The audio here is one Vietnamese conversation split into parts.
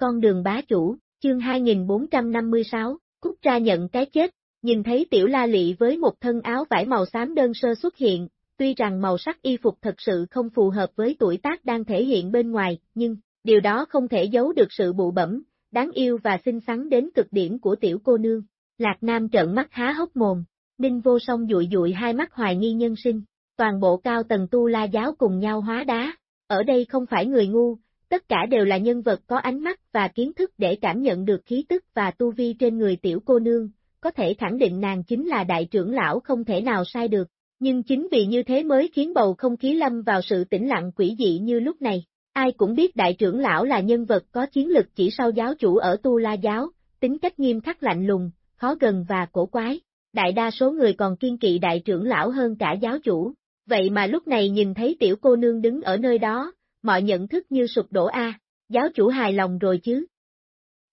con đường bá chủ, chương 2456, Cúc ra nhận cái chết, nhìn thấy tiểu la lị với một thân áo vải màu xám đơn sơ xuất hiện, tuy rằng màu sắc y phục thật sự không phù hợp với tuổi tác đang thể hiện bên ngoài, nhưng, điều đó không thể giấu được sự bụ bẩm, đáng yêu và xinh xắn đến cực điểm của tiểu cô nương. Lạc Nam trợn mắt há hốc mồm, Ninh vô song dụi dụi hai mắt hoài nghi nhân sinh, toàn bộ cao tầng tu la giáo cùng nhau hóa đá, ở đây không phải người ngu, tất cả đều là nhân vật có ánh mắt và kiến thức để cảm nhận được khí tức và tu vi trên người tiểu cô nương, có thể khẳng định nàng chính là đại trưởng lão không thể nào sai được, nhưng chính vì như thế mới khiến bầu không khí lâm vào sự tĩnh lặng quỷ dị như lúc này. Ai cũng biết đại trưởng lão là nhân vật có chiến lực chỉ sau giáo chủ ở Tu La Giáo, tính cách nghiêm khắc lạnh lùng, khó gần và cổ quái. Đại đa số người còn kiên kỵ đại trưởng lão hơn cả giáo chủ. Vậy mà lúc này nhìn thấy tiểu cô nương đứng ở nơi đó, mọi nhận thức như sụp đổ a, giáo chủ hài lòng rồi chứ.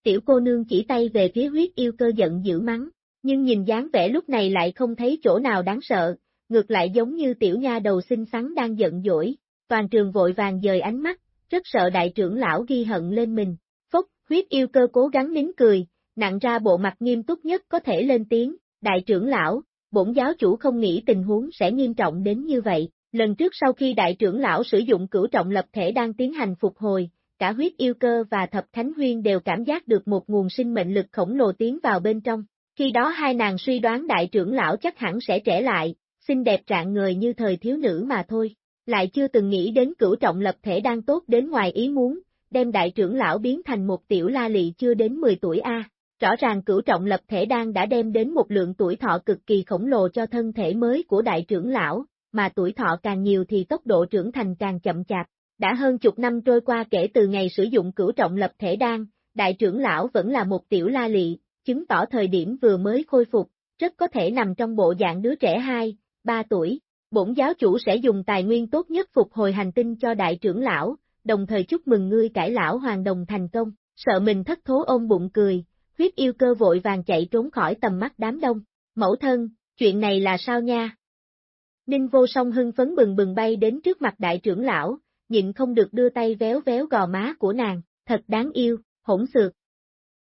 Tiểu cô nương chỉ tay về phía huyết yêu cơ giận dữ mắng, nhưng nhìn dáng vẻ lúc này lại không thấy chỗ nào đáng sợ, ngược lại giống như tiểu nha đầu xinh xắn đang giận dỗi, toàn trường vội vàng dời ánh mắt, rất sợ đại trưởng lão ghi hận lên mình. Phúc, huyết yêu cơ cố gắng nín cười, nặng ra bộ mặt nghiêm túc nhất có thể lên tiếng, đại trưởng lão, bổn giáo chủ không nghĩ tình huống sẽ nghiêm trọng đến như vậy. Lần trước sau khi đại trưởng lão sử dụng cửu trọng lập thể đang tiến hành phục hồi, cả huyết yêu cơ và thập thánh huyên đều cảm giác được một nguồn sinh mệnh lực khổng lồ tiến vào bên trong. Khi đó hai nàng suy đoán đại trưởng lão chắc hẳn sẽ trẻ lại, xinh đẹp trạng người như thời thiếu nữ mà thôi. Lại chưa từng nghĩ đến cửu trọng lập thể đang tốt đến ngoài ý muốn, đem đại trưởng lão biến thành một tiểu la lị chưa đến 10 tuổi A. Rõ ràng cửu trọng lập thể đang đã đem đến một lượng tuổi thọ cực kỳ khổng lồ cho thân thể mới của đại trưởng lão, mà tuổi thọ càng nhiều thì tốc độ trưởng thành càng chậm chạp. Đã hơn chục năm trôi qua kể từ ngày sử dụng cửu trọng lập thể đan, đại trưởng lão vẫn là một tiểu la lị, chứng tỏ thời điểm vừa mới khôi phục, rất có thể nằm trong bộ dạng đứa trẻ 2, 3 tuổi. Bổn giáo chủ sẽ dùng tài nguyên tốt nhất phục hồi hành tinh cho đại trưởng lão, đồng thời chúc mừng ngươi cải lão hoàng đồng thành công, sợ mình thất thố ôm bụng cười, huyết yêu cơ vội vàng chạy trốn khỏi tầm mắt đám đông. Mẫu thân, chuyện này là sao nha? Ninh vô song hưng phấn bừng bừng bay đến trước mặt đại trưởng lão, nhịn không được đưa tay véo véo gò má của nàng, thật đáng yêu, hỗn xược.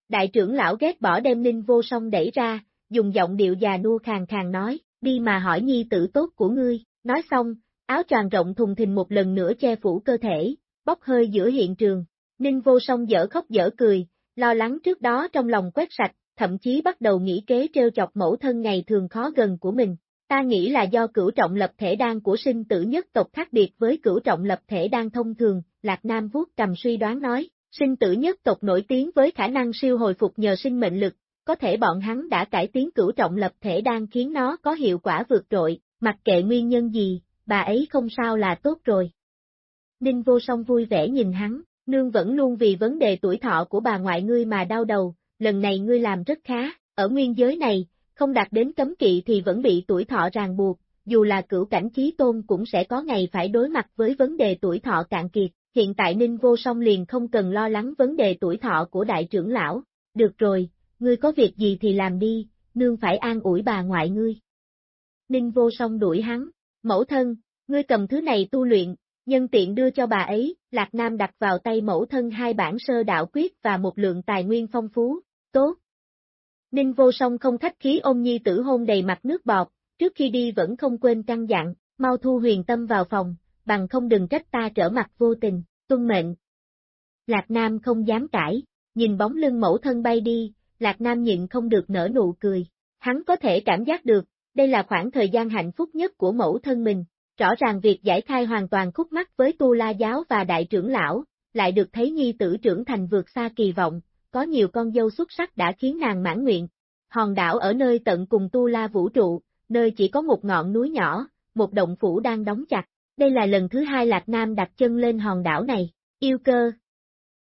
Đại trưởng lão ghét bỏ đem Ninh vô song đẩy ra, dùng giọng điệu già nua khàng khàng nói, đi mà hỏi nhi tử tốt của ngươi, nói xong, áo choàng rộng thùng thình một lần nữa che phủ cơ thể, bốc hơi giữa hiện trường. Ninh vô song dở khóc dở cười, lo lắng trước đó trong lòng quét sạch, thậm chí bắt đầu nghĩ kế treo chọc mẫu thân ngày thường khó gần của mình. Ta nghĩ là do cửu trọng lập thể đan của sinh tử nhất tộc khác biệt với cửu trọng lập thể đan thông thường, Lạc Nam vuốt cầm suy đoán nói, sinh tử nhất tộc nổi tiếng với khả năng siêu hồi phục nhờ sinh mệnh lực, có thể bọn hắn đã cải tiến cửu trọng lập thể đan khiến nó có hiệu quả vượt trội, mặc kệ nguyên nhân gì, bà ấy không sao là tốt rồi. Ninh vô song vui vẻ nhìn hắn, nương vẫn luôn vì vấn đề tuổi thọ của bà ngoại ngươi mà đau đầu, lần này ngươi làm rất khá, ở nguyên giới này, không đạt đến cấm kỵ thì vẫn bị tuổi thọ ràng buộc, dù là cửu cảnh chí tôn cũng sẽ có ngày phải đối mặt với vấn đề tuổi thọ cạn kiệt, hiện tại Ninh Vô Song liền không cần lo lắng vấn đề tuổi thọ của đại trưởng lão, được rồi, ngươi có việc gì thì làm đi, nương phải an ủi bà ngoại ngươi. Ninh Vô Song đuổi hắn, mẫu thân, ngươi cầm thứ này tu luyện, nhân tiện đưa cho bà ấy, Lạc Nam đặt vào tay mẫu thân hai bản sơ đạo quyết và một lượng tài nguyên phong phú, tốt. Ninh vô song không khách khí ôm nhi tử hôn đầy mặt nước bọt, trước khi đi vẫn không quên căn dặn, mau thu huyền tâm vào phòng, bằng không đừng trách ta trở mặt vô tình, tuân mệnh. Lạc Nam không dám cãi, nhìn bóng lưng mẫu thân bay đi, Lạc Nam nhịn không được nở nụ cười, hắn có thể cảm giác được, đây là khoảng thời gian hạnh phúc nhất của mẫu thân mình, rõ ràng việc giải khai hoàn toàn khúc mắc với Tu La Giáo và Đại trưởng lão, lại được thấy nhi tử trưởng thành vượt xa kỳ vọng, có nhiều con dâu xuất sắc đã khiến nàng mãn nguyện. Hòn đảo ở nơi tận cùng Tu La vũ trụ, nơi chỉ có một ngọn núi nhỏ, một động phủ đang đóng chặt. Đây là lần thứ hai Lạc Nam đặt chân lên hòn đảo này, yêu cơ.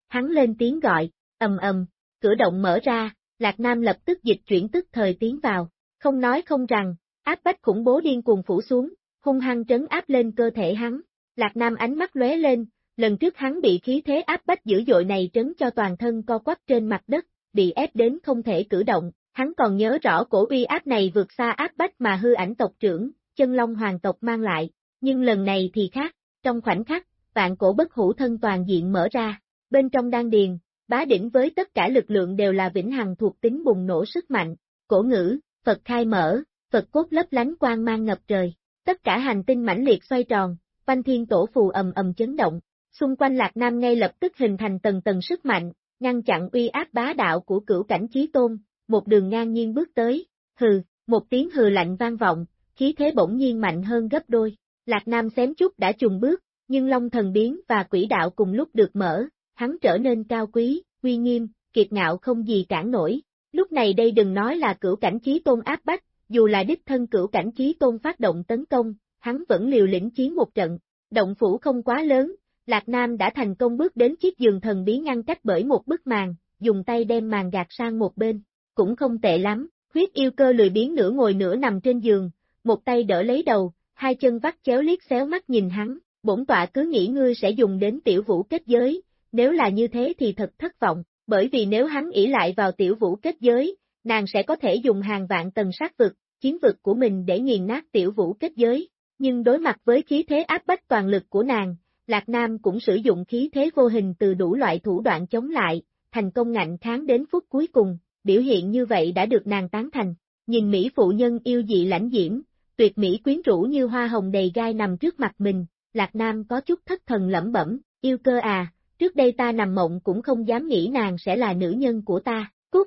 Hắn lên tiếng gọi, ầm ầm, cửa động mở ra, Lạc Nam lập tức dịch chuyển tức thời tiến vào, không nói không rằng, áp bách khủng bố điên cuồng phủ xuống, hung hăng trấn áp lên cơ thể hắn. Lạc Nam ánh mắt lóe lên, lần trước hắn bị khí thế áp bách dữ dội này trấn cho toàn thân co quắp trên mặt đất, bị ép đến không thể cử động, hắn còn nhớ rõ cổ uy áp này vượt xa áp bách mà hư ảnh tộc trưởng, chân long hoàng tộc mang lại, nhưng lần này thì khác, trong khoảnh khắc, vạn cổ bất hủ thân toàn diện mở ra, bên trong đan điền, bá đỉnh với tất cả lực lượng đều là vĩnh hằng thuộc tính bùng nổ sức mạnh, cổ ngữ, Phật khai mở, Phật cốt lấp lánh quang mang ngập trời, tất cả hành tinh mãnh liệt xoay tròn, văn thiên tổ phù ầm ầm chấn động, xung quanh Lạc Nam ngay lập tức hình thành tầng tầng sức mạnh, ngăn chặn uy áp bá đạo của cửu cảnh chí tôn, một đường ngang nhiên bước tới, hừ, một tiếng hừ lạnh vang vọng, khí thế bỗng nhiên mạnh hơn gấp đôi, Lạc Nam xém chút đã trùng bước, nhưng Long thần biến và quỷ đạo cùng lúc được mở, hắn trở nên cao quý, uy nghiêm, kiệt ngạo không gì cản nổi. Lúc này đây đừng nói là cửu cảnh chí tôn áp bách, dù là đích thân cửu cảnh chí tôn phát động tấn công, hắn vẫn liều lĩnh chiến một trận. Động phủ không quá lớn, Lạc Nam đã thành công bước đến chiếc giường thần bí ngăn cách bởi một bức màn, dùng tay đem màn gạt sang một bên. Cũng không tệ lắm, huyết yêu cơ lười biến nửa ngồi nửa nằm trên giường, một tay đỡ lấy đầu, hai chân vắt chéo liếc xéo mắt nhìn hắn, bổn tọa cứ nghĩ ngươi sẽ dùng đến tiểu vũ kết giới, nếu là như thế thì thật thất vọng, bởi vì nếu hắn ỷ lại vào tiểu vũ kết giới, nàng sẽ có thể dùng hàng vạn tầng sát vực, chiến vực của mình để nghiền nát tiểu vũ kết giới, nhưng đối mặt với khí thế áp bách toàn lực của nàng, Lạc Nam cũng sử dụng khí thế vô hình từ đủ loại thủ đoạn chống lại, thành công ngạnh kháng đến phút cuối cùng, biểu hiện như vậy đã được nàng tán thành. Nhìn Mỹ phụ nhân yêu dị lãnh diễm, tuyệt Mỹ quyến rũ như hoa hồng đầy gai nằm trước mặt mình, Lạc Nam có chút thất thần lẩm bẩm, yêu cơ à, trước đây ta nằm mộng cũng không dám nghĩ nàng sẽ là nữ nhân của ta, cút.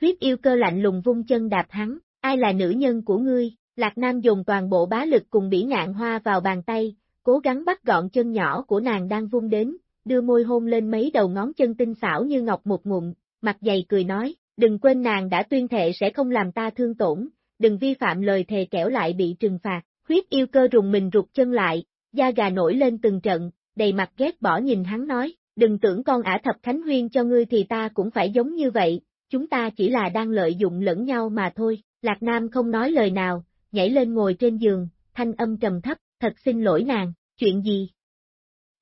Huyết yêu cơ lạnh lùng vung chân đạp hắn, ai là nữ nhân của ngươi, Lạc Nam dùng toàn bộ bá lực cùng bỉ ngạn hoa vào bàn tay, cố gắng bắt gọn chân nhỏ của nàng đang vung đến, đưa môi hôn lên mấy đầu ngón chân tinh xảo như ngọc một ngụm, mặt dày cười nói, đừng quên nàng đã tuyên thệ sẽ không làm ta thương tổn, đừng vi phạm lời thề kẻo lại bị trừng phạt, huyết yêu cơ rùng mình rụt chân lại, da gà nổi lên từng trận, đầy mặt ghét bỏ nhìn hắn nói, đừng tưởng con ả thập khánh huyên cho ngươi thì ta cũng phải giống như vậy, chúng ta chỉ là đang lợi dụng lẫn nhau mà thôi, Lạc Nam không nói lời nào, nhảy lên ngồi trên giường, thanh âm trầm thấp, thật xin lỗi nàng, chuyện gì?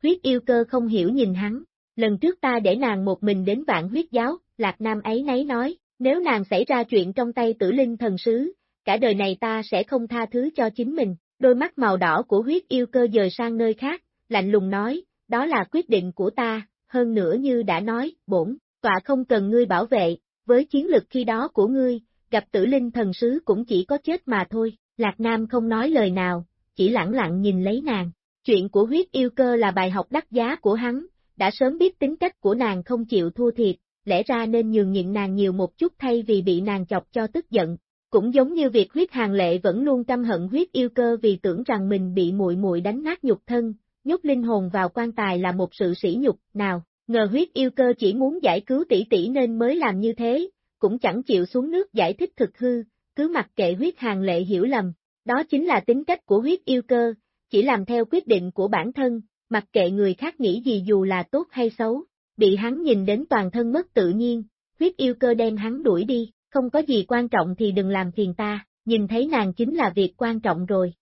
Huyết yêu cơ không hiểu nhìn hắn, lần trước ta để nàng một mình đến vạn huyết giáo, Lạc Nam ấy nấy nói, nếu nàng xảy ra chuyện trong tay tử linh thần sứ, cả đời này ta sẽ không tha thứ cho chính mình, đôi mắt màu đỏ của huyết yêu cơ dời sang nơi khác, lạnh lùng nói, đó là quyết định của ta, hơn nữa như đã nói, bổn, tọa không cần ngươi bảo vệ, với chiến lực khi đó của ngươi, gặp tử linh thần sứ cũng chỉ có chết mà thôi, Lạc Nam không nói lời nào, chỉ lặng lặng nhìn lấy nàng. Chuyện của huyết yêu cơ là bài học đắt giá của hắn, đã sớm biết tính cách của nàng không chịu thua thiệt, lẽ ra nên nhường nhịn nàng nhiều một chút thay vì bị nàng chọc cho tức giận. Cũng giống như việc huyết hàng lệ vẫn luôn căm hận huyết yêu cơ vì tưởng rằng mình bị muội muội đánh nát nhục thân, nhốt linh hồn vào quan tài là một sự sỉ nhục, nào, ngờ huyết yêu cơ chỉ muốn giải cứu tỷ tỷ nên mới làm như thế, cũng chẳng chịu xuống nước giải thích thực hư, cứ mặc kệ huyết hàng lệ hiểu lầm, đó chính là tính cách của huyết yêu cơ, chỉ làm theo quyết định của bản thân, mặc kệ người khác nghĩ gì dù là tốt hay xấu, bị hắn nhìn đến toàn thân mất tự nhiên, huyết yêu cơ đem hắn đuổi đi, không có gì quan trọng thì đừng làm phiền ta, nhìn thấy nàng chính là việc quan trọng rồi.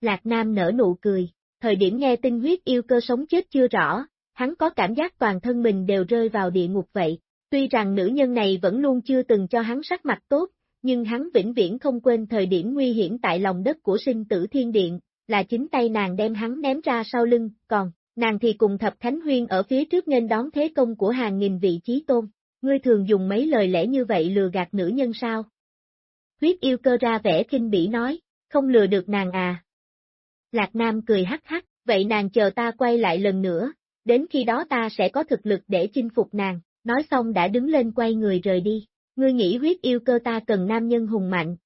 Lạc Nam nở nụ cười, thời điểm nghe tin huyết yêu cơ sống chết chưa rõ, hắn có cảm giác toàn thân mình đều rơi vào địa ngục vậy. Tuy rằng nữ nhân này vẫn luôn chưa từng cho hắn sắc mặt tốt, nhưng hắn vĩnh viễn không quên thời điểm nguy hiểm tại lòng đất của sinh tử thiên điện, là chính tay nàng đem hắn ném ra sau lưng, còn, nàng thì cùng thập Khánh Huyên ở phía trước nên đón thế công của hàng nghìn vị trí tôn. Ngươi thường dùng mấy lời lẽ như vậy lừa gạt nữ nhân sao? Huyết yêu cơ ra vẻ kinh bỉ nói, không lừa được nàng à. Lạc Nam cười hắc hắc, vậy nàng chờ ta quay lại lần nữa, đến khi đó ta sẽ có thực lực để chinh phục nàng, nói xong đã đứng lên quay người rời đi. Ngươi nghĩ huyết yêu cơ ta cần nam nhân hùng mạnh.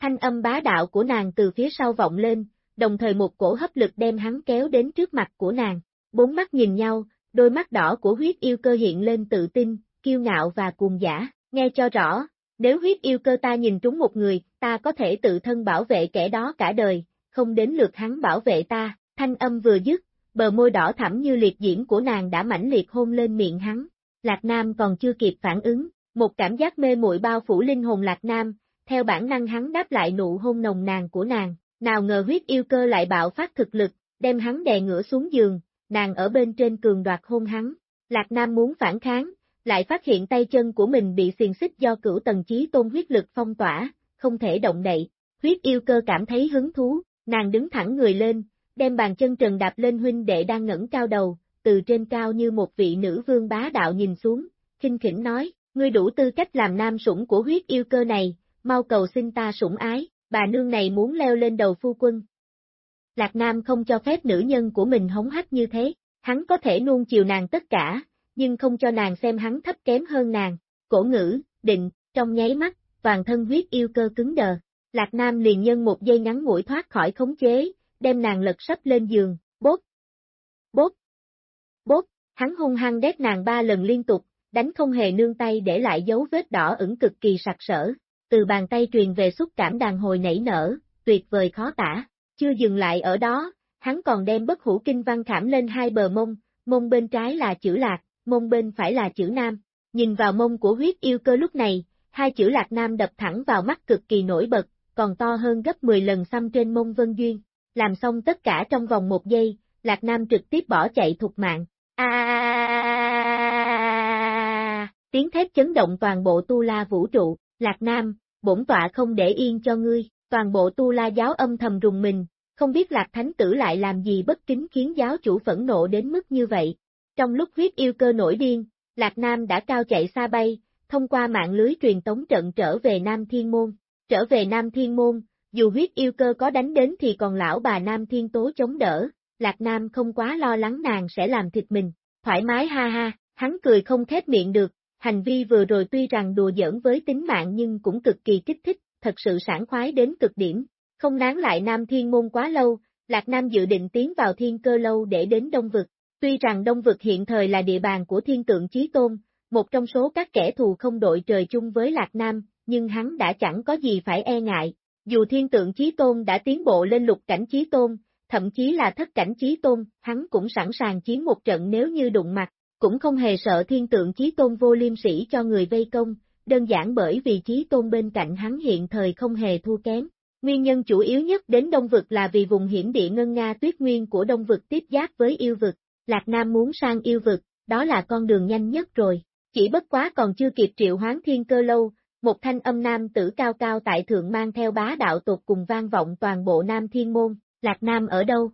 Thanh âm bá đạo của nàng từ phía sau vọng lên, đồng thời một cổ hấp lực đem hắn kéo đến trước mặt của nàng. Bốn mắt nhìn nhau, đôi mắt đỏ của huyết yêu cơ hiện lên tự tin, kiêu ngạo và cuồng giả, nghe cho rõ, nếu huyết yêu cơ ta nhìn trúng một người, ta có thể tự thân bảo vệ kẻ đó cả đời, không đến lượt hắn bảo vệ ta, thanh âm vừa dứt, bờ môi đỏ thẳm như liệt diễm của nàng đã mãnh liệt hôn lên miệng hắn, Lạc Nam còn chưa kịp phản ứng, một cảm giác mê muội bao phủ linh hồn Lạc Nam, theo bản năng hắn đáp lại nụ hôn nồng nàn của nàng, nào ngờ huyết yêu cơ lại bạo phát thực lực, đem hắn đè ngửa xuống giường, nàng ở bên trên cường đoạt hôn hắn, Lạc Nam muốn phản kháng, lại phát hiện tay chân của mình bị xiềng xích do cửu tầng chí tôn huyết lực phong tỏa, không thể động đậy. Huyết yêu cơ cảm thấy hứng thú, nàng đứng thẳng người lên, đem bàn chân trần đạp lên huynh đệ đang ngẩng cao đầu, từ trên cao như một vị nữ vương bá đạo nhìn xuống, khinh khỉnh nói, ngươi đủ tư cách làm nam sủng của huyết yêu cơ này, mau cầu xin ta sủng ái, bà nương này muốn leo lên đầu phu quân. Lạc Nam không cho phép nữ nhân của mình hống hách như thế, hắn có thể nuông chiều nàng tất cả, nhưng không cho nàng xem hắn thấp kém hơn nàng. Cổ ngữ, định, trong nháy mắt, toàn thân huyết yêu cơ cứng đờ. Lạc Nam liền nhân một giây ngắn ngủi thoát khỏi khống chế, đem nàng lật sấp lên giường, bốt, bốt, bốt, hắn hung hăng đét nàng ba lần liên tục, đánh không hề nương tay để lại dấu vết đỏ ửng cực kỳ sặc sỡ, từ bàn tay truyền về xúc cảm đàn hồi nảy nở, tuyệt vời khó tả, chưa dừng lại ở đó, hắn còn đem bất hủ kinh văn khảm lên hai bờ mông, mông bên trái là chữ lạc, mông bên phải là chữ nam, nhìn vào mông của huyết yêu cơ lúc này, hai chữ lạc nam đập thẳng vào mắt cực kỳ nổi bật, còn to hơn gấp 10 lần xăm trên mông Vân Duyên, làm xong tất cả trong vòng một giây, lạc nam trực tiếp bỏ chạy thục mạng, À... tiếng thét chấn động toàn bộ tu la vũ trụ, lạc nam, bổn tọa không để yên cho ngươi, toàn bộ tu la giáo âm thầm rùng mình, không biết lạc thánh tử lại làm gì bất kính khiến giáo chủ phẫn nộ đến mức như vậy. Trong lúc huyết yêu cơ nổi điên, lạc nam đã cao chạy xa bay, thông qua mạng lưới truyền tống trận trở về Nam Thiên Môn. Trở về Nam Thiên Môn, dù huyết yêu cơ có đánh đến thì còn lão bà Nam Thiên Tố chống đỡ, Lạc Nam không quá lo lắng nàng sẽ làm thịt mình, thoải mái ha ha, hắn cười không khép miệng được, hành vi vừa rồi tuy rằng đùa giỡn với tính mạng nhưng cũng cực kỳ kích thích, thật sự sảng khoái đến cực điểm, không nán lại Nam Thiên Môn quá lâu, Lạc Nam dự định tiến vào thiên cơ lâu để đến Đông Vực, tuy rằng Đông Vực hiện thời là địa bàn của thiên tượng Chí Tôn, một trong số các kẻ thù không đội trời chung với Lạc Nam, nhưng hắn đã chẳng có gì phải e ngại, dù thiên tượng Chí Tôn đã tiến bộ lên lục cảnh Chí Tôn, thậm chí là thất cảnh Chí Tôn, hắn cũng sẵn sàng chiến một trận nếu như đụng mặt, cũng không hề sợ thiên tượng Chí Tôn vô liêm sĩ cho người vây công, đơn giản bởi vì Chí Tôn bên cạnh hắn hiện thời không hề thua kém. Nguyên nhân chủ yếu nhất đến Đông Vực là vì vùng hiểm địa ngân Nga tuyết nguyên của Đông Vực tiếp giáp với yêu vực, Lạc Nam muốn sang yêu vực, đó là con đường nhanh nhất rồi, chỉ bất quá còn chưa kịp triệu hoán thiên cơ lâu, một thanh âm nam tử cao cao tại thượng mang theo bá đạo tột cùng vang vọng toàn bộ nam thiên môn, Lạc Nam ở đâu?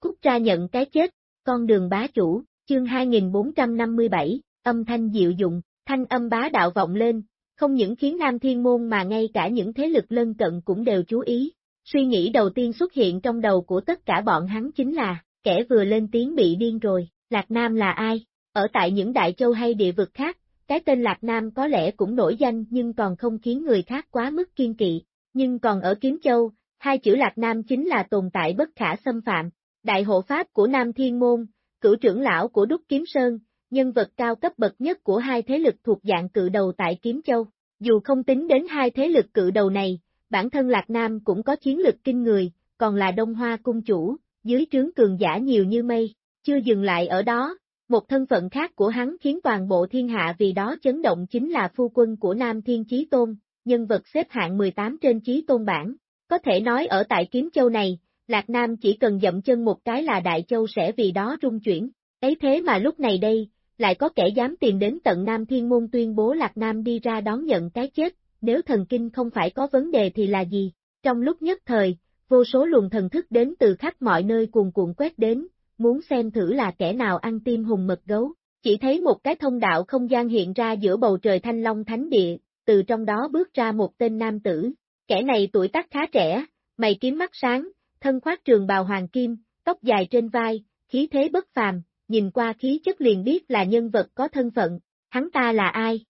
Cúc ra nhận cái chết, con đường bá chủ, chương 2457, âm thanh dịu dụng, thanh âm bá đạo vọng lên, không những khiến Nam Thiên Môn mà ngay cả những thế lực lân cận cũng đều chú ý. Suy nghĩ đầu tiên xuất hiện trong đầu của tất cả bọn hắn chính là, kẻ vừa lên tiếng bị điên rồi, Lạc Nam là ai? Ở tại những đại châu hay địa vực khác, cái tên Lạc Nam có lẽ cũng nổi danh nhưng còn không khiến người khác quá mức kiên kỵ, nhưng còn ở Kiếm Châu, hai chữ Lạc Nam chính là tồn tại bất khả xâm phạm. Đại hộ pháp của Nam Thiên Môn, cửu trưởng lão của Đúc Kiếm Sơn, nhân vật cao cấp bậc nhất của hai thế lực thuộc dạng cự đầu tại Kiếm Châu. Dù không tính đến hai thế lực cự đầu này, bản thân Lạc Nam cũng có chiến lực kinh người, còn là Đông Hoa Cung Chủ, dưới trướng cường giả nhiều như mây. Chưa dừng lại ở đó, một thân phận khác của hắn khiến toàn bộ thiên hạ vì đó chấn động chính là phu quân của Nam Thiên Chí Tôn, nhân vật xếp hạng 18 trên Chí Tôn bảng. Có thể nói ở tại Kiếm Châu này, Lạc Nam chỉ cần dậm chân một cái là Đại Châu sẽ vì đó rung chuyển. Ấy thế mà lúc này đây, lại có kẻ dám tìm đến tận Nam Thiên Môn tuyên bố Lạc Nam đi ra đón nhận cái chết, nếu thần kinh không phải có vấn đề thì là gì? Trong lúc nhất thời, vô số luồng thần thức đến từ khắp mọi nơi cuồn cuộn quét đến, muốn xem thử là kẻ nào ăn tim hùng mật gấu. Chỉ thấy một cái thông đạo không gian hiện ra giữa bầu trời thanh long thánh địa, từ trong đó bước ra một tên nam tử. Kẻ này tuổi tác khá trẻ, mày kiếm mắt sáng, thân khoác trường bào hoàng kim, tóc dài trên vai, khí thế bất phàm, nhìn qua khí chất liền biết là nhân vật có thân phận, hắn ta là ai?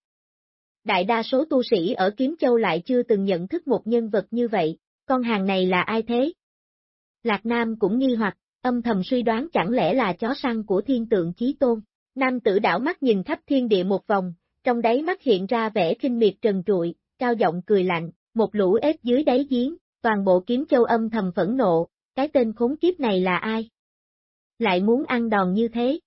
Đại đa số tu sĩ ở Kiếm Châu lại chưa từng nhận thức một nhân vật như vậy, con hàng này là ai thế? Lạc Nam cũng nghi hoặc, âm thầm suy đoán chẳng lẽ là chó săn của thiên tượng chí tôn. Nam tử đảo mắt nhìn khắp thiên địa một vòng, trong đáy mắt hiện ra vẻ kinh miệt trần trụi, cao giọng cười lạnh, một lũ ép dưới đáy giếng, toàn bộ kiếm châu âm thầm phẫn nộ, cái tên khốn kiếp này là ai? Lại muốn ăn đòn như thế?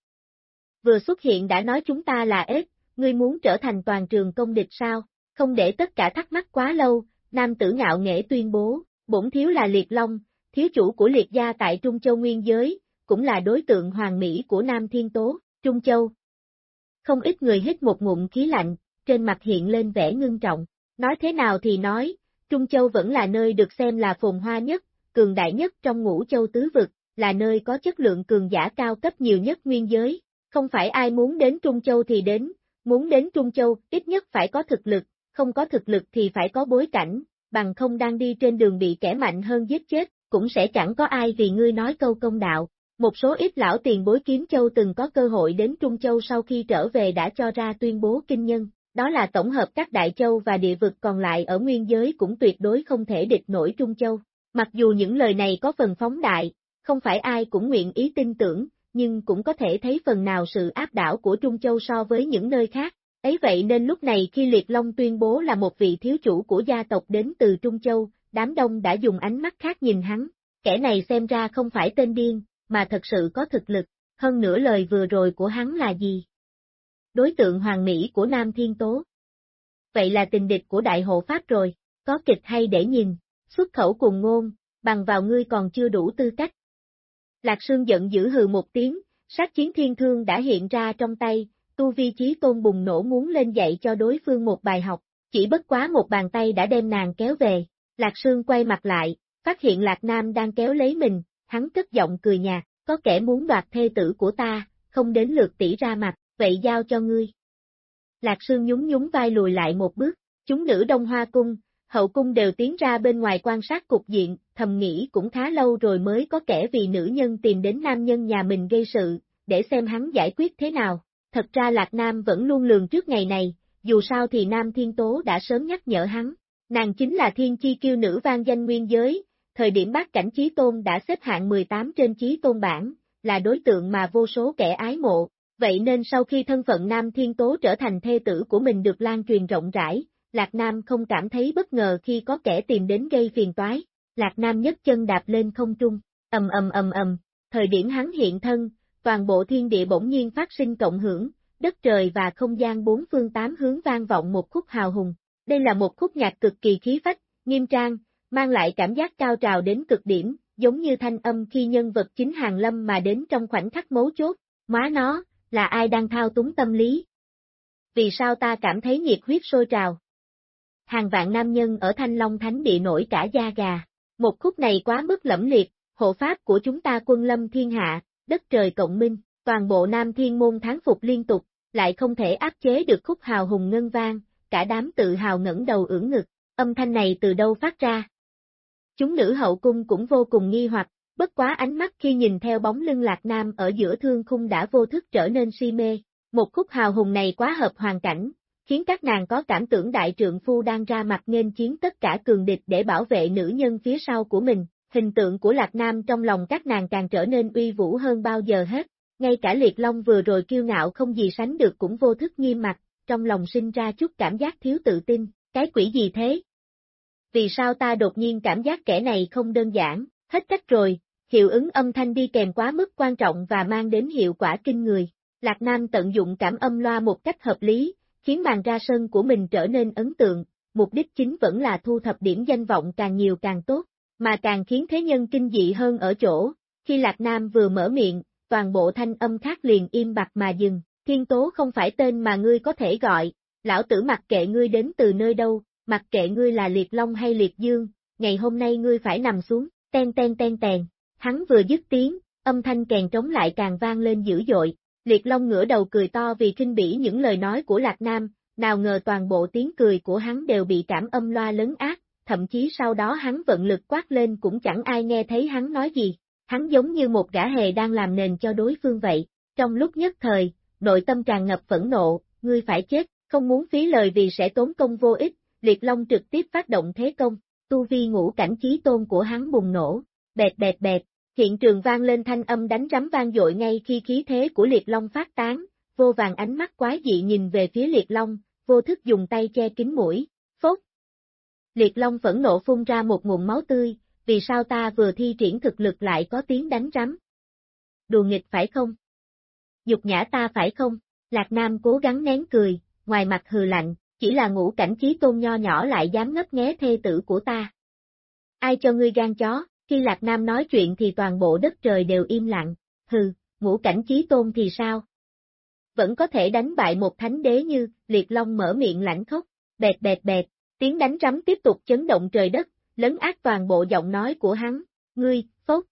Vừa xuất hiện đã nói chúng ta là ếch, ngươi muốn trở thành toàn trường công địch sao? Không để tất cả thắc mắc quá lâu, nam tử ngạo nghễ tuyên bố, bổn thiếu là liệt long, thiếu chủ của liệt gia tại Trung Châu Nguyên Giới, cũng là đối tượng hoàng mỹ của Nam Thiên Tố, Trung Châu. Không ít người hít một ngụm khí lạnh, trên mặt hiện lên vẻ ngưng trọng, nói thế nào thì nói, Trung Châu vẫn là nơi được xem là phồn hoa nhất, cường đại nhất trong ngũ châu tứ vực, là nơi có chất lượng cường giả cao cấp nhiều nhất nguyên giới, không phải ai muốn đến Trung Châu thì đến, muốn đến Trung Châu ít nhất phải có thực lực, không có thực lực thì phải có bối cảnh, bằng không đang đi trên đường bị kẻ mạnh hơn giết chết, cũng sẽ chẳng có ai vì ngươi nói câu công đạo. Một số ít lão tiền bối kiếm châu từng có cơ hội đến Trung Châu sau khi trở về đã cho ra tuyên bố kinh nhân, đó là tổng hợp các đại châu và địa vực còn lại ở nguyên giới cũng tuyệt đối không thể địch nổi Trung Châu. Mặc dù những lời này có phần phóng đại, không phải ai cũng nguyện ý tin tưởng, nhưng cũng có thể thấy phần nào sự áp đảo của Trung Châu so với những nơi khác. Ấy vậy nên lúc này khi Liệt Long tuyên bố là một vị thiếu chủ của gia tộc đến từ Trung Châu, đám đông đã dùng ánh mắt khác nhìn hắn, kẻ này xem ra không phải tên điên, mà thật sự có thực lực, hơn nữa lời vừa rồi của hắn là gì? Đối tượng hoàng mỹ của Nam Thiên Tố. Vậy là tình địch của Đại Hộ Pháp rồi, có kịch hay để nhìn, xuất khẩu cùng ngôn, bằng vào ngươi còn chưa đủ tư cách. Lạc Sương giận dữ hừ một tiếng, sát chiến thiên thương đã hiện ra trong tay, tu vi chí tôn bùng nổ muốn lên dạy cho đối phương một bài học, chỉ bất quá một bàn tay đã đem nàng kéo về, Lạc Sương quay mặt lại, phát hiện Lạc Nam đang kéo lấy mình, hắn cất giọng cười nhạt, có kẻ muốn đoạt thê tử của ta, không đến lượt tỷ ra mặt, vậy giao cho ngươi. Lạc Sương nhún nhún vai lùi lại một bước, chúng nữ đông hoa cung, hậu cung đều tiến ra bên ngoài quan sát cục diện, thầm nghĩ cũng khá lâu rồi mới có kẻ vì nữ nhân tìm đến nam nhân nhà mình gây sự, để xem hắn giải quyết thế nào. Thật ra Lạc Nam vẫn luôn lường trước ngày này, dù sao thì Nam Thiên Tố đã sớm nhắc nhở hắn. Nàng chính là thiên chi kiêu nữ vang danh nguyên giới, thời điểm bác cảnh trí tôn đã xếp hạng 18 trên trí tôn bảng, là đối tượng mà vô số kẻ ái mộ. Vậy nên sau khi thân phận Nam Thiên Tố trở thành thê tử của mình được lan truyền rộng rãi, Lạc Nam không cảm thấy bất ngờ khi có kẻ tìm đến gây phiền toái. Lạc Nam nhấc chân đạp lên không trung, ầm ầm ầm ầm, thời điểm hắn hiện thân, toàn bộ thiên địa bỗng nhiên phát sinh cộng hưởng, đất trời và không gian bốn phương tám hướng vang vọng một khúc hào hùng. Đây là một khúc nhạc cực kỳ khí phách, nghiêm trang, mang lại cảm giác cao trào đến cực điểm, giống như thanh âm khi nhân vật chính hàng lâm mà đến trong khoảnh khắc mấu chốt, má nó, là ai đang thao túng tâm lý? Vì sao ta cảm thấy nhiệt huyết sôi trào? Hàng vạn nam nhân ở Thanh Long Thánh Địa nổi cả da gà. Một khúc này quá mức lẫm liệt, hộ pháp của chúng ta quân lâm thiên hạ, đất trời cộng minh, toàn bộ Nam Thiên Môn tháng phục liên tục, lại không thể áp chế được khúc hào hùng ngân vang, cả đám tự hào ngẩng đầu ưỡn ngực, âm thanh này từ đâu phát ra? Chúng nữ hậu cung cũng vô cùng nghi hoặc, bất quá ánh mắt khi nhìn theo bóng lưng lạc nam ở giữa thương khung đã vô thức trở nên si mê. Một khúc hào hùng này quá hợp hoàn cảnh, khiến các nàng có cảm tưởng đại trượng phu đang ra mặt nên chiến tất cả cường địch để bảo vệ nữ nhân phía sau của mình. Hình tượng của Lạc Nam trong lòng các nàng càng trở nên uy vũ hơn bao giờ hết. Ngay cả liệt long vừa rồi kiêu ngạo không gì sánh được cũng vô thức nghiêm mặt, trong lòng sinh ra chút cảm giác thiếu tự tin, cái quỷ gì thế? Vì sao ta đột nhiên cảm giác kẻ này không đơn giản, hết cách rồi, hiệu ứng âm thanh đi kèm quá mức quan trọng và mang đến hiệu quả kinh người. Lạc Nam tận dụng cảm âm loa một cách hợp lý, khiến màn ra sân của mình trở nên ấn tượng, mục đích chính vẫn là thu thập điểm danh vọng càng nhiều càng tốt, mà càng khiến thế nhân kinh dị hơn ở chỗ, khi Lạc Nam vừa mở miệng, toàn bộ thanh âm khác liền im bặt mà dừng, thiên tố không phải tên mà ngươi có thể gọi, lão tử mặc kệ ngươi đến từ nơi đâu, mặc kệ ngươi là liệt long hay liệt dương, ngày hôm nay ngươi phải nằm xuống, ten ten ten tèn, hắn vừa dứt tiếng, âm thanh kèn trống lại càng vang lên dữ dội, liệt long ngửa đầu cười to vì kinh bỉ những lời nói của Lạc Nam, nào ngờ toàn bộ tiếng cười của hắn đều bị cảm âm loa lớn ác, thậm chí sau đó hắn vận lực quát lên cũng chẳng ai nghe thấy hắn nói gì, hắn giống như một gã hề đang làm nền cho đối phương vậy, trong lúc nhất thời, nội tâm tràn ngập phẫn nộ, ngươi phải chết, không muốn phí lời vì sẽ tốn công vô ích, liệt long trực tiếp phát động thế công, tu vi ngũ cảnh trí tôn của hắn bùng nổ, bẹt bẹt bẹt, hiện trường vang lên thanh âm đánh rắm vang dội ngay khi khí thế của liệt long phát tán, vô vàng ánh mắt quái dị nhìn về phía liệt long, vô thức dùng tay che kín mũi, phốt. Liệt long phẫn nộ phun ra một nguồn máu tươi, vì sao ta vừa thi triển thực lực lại có tiếng đánh rắm? Đùa nghịch phải không? Dục nhã ta phải không? Lạc Nam cố gắng nén cười, ngoài mặt hừ lạnh, chỉ là ngũ cảnh trí tôn nho nhỏ lại dám ngấp nghé thê tử của ta. Ai cho ngươi gan chó, khi Lạc Nam nói chuyện thì toàn bộ đất trời đều im lặng, hừ, ngũ cảnh trí tôn thì sao? Vẫn có thể đánh bại một thánh đế như, liệt long mở miệng lãnh khốc, bẹt bẹt bẹt, tiếng đánh rắm tiếp tục chấn động trời đất, lấn át toàn bộ giọng nói của hắn, ngươi, phốc.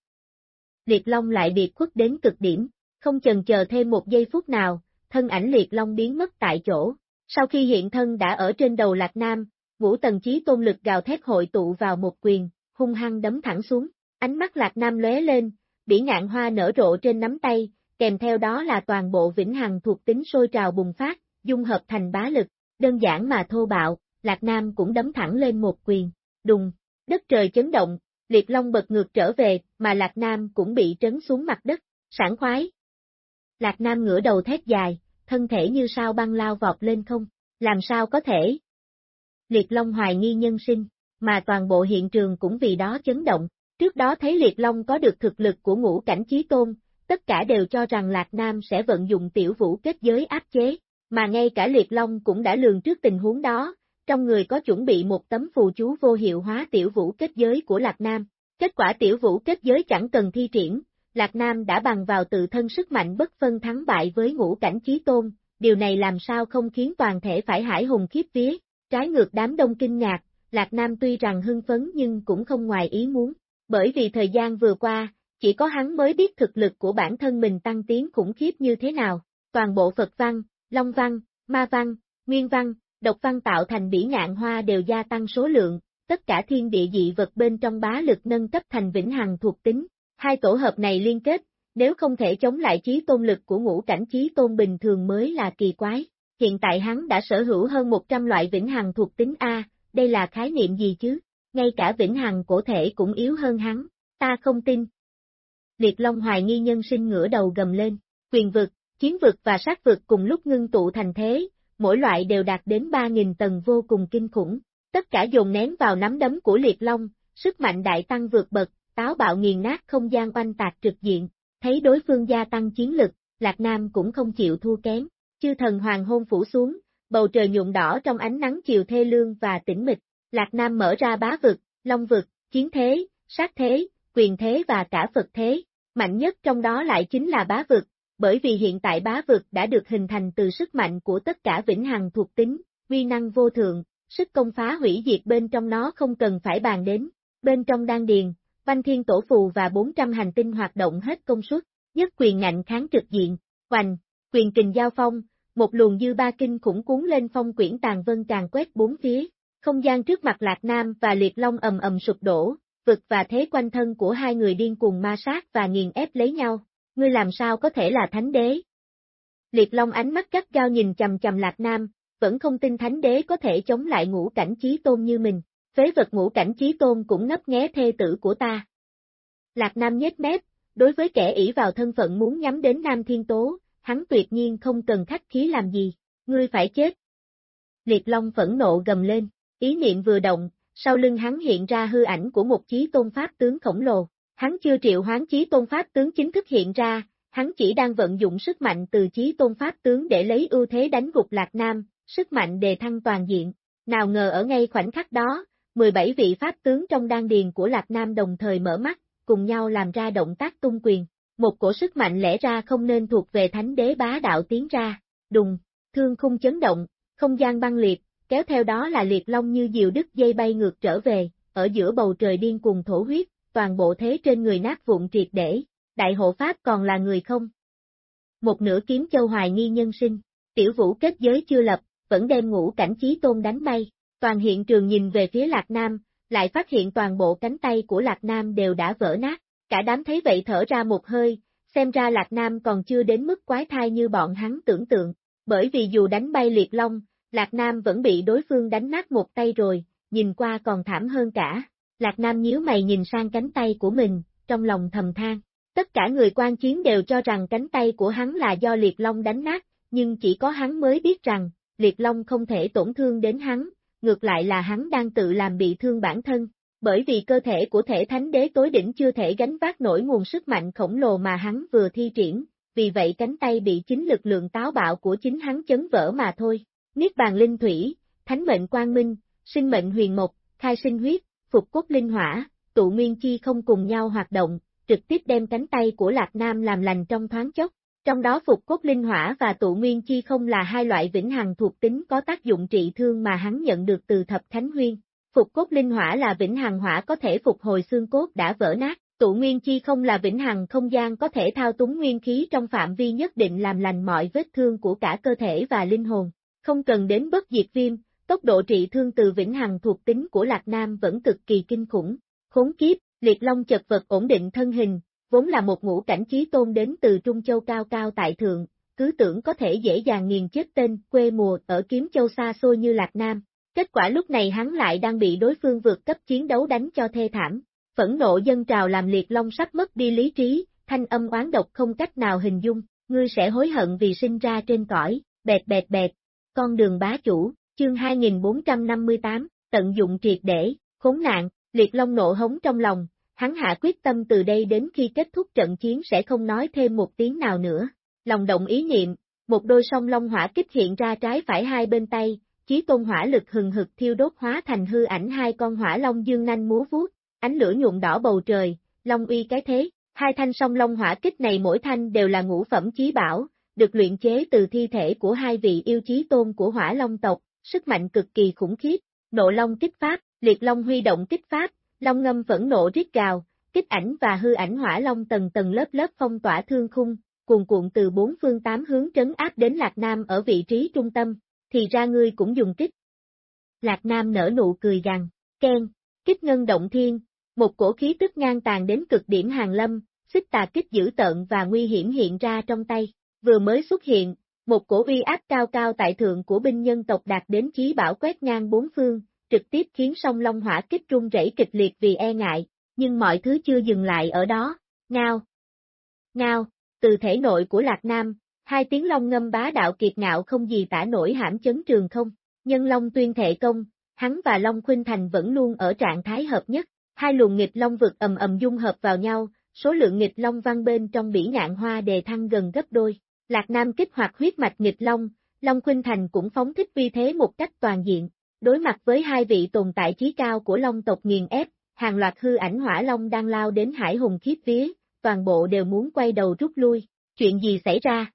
liệt long lại biệt khuất đến cực điểm, không chần chờ thêm một giây phút nào, thân ảnh liệt long biến mất tại chỗ. Sau khi hiện thân đã ở trên đầu Lạc Nam, ngũ tầng chí tôn lực gào thét hội tụ vào một quyền, hung hăng đấm thẳng xuống, ánh mắt Lạc Nam lóe lên, bỉ ngạn hoa nở rộ trên nắm tay, kèm theo đó là toàn bộ vĩnh hằng thuộc tính sôi trào bùng phát, dung hợp thành bá lực, đơn giản mà thô bạo, Lạc Nam cũng đấm thẳng lên một quyền, đùng, đất trời chấn động, liệt long bật ngược trở về, mà Lạc Nam cũng bị trấn xuống mặt đất, sảng khoái. Lạc Nam ngửa đầu thét dài, thân thể như sao băng lao vọt lên không, làm sao có thể? Liệt Long hoài nghi nhân sinh, mà toàn bộ hiện trường cũng vì đó chấn động, trước đó thấy Liệt Long có được thực lực của ngũ cảnh chí tôn, tất cả đều cho rằng Lạc Nam sẽ vận dụng tiểu vũ kết giới áp chế, mà ngay cả Liệt Long cũng đã lường trước tình huống đó, trong người có chuẩn bị một tấm phù chú vô hiệu hóa tiểu vũ kết giới của Lạc Nam. Kết quả tiểu vũ kết giới chẳng cần thi triển, Lạc Nam đã bằng vào tự thân sức mạnh bất phân thắng bại với ngũ cảnh chí tôn, điều này làm sao không khiến toàn thể phải hải hùng khiếp vía, trái ngược đám đông kinh ngạc, Lạc Nam tuy rằng hưng phấn nhưng cũng không ngoài ý muốn, bởi vì thời gian vừa qua, chỉ có hắn mới biết thực lực của bản thân mình tăng tiến khủng khiếp như thế nào, toàn bộ Phật văn, Long văn, Ma văn, Nguyên văn, Độc văn tạo thành bỉ ngạn hoa đều gia tăng số lượng, tất cả thiên địa dị vật bên trong bá lực nâng cấp thành vĩnh hằng thuộc tính, hai tổ hợp này liên kết, nếu không thể chống lại trí tôn lực của ngũ cảnh trí tôn bình thường mới là kỳ quái. Hiện tại hắn đã sở hữu hơn 100 loại vĩnh hằng thuộc tính A, đây là khái niệm gì chứ? Ngay cả vĩnh hằng cổ thể cũng yếu hơn hắn, ta không tin. Liệt Long hoài nghi nhân sinh ngửa đầu gầm lên, quyền vực, chiến vực và sát vực cùng lúc ngưng tụ thành thế, mỗi loại đều đạt đến 3.000 tầng vô cùng kinh khủng, tất cả dồn nén vào nắm đấm của Liệt Long, sức mạnh đại tăng vượt bậc, táo bạo nghiền nát không gian oanh tạc trực diện, thấy đối phương gia tăng chiến lực, Lạc Nam cũng không chịu thua kém, chư thần hoàng hôn phủ xuống, bầu trời nhuộm đỏ trong ánh nắng chiều thê lương và tĩnh mịch, Lạc Nam mở ra bá vực, long vực, chiến thế, sát thế, quyền thế và cả Phật thế, mạnh nhất trong đó lại chính là bá vực, bởi vì hiện tại bá vực đã được hình thành từ sức mạnh của tất cả vĩnh hằng thuộc tính, vi năng vô thượng, sức công phá hủy diệt bên trong nó không cần phải bàn đến, bên trong đan điền, Văn Thiên Tổ Phù và 400 hành tinh hoạt động hết công suất, nhất quyền ngạnh kháng trực diện, hoành, quyền kình giao phong, một luồng dư ba kinh khủng cuốn lên phong quyển tàn vân càng quét bốn phía, không gian trước mặt Lạc Nam và Liệt Long ầm ầm sụp đổ, vực và thế quanh thân của hai người điên cuồng ma sát và nghiền ép lấy nhau, ngươi làm sao có thể là thánh đế? Liệt Long ánh mắt cắt gao nhìn chầm chầm Lạc Nam, vẫn không tin thánh đế có thể chống lại ngũ cảnh chí tôn như mình phế vật ngũ cảnh chí tôn cũng ngấp nghé thê tử của ta. Lạc Nam nhếch mép, đối với kẻ ỷ vào thân phận muốn nhắm đến Nam Thiên Tố, hắn tuyệt nhiên không cần khách khí làm gì, ngươi phải chết. Liệt Long phẫn nộ gầm lên, ý niệm vừa động, sau lưng hắn hiện ra hư ảnh của một chí tôn pháp tướng khổng lồ, hắn chưa triệu hoán chí tôn pháp tướng chính thức hiện ra, hắn chỉ đang vận dụng sức mạnh từ chí tôn pháp tướng để lấy ưu thế đánh gục Lạc Nam, sức mạnh đề thăng toàn diện, nào ngờ ở ngay khoảnh khắc đó, 17 vị pháp tướng trong đan điền của Lạc Nam đồng thời mở mắt, cùng nhau làm ra động tác tung quyền. Một cổ sức mạnh lẽ ra không nên thuộc về thánh đế bá đạo tiến ra, đùng, thương khung chấn động, không gian băng liệt, kéo theo đó là liệt long như diều đứt dây bay ngược trở về, ở giữa bầu trời điên cùng thổ huyết, toàn bộ thế trên người nát vụn triệt để, đại hộ pháp còn là người không? Một nửa kiếm châu hoài nghi nhân sinh, tiểu vũ kết giới chưa lập, vẫn đem ngũ cảnh trí tôn đánh bay, Toàn hiện trường nhìn về phía Lạc Nam, lại phát hiện toàn bộ cánh tay của Lạc Nam đều đã vỡ nát, cả đám thấy vậy thở ra một hơi, xem ra Lạc Nam còn chưa đến mức quái thai như bọn hắn tưởng tượng, bởi vì dù đánh bay liệt long, Lạc Nam vẫn bị đối phương đánh nát một tay rồi, nhìn qua còn thảm hơn cả. Lạc Nam nhíu mày nhìn sang cánh tay của mình, trong lòng thầm than. Tất cả người quan chiến đều cho rằng cánh tay của hắn là do liệt long đánh nát, nhưng chỉ có hắn mới biết rằng, liệt long không thể tổn thương đến hắn, ngược lại là hắn đang tự làm bị thương bản thân, bởi vì cơ thể của thể thánh đế tối đỉnh chưa thể gánh vác nổi nguồn sức mạnh khổng lồ mà hắn vừa thi triển, vì vậy cánh tay bị chính lực lượng táo bạo của chính hắn chấn vỡ mà thôi. Niết bàn linh thủy, thánh mệnh quang minh, sinh mệnh huyền mộc, khai sinh huyết, phục cốt linh hỏa, tụ nguyên chi không cùng nhau hoạt động, trực tiếp đem cánh tay của Lạc Nam làm lành trong thoáng chốc, trong đó phục cốt linh hỏa và tụ nguyên chi không là hai loại vĩnh hằng thuộc tính có tác dụng trị thương mà hắn nhận được từ thập thánh huyên. Phục cốt linh hỏa là vĩnh hằng hỏa có thể phục hồi xương cốt đã vỡ nát, Tụ nguyên chi không là vĩnh hằng không gian có thể thao túng nguyên khí trong phạm vi nhất định làm lành mọi vết thương của cả cơ thể và linh hồn. Không cần đến bất diệt viêm, tốc độ trị thương từ vĩnh hằng thuộc tính của Lạc Nam vẫn cực kỳ kinh khủng. Khốn kiếp, liệt long chật vật ổn định thân hình, vốn là một ngũ cảnh trí tôn đến từ Trung Châu cao cao tại thượng, cứ tưởng có thể dễ dàng nghiền chết tên quê mùa ở kiếm châu xa xôi như Lạc Nam. Kết quả lúc này hắn lại đang bị đối phương vượt cấp chiến đấu đánh cho thê thảm. Phẫn nộ dân trào làm liệt long sắp mất đi lý trí, thanh âm oán độc không cách nào hình dung, ngươi sẽ hối hận vì sinh ra trên cõi, bẹt bẹt bẹt. Con đường bá chủ, chương 2458, tận dụng triệt để, khốn nạn, liệt long nộ hống trong lòng, hắn hạ quyết tâm từ đây đến khi kết thúc trận chiến sẽ không nói thêm một tiếng nào nữa. Lòng động ý niệm, một đôi song long hỏa kích hiện ra trái phải hai bên tay, chí tôn hỏa lực hừng hực thiêu đốt hóa thành hư ảnh hai con hỏa long dương nanh múa vuốt, ánh lửa nhuộm đỏ bầu trời, long uy cái thế, hai thanh song long hỏa kích này mỗi thanh đều là ngũ phẩm chí bảo, được luyện chế từ thi thể của hai vị yêu chí tôn của hỏa long tộc, sức mạnh cực kỳ khủng khiếp, nộ long kích pháp, liệt long huy động kích pháp, long ngâm phẫn nộ rít gào, kích ảnh và hư ảnh hỏa long tầng tầng lớp lớp phong tỏa thương khung, cuồn cuộn từ bốn phương tám hướng trấn áp đến Lạc Nam ở vị trí trung tâm, thì ra ngươi cũng dùng kích. Lạc Nam nở nụ cười gằn, khen, kích ngân động thiên, một cổ khí tức ngang tàn đến cực điểm hàng lâm, xích tà kích dữ tợn và nguy hiểm hiện ra trong tay, vừa mới xuất hiện, một cổ uy áp cao cao tại thượng của binh nhân tộc đạt đến chí bảo quét ngang bốn phương, trực tiếp khiến sông long hỏa kích rung rẩy kịch liệt vì e ngại, nhưng mọi thứ chưa dừng lại ở đó, ngao, ngao, từ thể nội của Lạc Nam, hai tiếng long ngâm bá đạo kiệt ngạo không gì tả nổi hãm chấn trường không, nhân long tuyên thệ công, hắn và Long Khuynh Thành vẫn luôn ở trạng thái hợp nhất, hai luồng nghịch long vực ầm ầm dung hợp vào nhau, số lượng nghịch long văn bên trong bỉ ngạn hoa đề thăng gần gấp đôi. Lạc Nam kích hoạt huyết mạch nghịch long, Long Khuynh Thành cũng phóng thích vi thế một cách toàn diện, đối mặt với hai vị tồn tại trí cao của long tộc nghiền ép, hàng loạt hư ảnh hỏa long đang lao đến hải hùng khiếp vía, toàn bộ đều muốn quay đầu rút lui, chuyện gì xảy ra?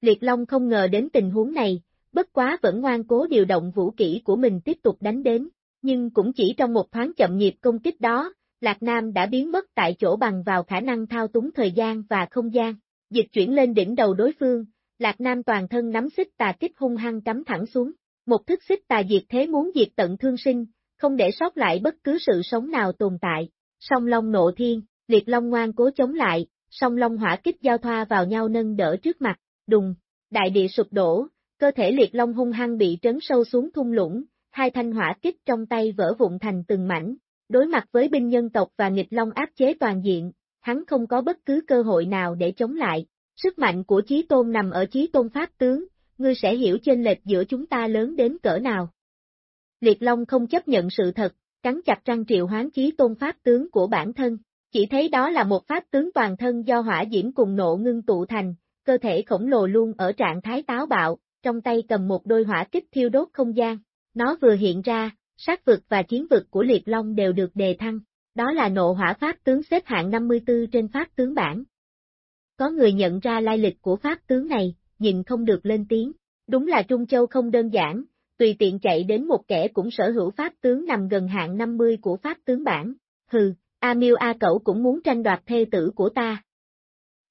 Liệt Long không ngờ đến tình huống này, bất quá vẫn ngoan cố điều động vũ kỹ của mình tiếp tục đánh đến, nhưng cũng chỉ trong một thoáng chậm nhịp công kích đó, Lạc Nam đã biến mất tại chỗ bằng vào khả năng thao túng thời gian và không gian, dịch chuyển lên đỉnh đầu đối phương, Lạc Nam toàn thân nắm xích tà kích hung hăng cắm thẳng xuống, một thức xích tà diệt thế muốn diệt tận thương sinh, không để sót lại bất cứ sự sống nào tồn tại, song long nộ thiên, liệt long ngoan cố chống lại, song long hỏa kích giao thoa vào nhau nâng đỡ trước mặt, đùng, đại địa sụp đổ, cơ thể liệt long hung hăng bị trấn sâu xuống thung lũng, hai thanh hỏa kích trong tay vỡ vụn thành từng mảnh, đối mặt với binh nhân tộc và nghịch long áp chế toàn diện, hắn không có bất cứ cơ hội nào để chống lại. Sức mạnh của Chí Tôn nằm ở Chí Tôn Pháp tướng, ngươi sẽ hiểu chênh lệch giữa chúng ta lớn đến cỡ nào. Liệt Long không chấp nhận sự thật, cắn chặt răng triệu hoán Chí Tôn Pháp tướng của bản thân, chỉ thấy đó là một pháp tướng toàn thân do hỏa diễm cùng nộ ngưng tụ thành, cơ thể khổng lồ luôn ở trạng thái táo bạo, trong tay cầm một đôi hỏa kích thiêu đốt không gian. Nó vừa hiện ra, sát vực và chiến vực của Liệt Long đều được đề thăng, đó là nộ hỏa pháp tướng xếp hạng 54 trên pháp tướng bảng. Có người nhận ra lai lịch của pháp tướng này, nhìn không được lên tiếng, đúng là Trung Châu không đơn giản, tùy tiện chạy đến một kẻ cũng sở hữu pháp tướng nằm gần hạng 50 của pháp tướng bảng, hừ, A Miêu A Cẩu cũng muốn tranh đoạt thê tử của ta.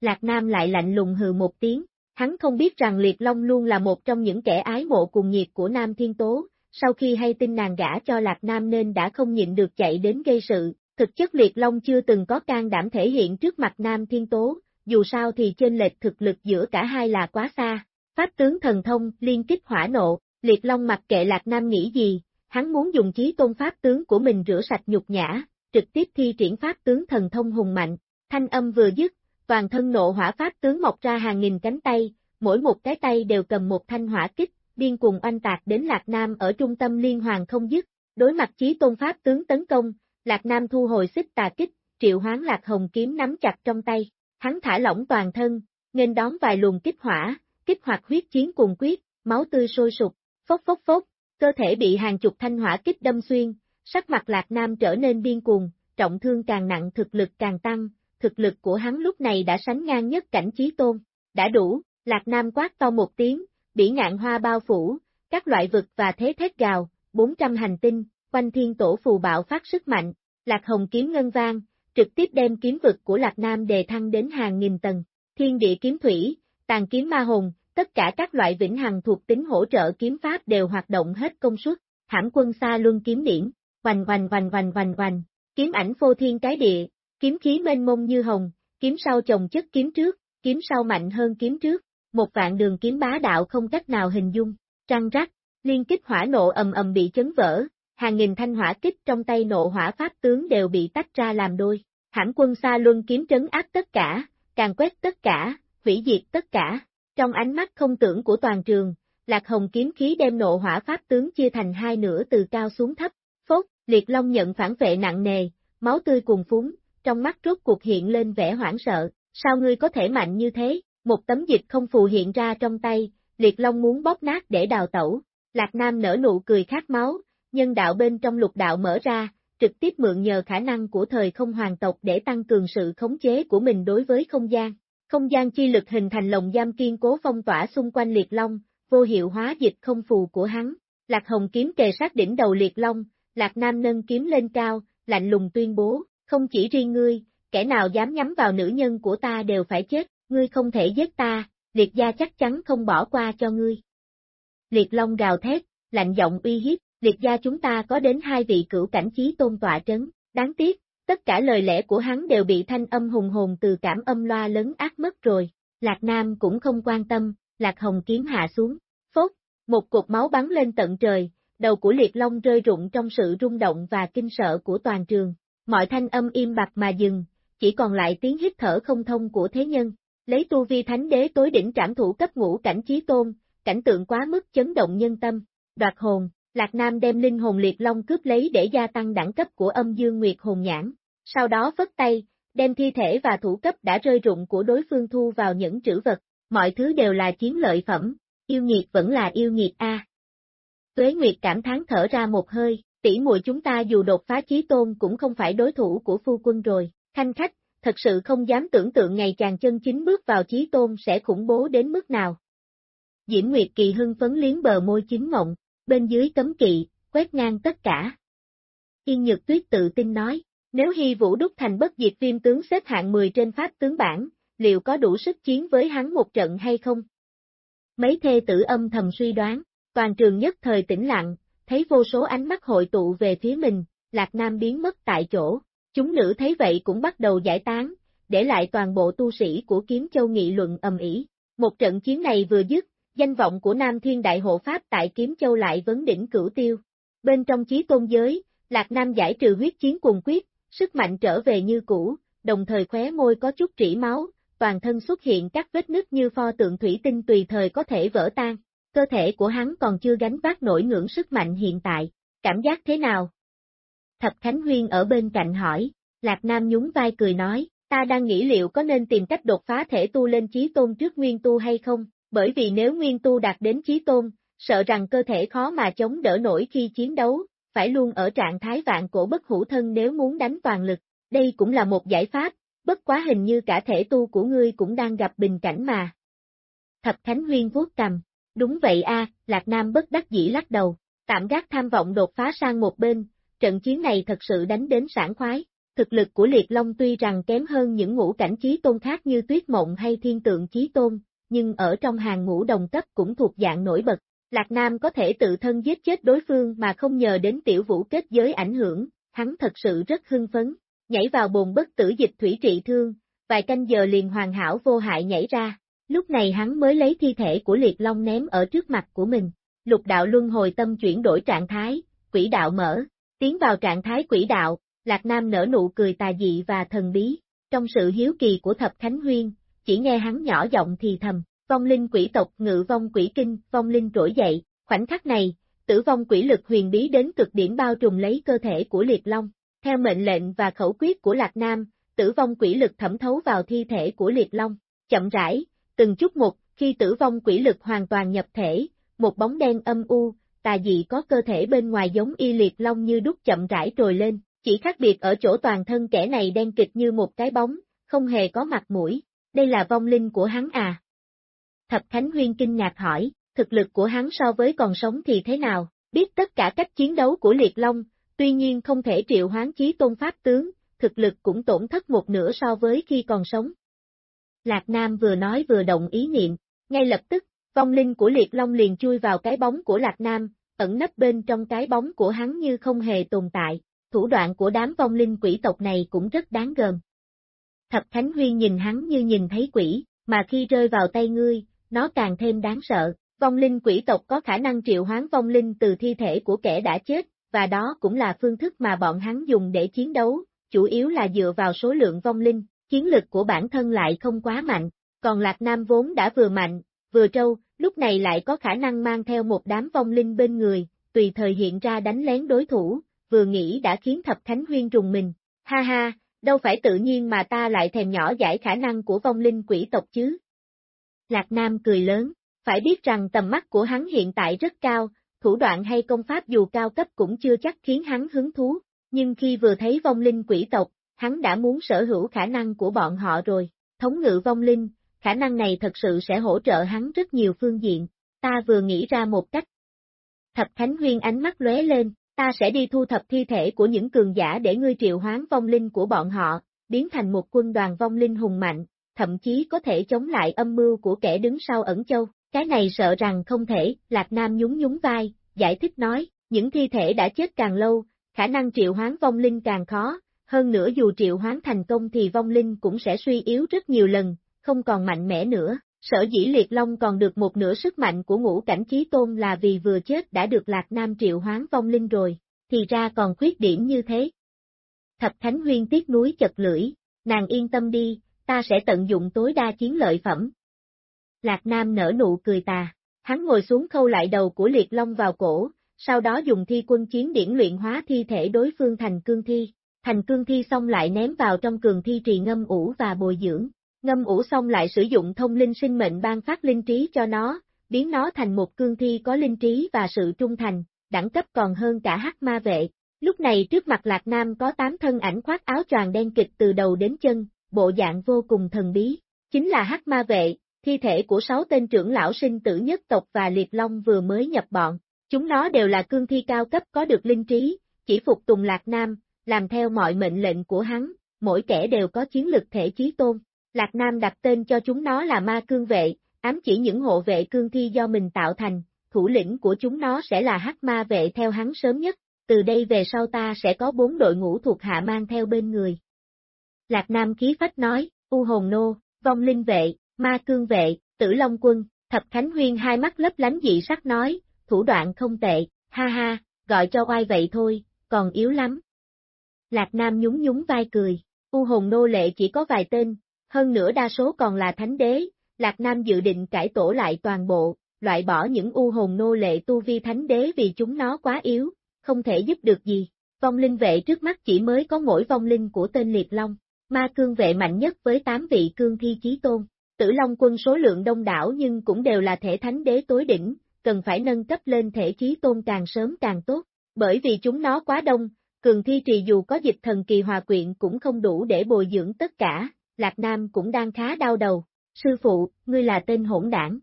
Lạc Nam lại lạnh lùng hừ một tiếng, hắn không biết rằng Liệt Long luôn là một trong những kẻ ái mộ cùng nhiệt của Nam Thiên Tố, sau khi hay tin nàng gả cho Lạc Nam nên đã không nhịn được chạy đến gây sự, thực chất Liệt Long chưa từng có can đảm thể hiện trước mặt Nam Thiên Tố, dù sao thì trên lệch thực lực giữa cả hai là quá xa. Pháp tướng thần thông, liên kích hỏa nộ, Liệt Long mặc kệ Lạc Nam nghĩ gì, hắn muốn dùng chí tôn pháp tướng của mình rửa sạch nhục nhã, trực tiếp thi triển pháp tướng thần thông hùng mạnh, thanh âm vừa dứt, toàn thân nộ hỏa pháp tướng mọc ra hàng nghìn cánh tay, mỗi một cái tay đều cầm một thanh hỏa kích, điên cùng oanh tạc đến Lạc Nam ở trung tâm liên hoàng không dứt, đối mặt chí tôn pháp tướng tấn công, Lạc Nam thu hồi xích tà kích, triệu hoán Lạc Hồng kiếm nắm chặt trong tay, hắn thả lỏng toàn thân, nghênh đón vài luồng kích hỏa, kích hoạt huyết chiến cùng quyết, máu tươi sôi sục, phốc phốc phốc, cơ thể bị hàng chục thanh hỏa kích đâm xuyên, sắc mặt Lạc Nam trở nên điên cuồng, trọng thương càng nặng thực lực càng tăng, thực lực của hắn lúc này đã sánh ngang nhất cảnh trí tôn, đã đủ, Lạc Nam quát to một tiếng, bỉ ngạn hoa bao phủ, các loại vực và thế thét gào, 400 hành tinh, quanh thiên tổ phù bạo phát sức mạnh, Lạc Hồng kiếm ngân vang, trực tiếp đem kiếm vực của Lạc Nam đề thăng đến hàng nghìn tầng. Thiên địa kiếm thủy, tàn kiếm ma hồn, tất cả các loại vĩnh hằng thuộc tính hỗ trợ kiếm pháp đều hoạt động hết công suất. Hãm quân xa luân kiếm điển, hoành hoành hoành hoành hoành hoành, kiếm ảnh phô thiên cái địa, kiếm khí mênh mông như hồng, kiếm sau chồng chất kiếm trước, kiếm sau mạnh hơn kiếm trước, một vạn đường kiếm bá đạo không cách nào hình dung, trăng rắc, liên kích hỏa nộ ầm ầm bị chấn vỡ, hàng nghìn thanh hỏa kích trong tay nộ hỏa pháp tướng đều bị tách ra làm đôi. Hãm quân xa luân kiếm trấn áp tất cả, càng quét tất cả, hủy diệt tất cả. Trong ánh mắt không tưởng của toàn trường, Lạc Hồng kiếm khí đem nộ hỏa pháp tướng chia thành hai nửa từ cao xuống thấp. Phốt, liệt long nhận phản vệ nặng nề, máu tươi cùng phúng, trong mắt rốt cuộc hiện lên vẻ hoảng sợ. Sao ngươi có thể mạnh như thế? Một tấm dịch không phù hiện ra trong tay, liệt long muốn bóp nát để đào tẩu. Lạc Nam nở nụ cười khát máu, nhân đạo bên trong lục đạo mở ra, trực tiếp mượn nhờ khả năng của thời không hoàng tộc để tăng cường sự khống chế của mình đối với không gian. Không gian chi lực hình thành lồng giam kiên cố phong tỏa xung quanh liệt long, vô hiệu hóa dịch không phù của hắn. Lạc Hồng kiếm kề sát đỉnh đầu liệt long, Lạc Nam nâng kiếm lên cao, lạnh lùng tuyên bố, không chỉ riêng ngươi, kẻ nào dám nhắm vào nữ nhân của ta đều phải chết, ngươi không thể giết ta, liệt gia chắc chắn không bỏ qua cho ngươi. Liệt Long gào thét, lạnh giọng uy hiếp, liệt gia chúng ta có đến hai vị cửu cảnh chí tôn tọa trấn, đáng tiếc, tất cả lời lẽ của hắn đều bị thanh âm hùng hồn từ cảm âm loa lớn ác mất rồi, Lạc Nam cũng không quan tâm, Lạc Hồng kiếm hạ xuống, phốt, một cục máu bắn lên tận trời, đầu của liệt long rơi rụng trong sự rung động và kinh sợ của toàn trường, mọi thanh âm im bặt mà dừng, chỉ còn lại tiếng hít thở không thông của thế nhân, lấy tu vi thánh đế tối đỉnh trảm thủ cấp ngũ cảnh trí tôn, cảnh tượng quá mức chấn động nhân tâm, đoạt hồn, Lạc Nam đem linh hồn liệt long cướp lấy để gia tăng đẳng cấp của âm dương nguyệt hồn nhãn, sau đó phất tay, đem thi thể và thủ cấp đã rơi rụng của đối phương thu vào những trữ vật, mọi thứ đều là chiến lợi phẩm, yêu nghiệt vẫn là yêu nghiệt a. Tuế Nguyệt cảm thán thở ra một hơi, tỷ muội chúng ta dù đột phá chí tôn cũng không phải đối thủ của phu quân rồi, khanh khách, thật sự không dám tưởng tượng ngày chàng chân chính bước vào chí tôn sẽ khủng bố đến mức nào. Diễm Nguyệt Kỳ hưng phấn liếm bờ môi chính mộng, bên dưới cấm kỵ, quét ngang tất cả. Yên Nhược Tuyết tự tin nói, nếu Hy Vũ đúc thành bất diệt viêm tướng xếp hạng 10 trên pháp tướng bản, liệu có đủ sức chiến với hắn một trận hay không? Mấy thê tử âm thầm suy đoán, toàn trường nhất thời tĩnh lặng, thấy vô số ánh mắt hội tụ về phía mình, Lạc Nam biến mất tại chỗ, chúng nữ thấy vậy cũng bắt đầu giải tán, để lại toàn bộ tu sĩ của Kiếm Châu nghị luận ầm ĩ. Một trận chiến này vừa dứt, danh vọng của Nam Thiên Đại Hộ Pháp tại Kiếm Châu lại vấn đỉnh cửu tiêu. Bên trong chí tôn giới, Lạc Nam giải trừ huyết chiến cùng quyết, sức mạnh trở về như cũ, đồng thời khóe môi có chút trĩ máu, toàn thân xuất hiện các vết nứt như pho tượng thủy tinh tùy thời có thể vỡ tan. Cơ thể của hắn còn chưa gánh vác nổi ngưỡng sức mạnh hiện tại, cảm giác thế nào? Thập Khánh Huyên ở bên cạnh hỏi, Lạc Nam nhún vai cười nói, ta đang nghĩ liệu có nên tìm cách đột phá thể tu lên chí tôn trước nguyên tu hay không, bởi vì nếu nguyên tu đạt đến chí tôn, sợ rằng cơ thể khó mà chống đỡ nổi khi chiến đấu, phải luôn ở trạng thái vạn cổ bất hữu thân nếu muốn đánh toàn lực, đây cũng là một giải pháp, bất quá hình như cả thể tu của ngươi cũng đang gặp bình cảnh mà. Thập Khánh Huyên vuốt cầm, đúng vậy a, Lạc Nam bất đắc dĩ lắc đầu, tạm gác tham vọng đột phá sang một bên, trận chiến này thật sự đánh đến sảng khoái. Thực lực của Liệt Long tuy rằng kém hơn những ngũ cảnh chí tôn khác như Tuyết Mộng hay Thiên Tượng Chí Tôn, nhưng ở trong hàng ngũ đồng cấp cũng thuộc dạng nổi bật. Lạc Nam có thể tự thân giết chết đối phương mà không nhờ đến tiểu vũ kết giới ảnh hưởng, hắn thật sự rất hưng phấn, nhảy vào bồn bất tử dịch thủy trị thương, vài canh giờ liền hoàn hảo vô hại nhảy ra, lúc này hắn mới lấy thi thể của liệt long ném ở trước mặt của mình, lục đạo luân hồi tâm chuyển đổi trạng thái, quỷ đạo mở, tiến vào trạng thái quỷ đạo, Lạc Nam nở nụ cười tà dị và thần bí, trong sự hiếu kỳ của Thập Khánh Huyên, chỉ nghe hắn nhỏ giọng thì thầm, vong linh quỷ tộc ngự vong quỷ kinh, vong linh trỗi dậy, khoảnh khắc này, tử vong quỷ lực huyền bí đến cực điểm bao trùm lấy cơ thể của liệt long, theo mệnh lệnh và khẩu quyết của Lạc Nam, tử vong quỷ lực thẩm thấu vào thi thể của liệt long, chậm rãi, từng chút một, khi tử vong quỷ lực hoàn toàn nhập thể, một bóng đen âm u, tà dị có cơ thể bên ngoài giống y liệt long như đúc chậm rãi trồi lên, chỉ khác biệt ở chỗ toàn thân kẻ này đen kịch như một cái bóng, không hề có mặt mũi, đây là vong linh của hắn à. Thập Khánh Huyên kinh ngạc hỏi, thực lực của hắn so với còn sống thì thế nào, biết tất cả cách chiến đấu của Liệt Long, tuy nhiên không thể triệu hoán chí tôn pháp tướng, thực lực cũng tổn thất một nửa so với khi còn sống. Lạc Nam vừa nói vừa động ý niệm, ngay lập tức, vong linh của liệt long liền chui vào cái bóng của Lạc Nam, ẩn nấp bên trong cái bóng của hắn như không hề tồn tại, thủ đoạn của đám vong linh quỷ tộc này cũng rất đáng gờm. Thập Khánh Huyên nhìn hắn như nhìn thấy quỷ, mà khi rơi vào tay ngươi, nó càng thêm đáng sợ. Vong linh quỷ tộc có khả năng triệu hoán vong linh từ thi thể của kẻ đã chết, và đó cũng là phương thức mà bọn hắn dùng để chiến đấu, chủ yếu là dựa vào số lượng vong linh, chiến lực của bản thân lại không quá mạnh, còn Lạc Nam vốn đã vừa mạnh, vừa trâu, lúc này lại có khả năng mang theo một đám vong linh bên người, tùy thời hiện ra đánh lén đối thủ, vừa nghĩ đã khiến Thập Khánh Huyên rùng mình. Ha ha, đâu phải tự nhiên mà ta lại thèm nhỏ giải khả năng của vong linh quỷ tộc chứ. Lạc Nam cười lớn, phải biết rằng tầm mắt của hắn hiện tại rất cao, thủ đoạn hay công pháp dù cao cấp cũng chưa chắc khiến hắn hứng thú, nhưng khi vừa thấy vong linh quỷ tộc, hắn đã muốn sở hữu khả năng của bọn họ rồi, thống ngự vong linh, khả năng này thật sự sẽ hỗ trợ hắn rất nhiều phương diện, ta vừa nghĩ ra một cách. Thập Khánh Huyên ánh mắt lóe lên, ta sẽ đi thu thập thi thể của những cường giả để ngươi triệu hoán vong linh của bọn họ, biến thành một quân đoàn vong linh hùng mạnh, thậm chí có thể chống lại âm mưu của kẻ đứng sau ẩn châu. Cái này sợ rằng không thể, Lạc Nam nhún nhún vai, giải thích nói, những thi thể đã chết càng lâu, khả năng triệu hoán vong linh càng khó, hơn nữa dù triệu hoán thành công thì vong linh cũng sẽ suy yếu rất nhiều lần, không còn mạnh mẽ nữa. Sở dĩ liệt long còn được một nửa sức mạnh của ngũ cảnh trí tôn là vì vừa chết đã được Lạc Nam triệu hoán vong linh rồi, thì ra còn khuyết điểm như thế. Thập Thánh Huyên tiếc núi chật lưỡi, nàng yên tâm đi, ta sẽ tận dụng tối đa chiến lợi phẩm. Lạc Nam nở nụ cười tà, hắn ngồi xuống khâu lại đầu của liệt long vào cổ, sau đó dùng thi quân chiến điển luyện hóa thi thể đối phương thành cương thi, thành cương thi xong lại ném vào trong cường thi trì ngâm ủ và bồi dưỡng, ngâm ủ xong lại sử dụng thông linh sinh mệnh ban phát linh trí cho nó, biến nó thành một cương thi có linh trí và sự trung thành, đẳng cấp còn hơn cả hắc ma vệ. Lúc này trước mặt Lạc Nam có tám thân ảnh khoác áo choàng đen kịch từ đầu đến chân, bộ dạng vô cùng thần bí, chính là hắc ma vệ, thi thể của sáu tên trưởng lão sinh tử nhất tộc và liệt long vừa mới nhập bọn. Chúng nó đều là cương thi cao cấp có được linh trí, chỉ phục tùng Lạc Nam, làm theo mọi mệnh lệnh của hắn, mỗi kẻ đều có chiến lực thể chí tôn. Lạc Nam đặt tên cho chúng nó là ma cương vệ, ám chỉ những hộ vệ cương thi do mình tạo thành, thủ lĩnh của chúng nó sẽ là hắc ma vệ theo hắn sớm nhất, từ đây về sau ta sẽ có bốn đội ngũ thuộc hạ mang theo bên người. Lạc Nam khí phách nói, U hồn nô, vong linh vệ, ma cương vệ, tử long quân, thập khánh huyên hai mắt lấp lánh dị sắc nói, thủ đoạn không tệ, ha ha, gọi cho oai vậy thôi, còn yếu lắm. Lạc Nam nhún nhún vai cười, U hồn nô lệ chỉ có vài tên, hơn nữa đa số còn là thánh đế, Lạc Nam dự định cải tổ lại toàn bộ, loại bỏ những u hồn nô lệ tu vi thánh đế vì chúng nó quá yếu, không thể giúp được gì. Vong linh vệ trước mắt chỉ mới có mỗi vong linh của tên Liệt Long, ma cương vệ mạnh nhất với 8 vị cương thi chí tôn. Tử Long quân số lượng đông đảo nhưng cũng đều là thể thánh đế tối đỉnh, cần phải nâng cấp lên thể chí tôn càng sớm càng tốt, bởi vì chúng nó quá đông, cường thi trì dù có dịch thần kỳ hòa quyện cũng không đủ để bồi dưỡng tất cả, Lạc Nam cũng đang khá đau đầu, sư phụ, ngươi là tên hỗn đảng.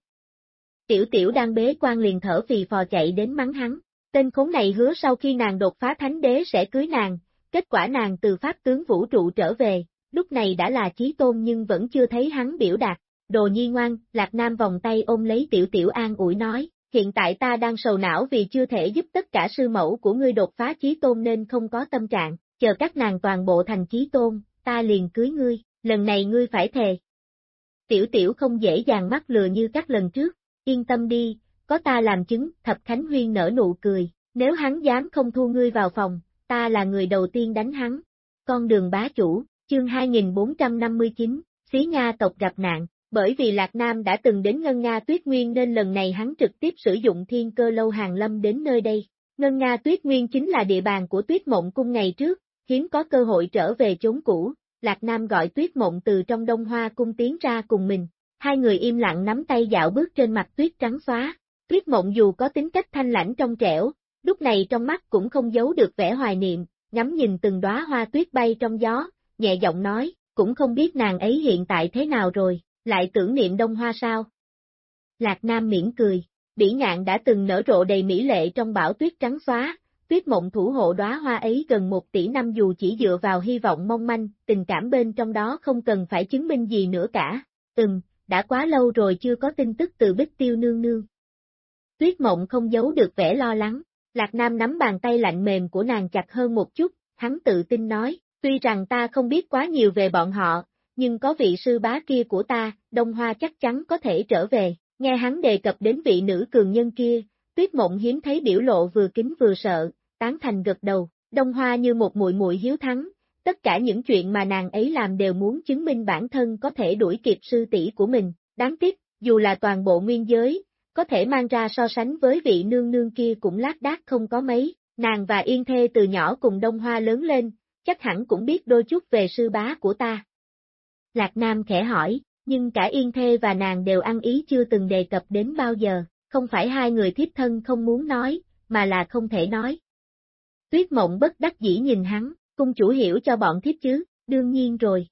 Tiểu tiểu đang bế quan liền thở phì phò chạy đến mắng hắn, tên khốn này hứa sau khi nàng đột phá thánh đế sẽ cưới nàng, kết quả nàng từ pháp tướng vũ trụ trở về, lúc này đã là chí tôn nhưng vẫn chưa thấy hắn biểu đạt, đồ nhi ngoan, Lạc Nam vòng tay ôm lấy tiểu tiểu an ủi nói, hiện tại ta đang sầu não vì chưa thể giúp tất cả sư mẫu của ngươi đột phá chí tôn nên không có tâm trạng, chờ các nàng toàn bộ thành chí tôn, ta liền cưới ngươi, lần này ngươi phải thề. Tiểu tiểu không dễ dàng mắc lừa như các lần trước, yên tâm đi, có ta làm chứng, thập Khánh Huyên nở nụ cười, nếu hắn dám không thu ngươi vào phòng, ta là người đầu tiên đánh hắn. Con đường bá chủ, chương 2459, xí Nha tộc gặp nạn, bởi vì Lạc Nam đã từng đến Ngân Nga Tuyết Nguyên nên lần này hắn trực tiếp sử dụng thiên cơ lâu hàng lâm đến nơi đây. Ngân Nga Tuyết Nguyên chính là địa bàn của Tuyết Mộng Cung ngày trước, hiếm có cơ hội trở về chốn cũ, Lạc Nam gọi Tuyết Mộng từ trong đông hoa cung tiến ra cùng mình, hai người im lặng nắm tay dạo bước trên mặt tuyết trắng xóa. Tuyết Mộng dù có tính cách thanh lãnh trong trẻo, lúc này trong mắt cũng không giấu được vẻ hoài niệm, ngắm nhìn từng đóa hoa tuyết bay trong gió, nhẹ giọng nói, cũng không biết nàng ấy hiện tại thế nào rồi, lại tưởng niệm đông hoa sao. Lạc Nam miễn cười, bỉ ngạn đã từng nở rộ đầy mỹ lệ trong bão tuyết trắng xóa, tuyết mộng thủ hộ đóa hoa ấy gần một tỷ năm dù chỉ dựa vào hy vọng mong manh, tình cảm bên trong đó không cần phải chứng minh gì nữa cả. Ừm, đã quá lâu rồi chưa có tin tức từ Bích Tiêu Nương Nương. Tuyết mộng không giấu được vẻ lo lắng, Lạc Nam nắm bàn tay lạnh mềm của nàng chặt hơn một chút, hắn tự tin nói, tuy rằng ta không biết quá nhiều về bọn họ, nhưng có vị sư bá kia của ta, Đông Hoa chắc chắn có thể trở về. Nghe hắn đề cập đến vị nữ cường nhân kia, Tuyết Mộng hiếm thấy biểu lộ vừa kính vừa sợ, tán thành gật đầu, Đông Hoa như một muội muội hiếu thắng, tất cả những chuyện mà nàng ấy làm đều muốn chứng minh bản thân có thể đuổi kịp sư tỷ của mình, đáng tiếc, dù là toàn bộ nguyên giới, có thể mang ra so sánh với vị nương nương kia cũng lát đác không có mấy, nàng và Yên Thê từ nhỏ cùng Đông Hoa lớn lên, chắc hẳn cũng biết đôi chút về sư bá của ta. Lạc Nam khẽ hỏi, nhưng cả Yên Thê và nàng đều ăn ý chưa từng đề cập đến bao giờ, không phải hai người thiếp thân không muốn nói, mà là không thể nói. Tuyết mộng bất đắc dĩ nhìn hắn, cung chủ hiểu cho bọn thiếp chứ, đương nhiên rồi.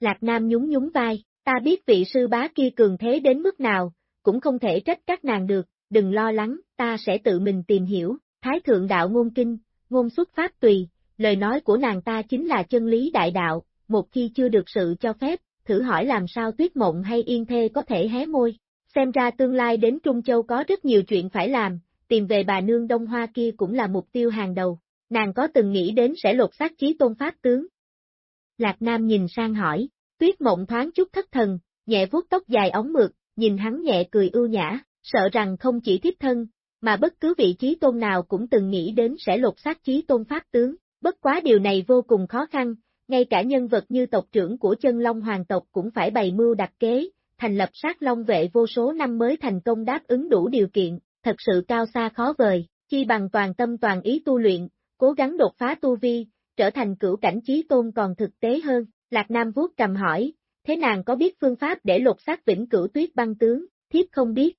Lạc Nam nhún nhún vai, ta biết vị sư bá kia cường thế đến mức nào, cũng không thể trách các nàng được, đừng lo lắng, ta sẽ tự mình tìm hiểu, Thái Thượng Đạo Ngôn Kinh, ngôn xuất pháp tùy, lời nói của nàng ta chính là chân lý đại đạo, một khi chưa được sự cho phép, thử hỏi làm sao tuyết mộng hay yên thê có thể hé môi. Xem ra tương lai đến Trung Châu có rất nhiều chuyện phải làm, tìm về bà nương Đông Hoa kia cũng là mục tiêu hàng đầu. Nàng có từng nghĩ đến sẽ lột xác chí tôn pháp tướng? Lạc Nam nhìn sang hỏi, tuyết mộng thoáng chút thất thần, nhẹ vuốt tóc dài ống mượt, nhìn hắn nhẹ cười ưu nhã, sợ rằng không chỉ thiếp thân, mà bất cứ vị trí tôn nào cũng từng nghĩ đến sẽ lột xác chí tôn pháp tướng, bất quá điều này vô cùng khó khăn, ngay cả nhân vật như tộc trưởng của chân Long Hoàng tộc cũng phải bày mưu đặt kế, thành lập sát Long vệ vô số năm mới thành công đáp ứng đủ điều kiện, thật sự cao xa khó vời, chi bằng toàn tâm toàn ý tu luyện, cố gắng đột phá tu vi, trở thành cửu cảnh trí tôn còn thực tế hơn, Lạc Nam vuốt cầm hỏi, thế nàng có biết phương pháp để lột xác vĩnh cửu tuyết băng tướng, thiếp không biết.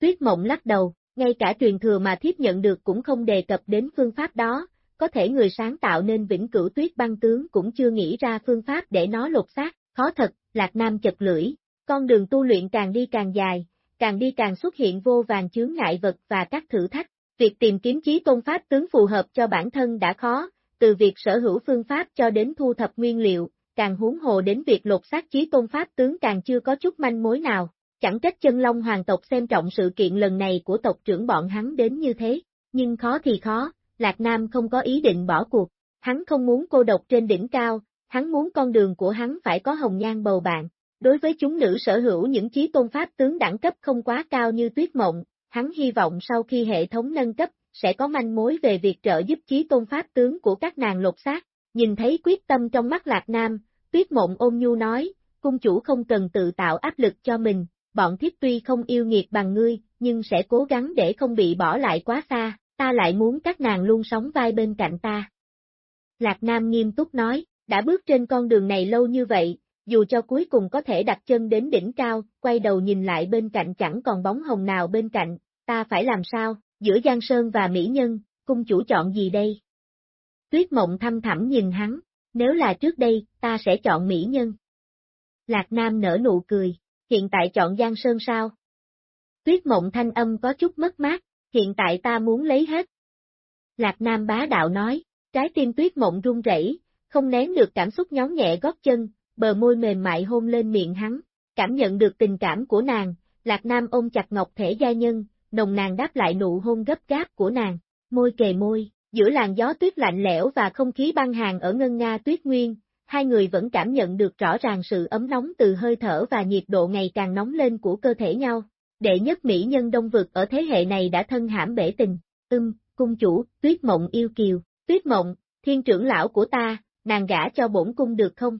Tuyết mộng lắc đầu, ngay cả truyền thừa mà thiếp nhận được cũng không đề cập đến phương pháp đó, có thể người sáng tạo nên vĩnh cửu tuyết băng tướng cũng chưa nghĩ ra phương pháp để nó lột xác, khó thật, Lạc Nam chật lưỡi, con đường tu luyện càng đi càng dài, càng đi càng xuất hiện vô vàng chướng ngại vật và các thử thách, việc tìm kiếm chí tôn pháp tướng phù hợp cho bản thân đã khó, từ việc sở hữu phương pháp cho đến thu thập nguyên liệu, càng huống hồ đến việc lột xác chí tôn pháp tướng càng chưa có chút manh mối nào, chẳng trách chân long hoàng tộc xem trọng sự kiện lần này của tộc trưởng bọn hắn đến như thế, nhưng khó thì khó, Lạc Nam không có ý định bỏ cuộc, hắn không muốn cô độc trên đỉnh cao, hắn muốn con đường của hắn phải có hồng nhan bầu bạn. Đối với chúng nữ sở hữu những chí tôn pháp tướng đẳng cấp không quá cao như tuyết mộng, hắn hy vọng sau khi hệ thống nâng cấp, sẽ có manh mối về việc trợ giúp chí tôn pháp tướng của các nàng lột xác. Nhìn thấy quyết tâm trong mắt Lạc Nam, tuyết mộng ôm nhu nói, cung chủ không cần tự tạo áp lực cho mình, bọn thiếp tuy không yêu nghiệt bằng ngươi, nhưng sẽ cố gắng để không bị bỏ lại quá xa ta lại muốn các nàng luôn sống vai bên cạnh ta. Lạc Nam nghiêm túc nói, đã bước trên con đường này lâu như vậy, dù cho cuối cùng có thể đặt chân đến đỉnh cao, quay đầu nhìn lại bên cạnh chẳng còn bóng hồng nào bên cạnh, ta phải làm sao, giữa Giang Sơn và Mỹ Nhân, cung chủ chọn gì đây? Tuyết mộng thăm thẳm nhìn hắn, nếu là trước đây, ta sẽ chọn Mỹ Nhân. Lạc Nam nở nụ cười, hiện tại chọn Giang Sơn sao? Tuyết mộng thanh âm có chút mất mát, hiện tại ta muốn lấy hết. Lạc Nam bá đạo nói, trái tim tuyết mộng run rẩy, không nén được cảm xúc nhón nhẹ gót chân, bờ môi mềm mại hôn lên miệng hắn, cảm nhận được tình cảm của nàng, Lạc Nam ôm chặt ngọc thể gia nhân, nồng nàng đáp lại nụ hôn gấp gáp của nàng, môi kề môi, giữa làn gió tuyết lạnh lẽo và không khí băng hàng ở ngân nga tuyết nguyên, hai người vẫn cảm nhận được rõ ràng sự ấm nóng từ hơi thở và nhiệt độ ngày càng nóng lên của cơ thể nhau đệ nhất mỹ nhân đông vực ở thế hệ này đã thân hãm bể tình, ưng cung chủ, tuyết mộng yêu kiều, tuyết mộng, thiên trưởng lão của ta, nàng gả cho bổn cung được không?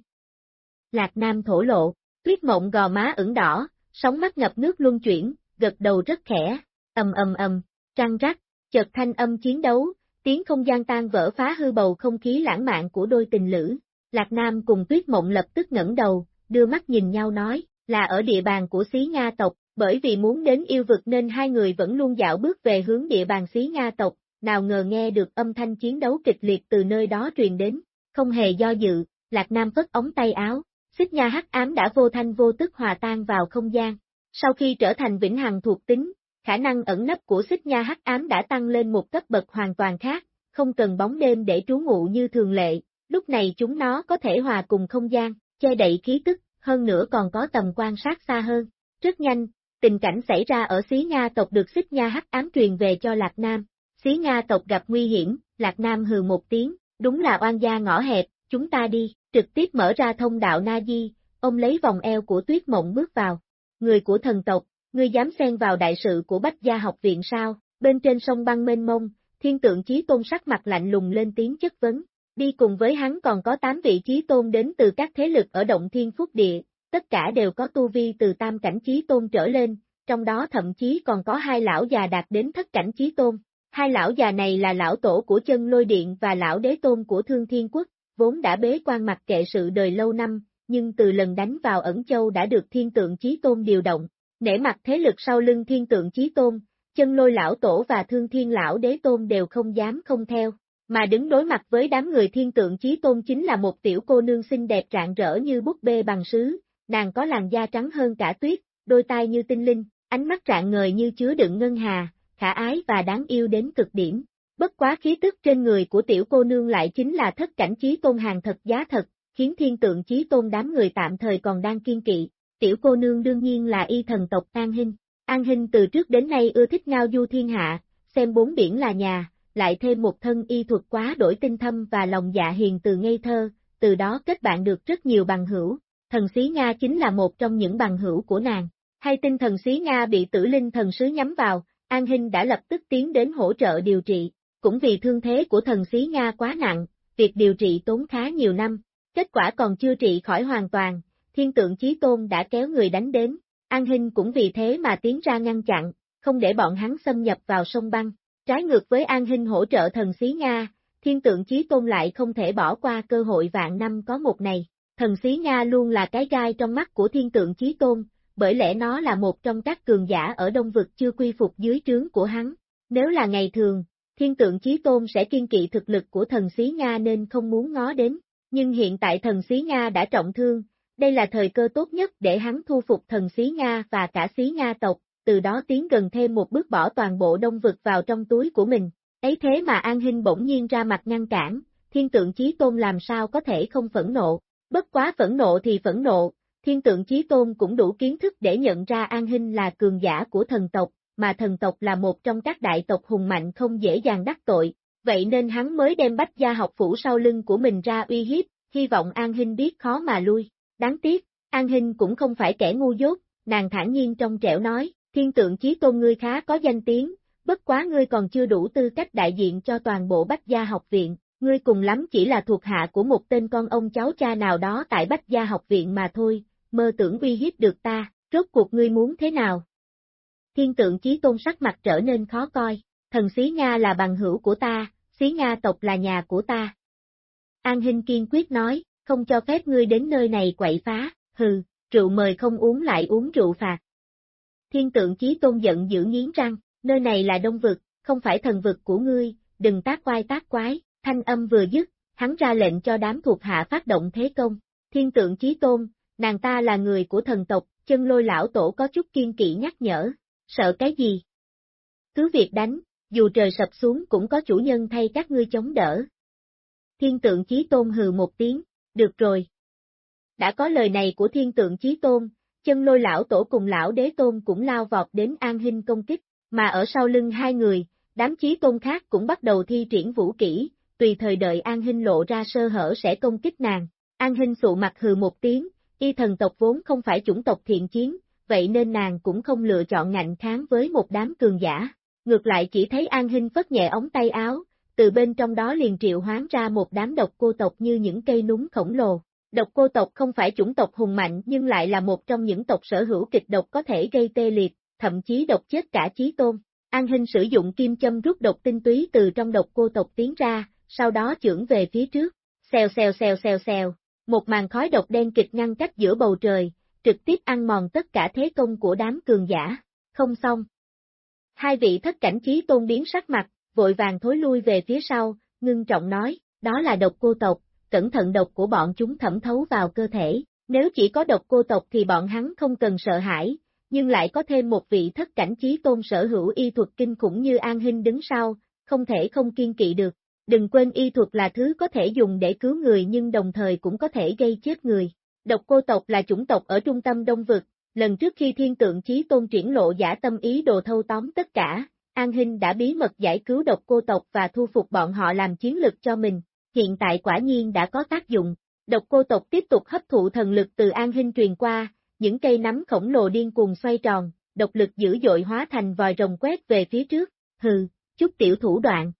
Lạc Nam thổ lộ, tuyết mộng gò má ửng đỏ, sóng mắt ngập nước luân chuyển, gật đầu rất khẽ, ầm ầm ầm, trăng rắc, chợt thanh âm chiến đấu, tiếng không gian tan vỡ phá hư bầu không khí lãng mạn của đôi tình lữ. Lạc Nam cùng Tuyết Mộng lập tức ngẩng đầu, đưa mắt nhìn nhau nói, là ở địa bàn của xí Nga tộc, bởi vì muốn đến yêu vực nên hai người vẫn luôn dạo bước về hướng địa bàn xí Nga tộc, nào ngờ nghe được âm thanh chiến đấu kịch liệt từ nơi đó truyền đến, không hề do dự, Lạc Nam phất ống tay áo, xích nha hắc ám đã vô thanh vô tức hòa tan vào không gian. Sau khi trở thành vĩnh hằng thuộc tính, khả năng ẩn nấp của xích nha hắc ám đã tăng lên một cấp bậc hoàn toàn khác, không cần bóng đêm để trú ngụ như thường lệ, lúc này chúng nó có thể hòa cùng không gian, che đậy khí tức, hơn nữa còn có tầm quan sát xa hơn. Rất nhanh, tình cảnh xảy ra ở xí Nga tộc được xích nha hắc ám truyền về cho Lạc Nam. Xí Nga tộc gặp nguy hiểm, Lạc Nam hừ một tiếng, đúng là oan gia ngõ hẹp, chúng ta đi, trực tiếp mở ra thông đạo Na Di, ông lấy vòng eo của tuyết mộng bước vào. Người của thần tộc, ngươi dám xen vào đại sự của Bách Gia học viện sao, bên trên sông băng mênh mông, thiên tượng chí tôn sắc mặt lạnh lùng lên tiếng chất vấn. Đi cùng với hắn còn có 8 vị chí tôn đến từ các thế lực ở động thiên phúc địa, tất cả đều có tu vi từ tam cảnh chí tôn trở lên, trong đó thậm chí còn có hai lão già đạt đến thất cảnh chí tôn. Hai lão già này là lão tổ của chân lôi điện và lão đế tôn của thương thiên quốc, vốn đã bế quan mặt kệ sự đời lâu năm, nhưng từ lần đánh vào ẩn châu đã được thiên tượng chí tôn điều động, nể mặt thế lực sau lưng thiên tượng chí tôn, chân lôi lão tổ và thương thiên lão đế tôn đều không dám không theo, mà đứng đối mặt với đám người thiên tượng chí tôn chính là một tiểu cô nương xinh đẹp rạng rỡ như búp bê bằng sứ, nàng có làn da trắng hơn cả tuyết, đôi tai như tinh linh, ánh mắt rạng ngời như chứa đựng ngân hà, khả ái và đáng yêu đến cực điểm. Bất quá khí tức trên người của tiểu cô nương lại chính là thất cảnh trí tôn hàng thật giá thật, khiến thiên tượng trí tôn đám người tạm thời còn đang kiên kỵ. Tiểu cô nương đương nhiên là y thần tộc An Hinh. An Hinh từ trước đến nay ưa thích ngao du thiên hạ, xem bốn biển là nhà, lại thêm một thân y thuật quá đổi tinh thâm và lòng dạ hiền từ ngây thơ, từ đó kết bạn được rất nhiều bằng hữu. Thần xí Nga chính là một trong những bằng hữu của nàng. Hay tin thần xí Nga bị tử linh thần sứ nhắm vào, An Hinh đã lập tức tiến đến hỗ trợ điều trị. Cũng vì thương thế của thần xí Nga quá nặng, việc điều trị tốn khá nhiều năm, kết quả còn chưa trị khỏi hoàn toàn, thiên tượng chí tôn đã kéo người đánh đến, An Hinh cũng vì thế mà tiến ra ngăn chặn, không để bọn hắn xâm nhập vào sông băng. Trái ngược với An Hinh hỗ trợ thần xí Nga, thiên tượng chí tôn lại không thể bỏ qua cơ hội vạn năm có một này. Thần xí Nga luôn là cái gai trong mắt của thiên tượng chí tôn, bởi lẽ nó là một trong các cường giả ở Đông Vực chưa quy phục dưới trướng của hắn. Nếu là ngày thường, thiên tượng chí tôn sẽ kiên kỵ thực lực của thần xí Nga nên không muốn ngó đến, nhưng hiện tại thần xí Nga đã trọng thương, đây là thời cơ tốt nhất để hắn thu phục thần xí Nga và cả xí Nga tộc, từ đó tiến gần thêm một bước bỏ toàn bộ đông vực vào trong túi của mình. Ấy thế mà An Hinh bỗng nhiên ra mặt ngăn cản, thiên tượng chí tôn làm sao có thể không phẫn nộ, bất quá phẫn nộ thì phẫn nộ, thiên tượng chí tôn cũng đủ kiến thức để nhận ra An Hinh là cường giả của thần tộc, mà thần tộc là một trong các đại tộc hùng mạnh không dễ dàng đắc tội, vậy nên hắn mới đem bách gia học phủ sau lưng của mình ra uy hiếp, hy vọng An Hinh biết khó mà lui. Đáng tiếc, An Hinh cũng không phải kẻ ngu dốt, nàng thản nhiên trong trẻo nói, thiên tượng chí tôn ngươi khá có danh tiếng, bất quá ngươi còn chưa đủ tư cách đại diện cho toàn bộ Bách Gia học viện, ngươi cùng lắm chỉ là thuộc hạ của một tên con ông cháu cha nào đó tại Bách Gia học viện mà thôi, mơ tưởng uy hiếp được ta, rốt cuộc ngươi muốn thế nào? Thiên tượng chí tôn sắc mặt trở nên khó coi, thần xí Nga là bằng hữu của ta, xí Nga tộc là nhà của ta. An Hinh kiên quyết nói, không cho phép ngươi đến nơi này quậy phá, hừ, rượu mời không uống lại uống rượu phạt. Thiên tượng chí tôn giận dữ nghiến răng, nơi này là đông vực, không phải thần vực của ngươi, đừng tác quai tác quái, thanh âm vừa dứt, hắn ra lệnh cho đám thuộc hạ phát động thế công. Thiên tượng chí tôn, nàng ta là người của thần tộc, chân lôi lão tổ có chút kiên kỵ nhắc nhở, sợ cái gì? Cứ việc đánh, dù trời sập xuống cũng có chủ nhân thay các ngươi chống đỡ. Thiên tượng chí tôn hừ một tiếng, được rồi. Đã có lời này của thiên tượng chí tôn, chân lôi lão tổ cùng lão đế tôn cũng lao vọt đến an hình công kích, mà ở sau lưng hai người, đám chí tôn khác cũng bắt đầu thi triển vũ kỹ, tùy thời đợi an hinh lộ ra sơ hở sẽ công kích nàng. An hinh sụ mặt hừ một tiếng, y thần tộc vốn không phải chủng tộc thiện chiến, vậy nên nàng cũng không lựa chọn ngạnh kháng với một đám cường giả. Ngược lại chỉ thấy An hinh phất nhẹ ống tay áo, từ bên trong đó liền triệu hoán ra một đám độc cô tộc như những cây núng khổng lồ. Độc cô tộc không phải chủng tộc hùng mạnh nhưng lại là một trong những tộc sở hữu kịch độc có thể gây tê liệt, thậm chí độc chết cả chí tôn. An Hinh sử dụng kim châm rút độc tinh túy từ trong độc cô tộc tiến ra, sau đó chưởng về phía trước. Xèo xèo xèo xèo xèo, một màn khói độc đen kịch ngăn cách giữa bầu trời, trực tiếp ăn mòn tất cả thế công của đám cường giả. Không xong. Hai vị thất cảnh chí tôn biến sắc mặt, vội vàng thối lui về phía sau, ngưng trọng nói, đó là độc cô tộc, cẩn thận độc của bọn chúng thẩm thấu vào cơ thể, nếu chỉ có độc cô tộc thì bọn hắn không cần sợ hãi, nhưng lại có thêm một vị thất cảnh chí tôn sở hữu y thuật kinh khủng như An Hinh đứng sau, không thể không kiên kỵ được. Đừng quên y thuật là thứ có thể dùng để cứu người nhưng đồng thời cũng có thể gây chết người. Độc cô tộc là chủng tộc ở trung tâm Đông Vực, lần trước khi thiên tượng chí tôn triển lộ giả tâm ý đồ thâu tóm tất cả, An Hinh đã bí mật giải cứu độc cô tộc và thu phục bọn họ làm chiến lực cho mình, hiện tại quả nhiên đã có tác dụng. Độc cô tộc tiếp tục hấp thụ thần lực từ An Hinh truyền qua, những cây nắm khổng lồ điên cuồng xoay tròn, độc lực dữ dội hóa thành vòi rồng quét về phía trước, hừ, chút tiểu thủ đoạn.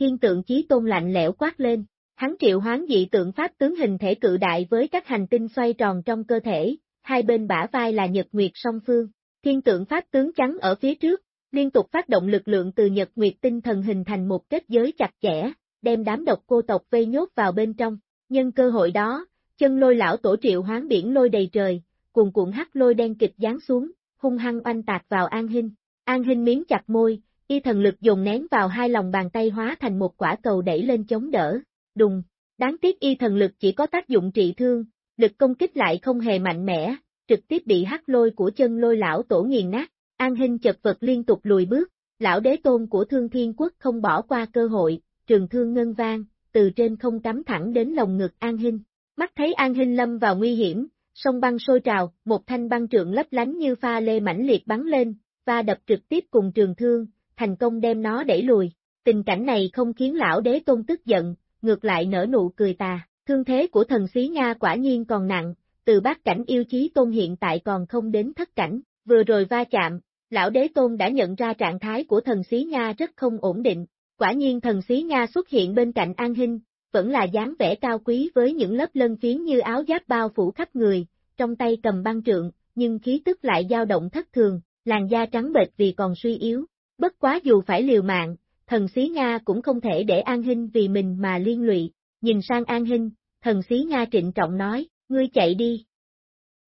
Thiên tượng chí tôn lạnh lẽo quát lên, hắn triệu hoán dị tượng pháp tướng hình thể cự đại với các hành tinh xoay tròn trong cơ thể, hai bên bả vai là nhật nguyệt song phương, thiên tượng pháp tướng trắng ở phía trước, liên tục phát động lực lượng từ nhật nguyệt tinh thần hình thành một kết giới chặt chẽ, đem đám độc cô tộc vây nhốt vào bên trong, nhân cơ hội đó, chân lôi lão tổ triệu hoán biển lôi đầy trời, cuồn cuộn hắc lôi đen kịch giáng xuống, hung hăng oanh tạc vào An Hinh. An Hinh miếng chặt môi, y thần lực dồn nén vào hai lòng bàn tay hóa thành một quả cầu đẩy lên chống đỡ. Đùng, đáng tiếc y thần lực chỉ có tác dụng trị thương, lực công kích lại không hề mạnh mẽ, trực tiếp bị hắc lôi của chân lôi lão tổ nghiền nát. An Hinh chật vật liên tục lùi bước, lão đế tôn của thương thiên quốc không bỏ qua cơ hội, trường thương ngân vang, từ trên không cắm thẳng đến lồng ngực An Hinh. Mắt thấy An Hinh lâm vào nguy hiểm, sông băng sôi trào, một thanh băng trượng lấp lánh như pha lê mãnh liệt bắn lên, và đập trực tiếp cùng trường thương, thành công đem nó đẩy lùi. Tình cảnh này không khiến lão đế tôn tức giận, ngược lại nở nụ cười tà, thương thế của thần xí Nga quả nhiên còn nặng, từ bát cảnh yêu chí tôn hiện tại còn không đến thất cảnh, vừa rồi va chạm, lão đế tôn đã nhận ra trạng thái của thần xí Nga rất không ổn định, quả nhiên thần xí Nga xuất hiện bên cạnh An Hinh, vẫn là dáng vẻ cao quý với những lớp lân phiến như áo giáp bao phủ khắp người, trong tay cầm băng trượng, nhưng khí tức lại dao động thất thường, làn da trắng bệch vì còn suy yếu. Bất quá dù phải liều mạng, thần xí Nga cũng không thể để An Hinh vì mình mà liên lụy, nhìn sang An Hinh, thần xí Nga trịnh trọng nói, ngươi chạy đi.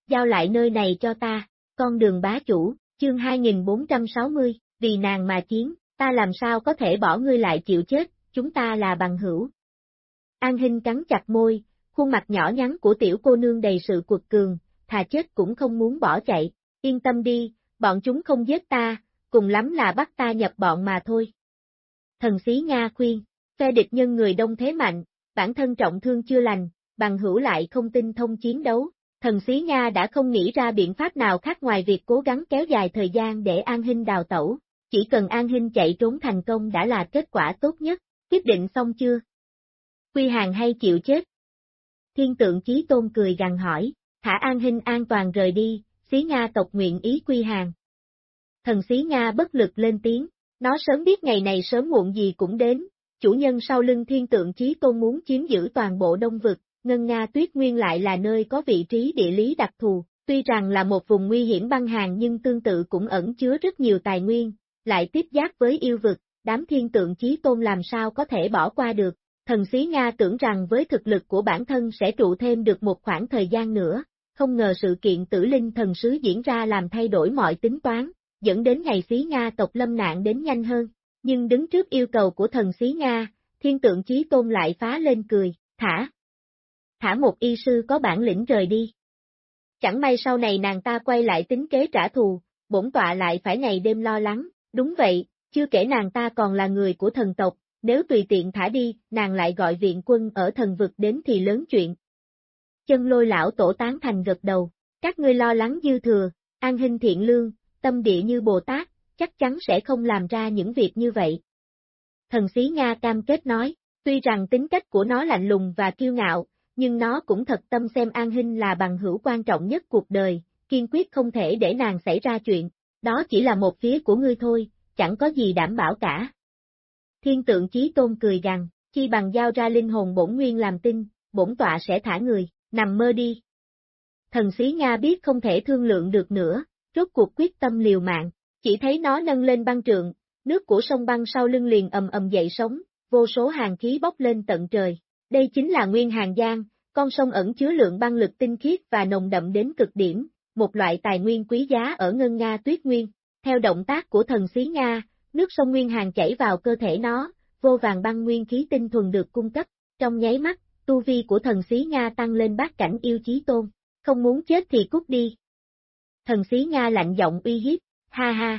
Giao lại nơi này cho ta, con đường bá chủ, chương 2460, vì nàng mà chiến, ta làm sao có thể bỏ ngươi lại chịu chết, chúng ta là bằng hữu. An Hinh cắn chặt môi, khuôn mặt nhỏ nhắn của tiểu cô nương đầy sự cuột cường, thà chết cũng không muốn bỏ chạy, yên tâm đi, bọn chúng không giết ta, cùng lắm là bắt ta nhập bọn mà thôi. Thần xí Nga khuyên, phe địch nhân người đông thế mạnh, bản thân trọng thương chưa lành, bằng hữu lại không tin thông chiến đấu. Thần xí Nga đã không nghĩ ra biện pháp nào khác ngoài việc cố gắng kéo dài thời gian để An Hinh đào tẩu, chỉ cần An Hinh chạy trốn thành công đã là kết quả tốt nhất, quyết định xong chưa? Quy hàng hay chịu chết? Thiên tượng chí tôn cười gằn hỏi, thả An Hinh an toàn rời đi, xí Nga tộc nguyện ý quy hàng. Thần xí Nga bất lực lên tiếng, nó sớm biết ngày này sớm muộn gì cũng đến, chủ nhân sau lưng thiên tượng chí tôn muốn chiếm giữ toàn bộ đông vực, Ngân Nga tuyết nguyên lại là nơi có vị trí địa lý đặc thù, tuy rằng là một vùng nguy hiểm băng hàng nhưng tương tự cũng ẩn chứa rất nhiều tài nguyên, lại tiếp giáp với yêu vực, đám thiên tượng chí tôn làm sao có thể bỏ qua được. Thần xí Nga tưởng rằng với thực lực của bản thân sẽ trụ thêm được một khoảng thời gian nữa, không ngờ sự kiện tử linh thần sứ diễn ra làm thay đổi mọi tính toán, dẫn đến ngày xí Nga tộc lâm nạn đến nhanh hơn. Nhưng đứng trước yêu cầu của thần xí Nga, thiên tượng chí tôn lại phá lên cười, thả. Thả một y sư có bản lĩnh rời đi. Chẳng may sau này nàng ta quay lại tính kế trả thù, bổn tọa lại phải ngày đêm lo lắng, đúng vậy, chưa kể nàng ta còn là người của thần tộc, nếu tùy tiện thả đi, nàng lại gọi viện quân ở thần vực đến thì lớn chuyện. Chân lôi lão tổ tán thành gật đầu, các ngươi lo lắng dư thừa, an hình thiện lương, tâm địa như Bồ Tát, chắc chắn sẽ không làm ra những việc như vậy. Thần sĩ Nga cam kết nói, tuy rằng tính cách của nó lạnh lùng và kiêu ngạo, nhưng nó cũng thật tâm xem An Hinh là bằng hữu quan trọng nhất cuộc đời, kiên quyết không thể để nàng xảy ra chuyện, đó chỉ là một phía của ngươi thôi, chẳng có gì đảm bảo cả. Thiên tượng chí tôn cười rằng, chi bằng giao ra linh hồn bổn nguyên làm tin, bổn tọa sẽ thả người, nằm mơ đi. Thần sĩ Nga biết không thể thương lượng được nữa, rốt cuộc quyết tâm liều mạng, chỉ thấy nó nâng lên băng trượng, nước của sông băng sau lưng liền ầm ầm dậy sóng, vô số hàng khí bốc lên tận trời. Đây chính là nguyên hàng giang, con sông ẩn chứa lượng băng lực tinh khiết và nồng đậm đến cực điểm, một loại tài nguyên quý giá ở ngân Nga tuyết nguyên. Theo động tác của thần xí Nga, nước sông nguyên hàng chảy vào cơ thể nó, vô vàng băng nguyên khí tinh thuần được cung cấp, trong nháy mắt, tu vi của thần xí Nga tăng lên bát cảnh yêu chí tôn, không muốn chết thì cút đi thần xí Nga lạnh giọng uy hiếp, ha ha.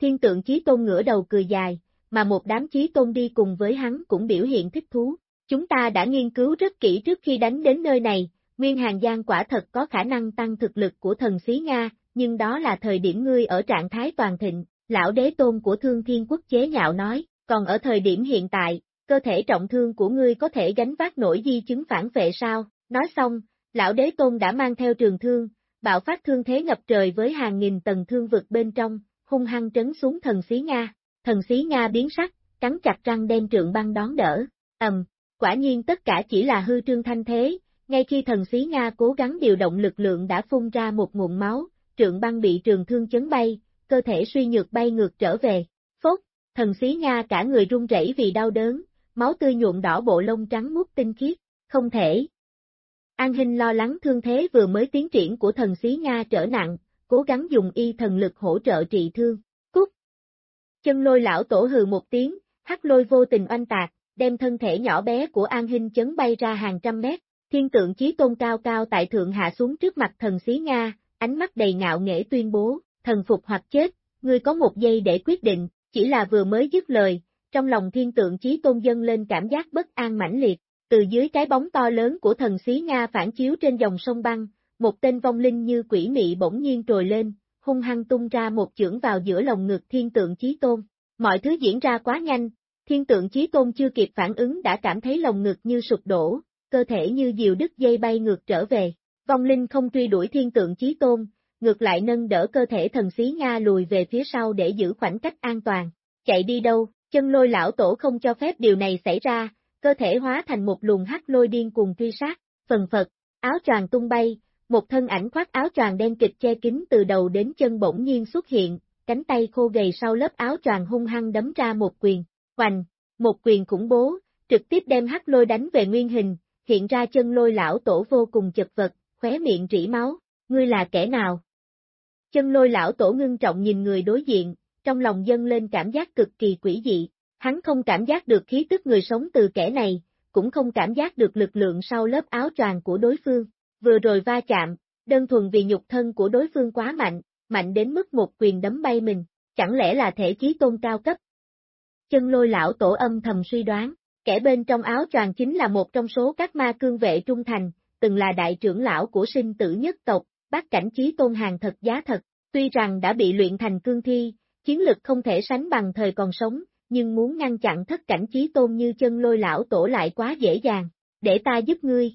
Thiên tượng chí tôn ngửa đầu cười dài, mà một đám chí tôn đi cùng với hắn cũng biểu hiện thích thú. Chúng ta đã nghiên cứu rất kỹ trước khi đánh đến nơi này, Nguyên Hàng Giang quả thật có khả năng tăng thực lực của thần xí Nga, nhưng đó là thời điểm ngươi ở trạng thái toàn thịnh, lão đế tôn của thương thiên quốc chế nhạo nói, còn ở thời điểm hiện tại, cơ thể trọng thương của ngươi có thể gánh vác nổi di chứng phản vệ sao, nói xong, lão đế tôn đã mang theo trường thương, bạo phát thương thế ngập trời với hàng nghìn tầng thương vực bên trong, hung hăng trấn xuống thần xí Nga, thần xí Nga biến sắc, cắn chặt răng đem trượng băng đón đỡ, ầm, quả nhiên tất cả chỉ là hư trương thanh thế, ngay khi thần xí Nga cố gắng điều động lực lượng đã phun ra một nguồn máu, trượng băng bị trường thương chấn bay, cơ thể suy nhược bay ngược trở về. Phốt, thần xí Nga cả người run rẩy vì đau đớn, máu tươi nhuộm đỏ bộ lông trắng muốt tinh khiết, không thể. An Hinh lo lắng thương thế vừa mới tiến triển của thần xí Nga trở nặng, cố gắng dùng y thần lực hỗ trợ trị thương. Cúc! Chân lôi lão tổ hừ một tiếng, hắc lôi vô tình oanh tạc, đem thân thể nhỏ bé của An Hinh chấn bay ra hàng trăm mét, thiên tượng chí tôn cao cao tại thượng hạ xuống trước mặt thần xí Nga, ánh mắt đầy ngạo nghễ tuyên bố, thần phục hoặc chết, ngươi có một giây để quyết định, chỉ là vừa mới dứt lời, trong lòng thiên tượng chí tôn dân lên cảm giác bất an mãnh liệt, từ dưới cái bóng to lớn của thần xí Nga phản chiếu trên dòng sông băng, một tên vong linh như quỷ mị bỗng nhiên trồi lên, hung hăng tung ra một chưởng vào giữa lồng ngực thiên tượng chí tôn. Mọi thứ diễn ra quá nhanh, thiên tượng chí tôn chưa kịp phản ứng đã cảm thấy lồng ngực như sụp đổ, cơ thể như diều đứt dây bay ngược trở về. Vong linh không truy đuổi thiên tượng chí tôn, ngược lại nâng đỡ cơ thể thần xí Nga lùi về phía sau để giữ khoảng cách an toàn. Chạy đi đâu, chân lôi lão tổ không cho phép điều này xảy ra, cơ thể hóa thành một luồng hắc lôi điên cuồng truy sát, phần phật, áo choàng tung bay, một thân ảnh khoác áo choàng đen kịch che kín từ đầu đến chân bỗng nhiên xuất hiện, cánh tay khô gầy sau lớp áo choàng hung hăng đấm ra một quyền, hoành, một quyền khủng bố, trực tiếp đem hắc lôi đánh về nguyên hình, hiện ra chân lôi lão tổ vô cùng chật vật, khóe miệng rỉ máu, ngươi là kẻ nào? Chân lôi lão tổ ngưng trọng nhìn người đối diện, trong lòng dâng lên cảm giác cực kỳ quỷ dị, hắn không cảm giác được khí tức người sống từ kẻ này, cũng không cảm giác được lực lượng sau lớp áo choàng của đối phương, vừa rồi va chạm, đơn thuần vì nhục thân của đối phương quá mạnh, mạnh đến mức một quyền đấm bay mình, chẳng lẽ là thể chí tôn cao cấp? Chân lôi lão tổ âm thầm suy đoán, kẻ bên trong áo choàng chính là một trong số các ma cương vệ trung thành, từng là đại trưởng lão của sinh tử nhất tộc, bác cảnh chí tôn hàng thật giá thật, tuy rằng đã bị luyện thành cương thi, chiến lực không thể sánh bằng thời còn sống, nhưng muốn ngăn chặn thất cảnh trí tôn như chân lôi lão tổ lại quá dễ dàng, để ta giúp ngươi.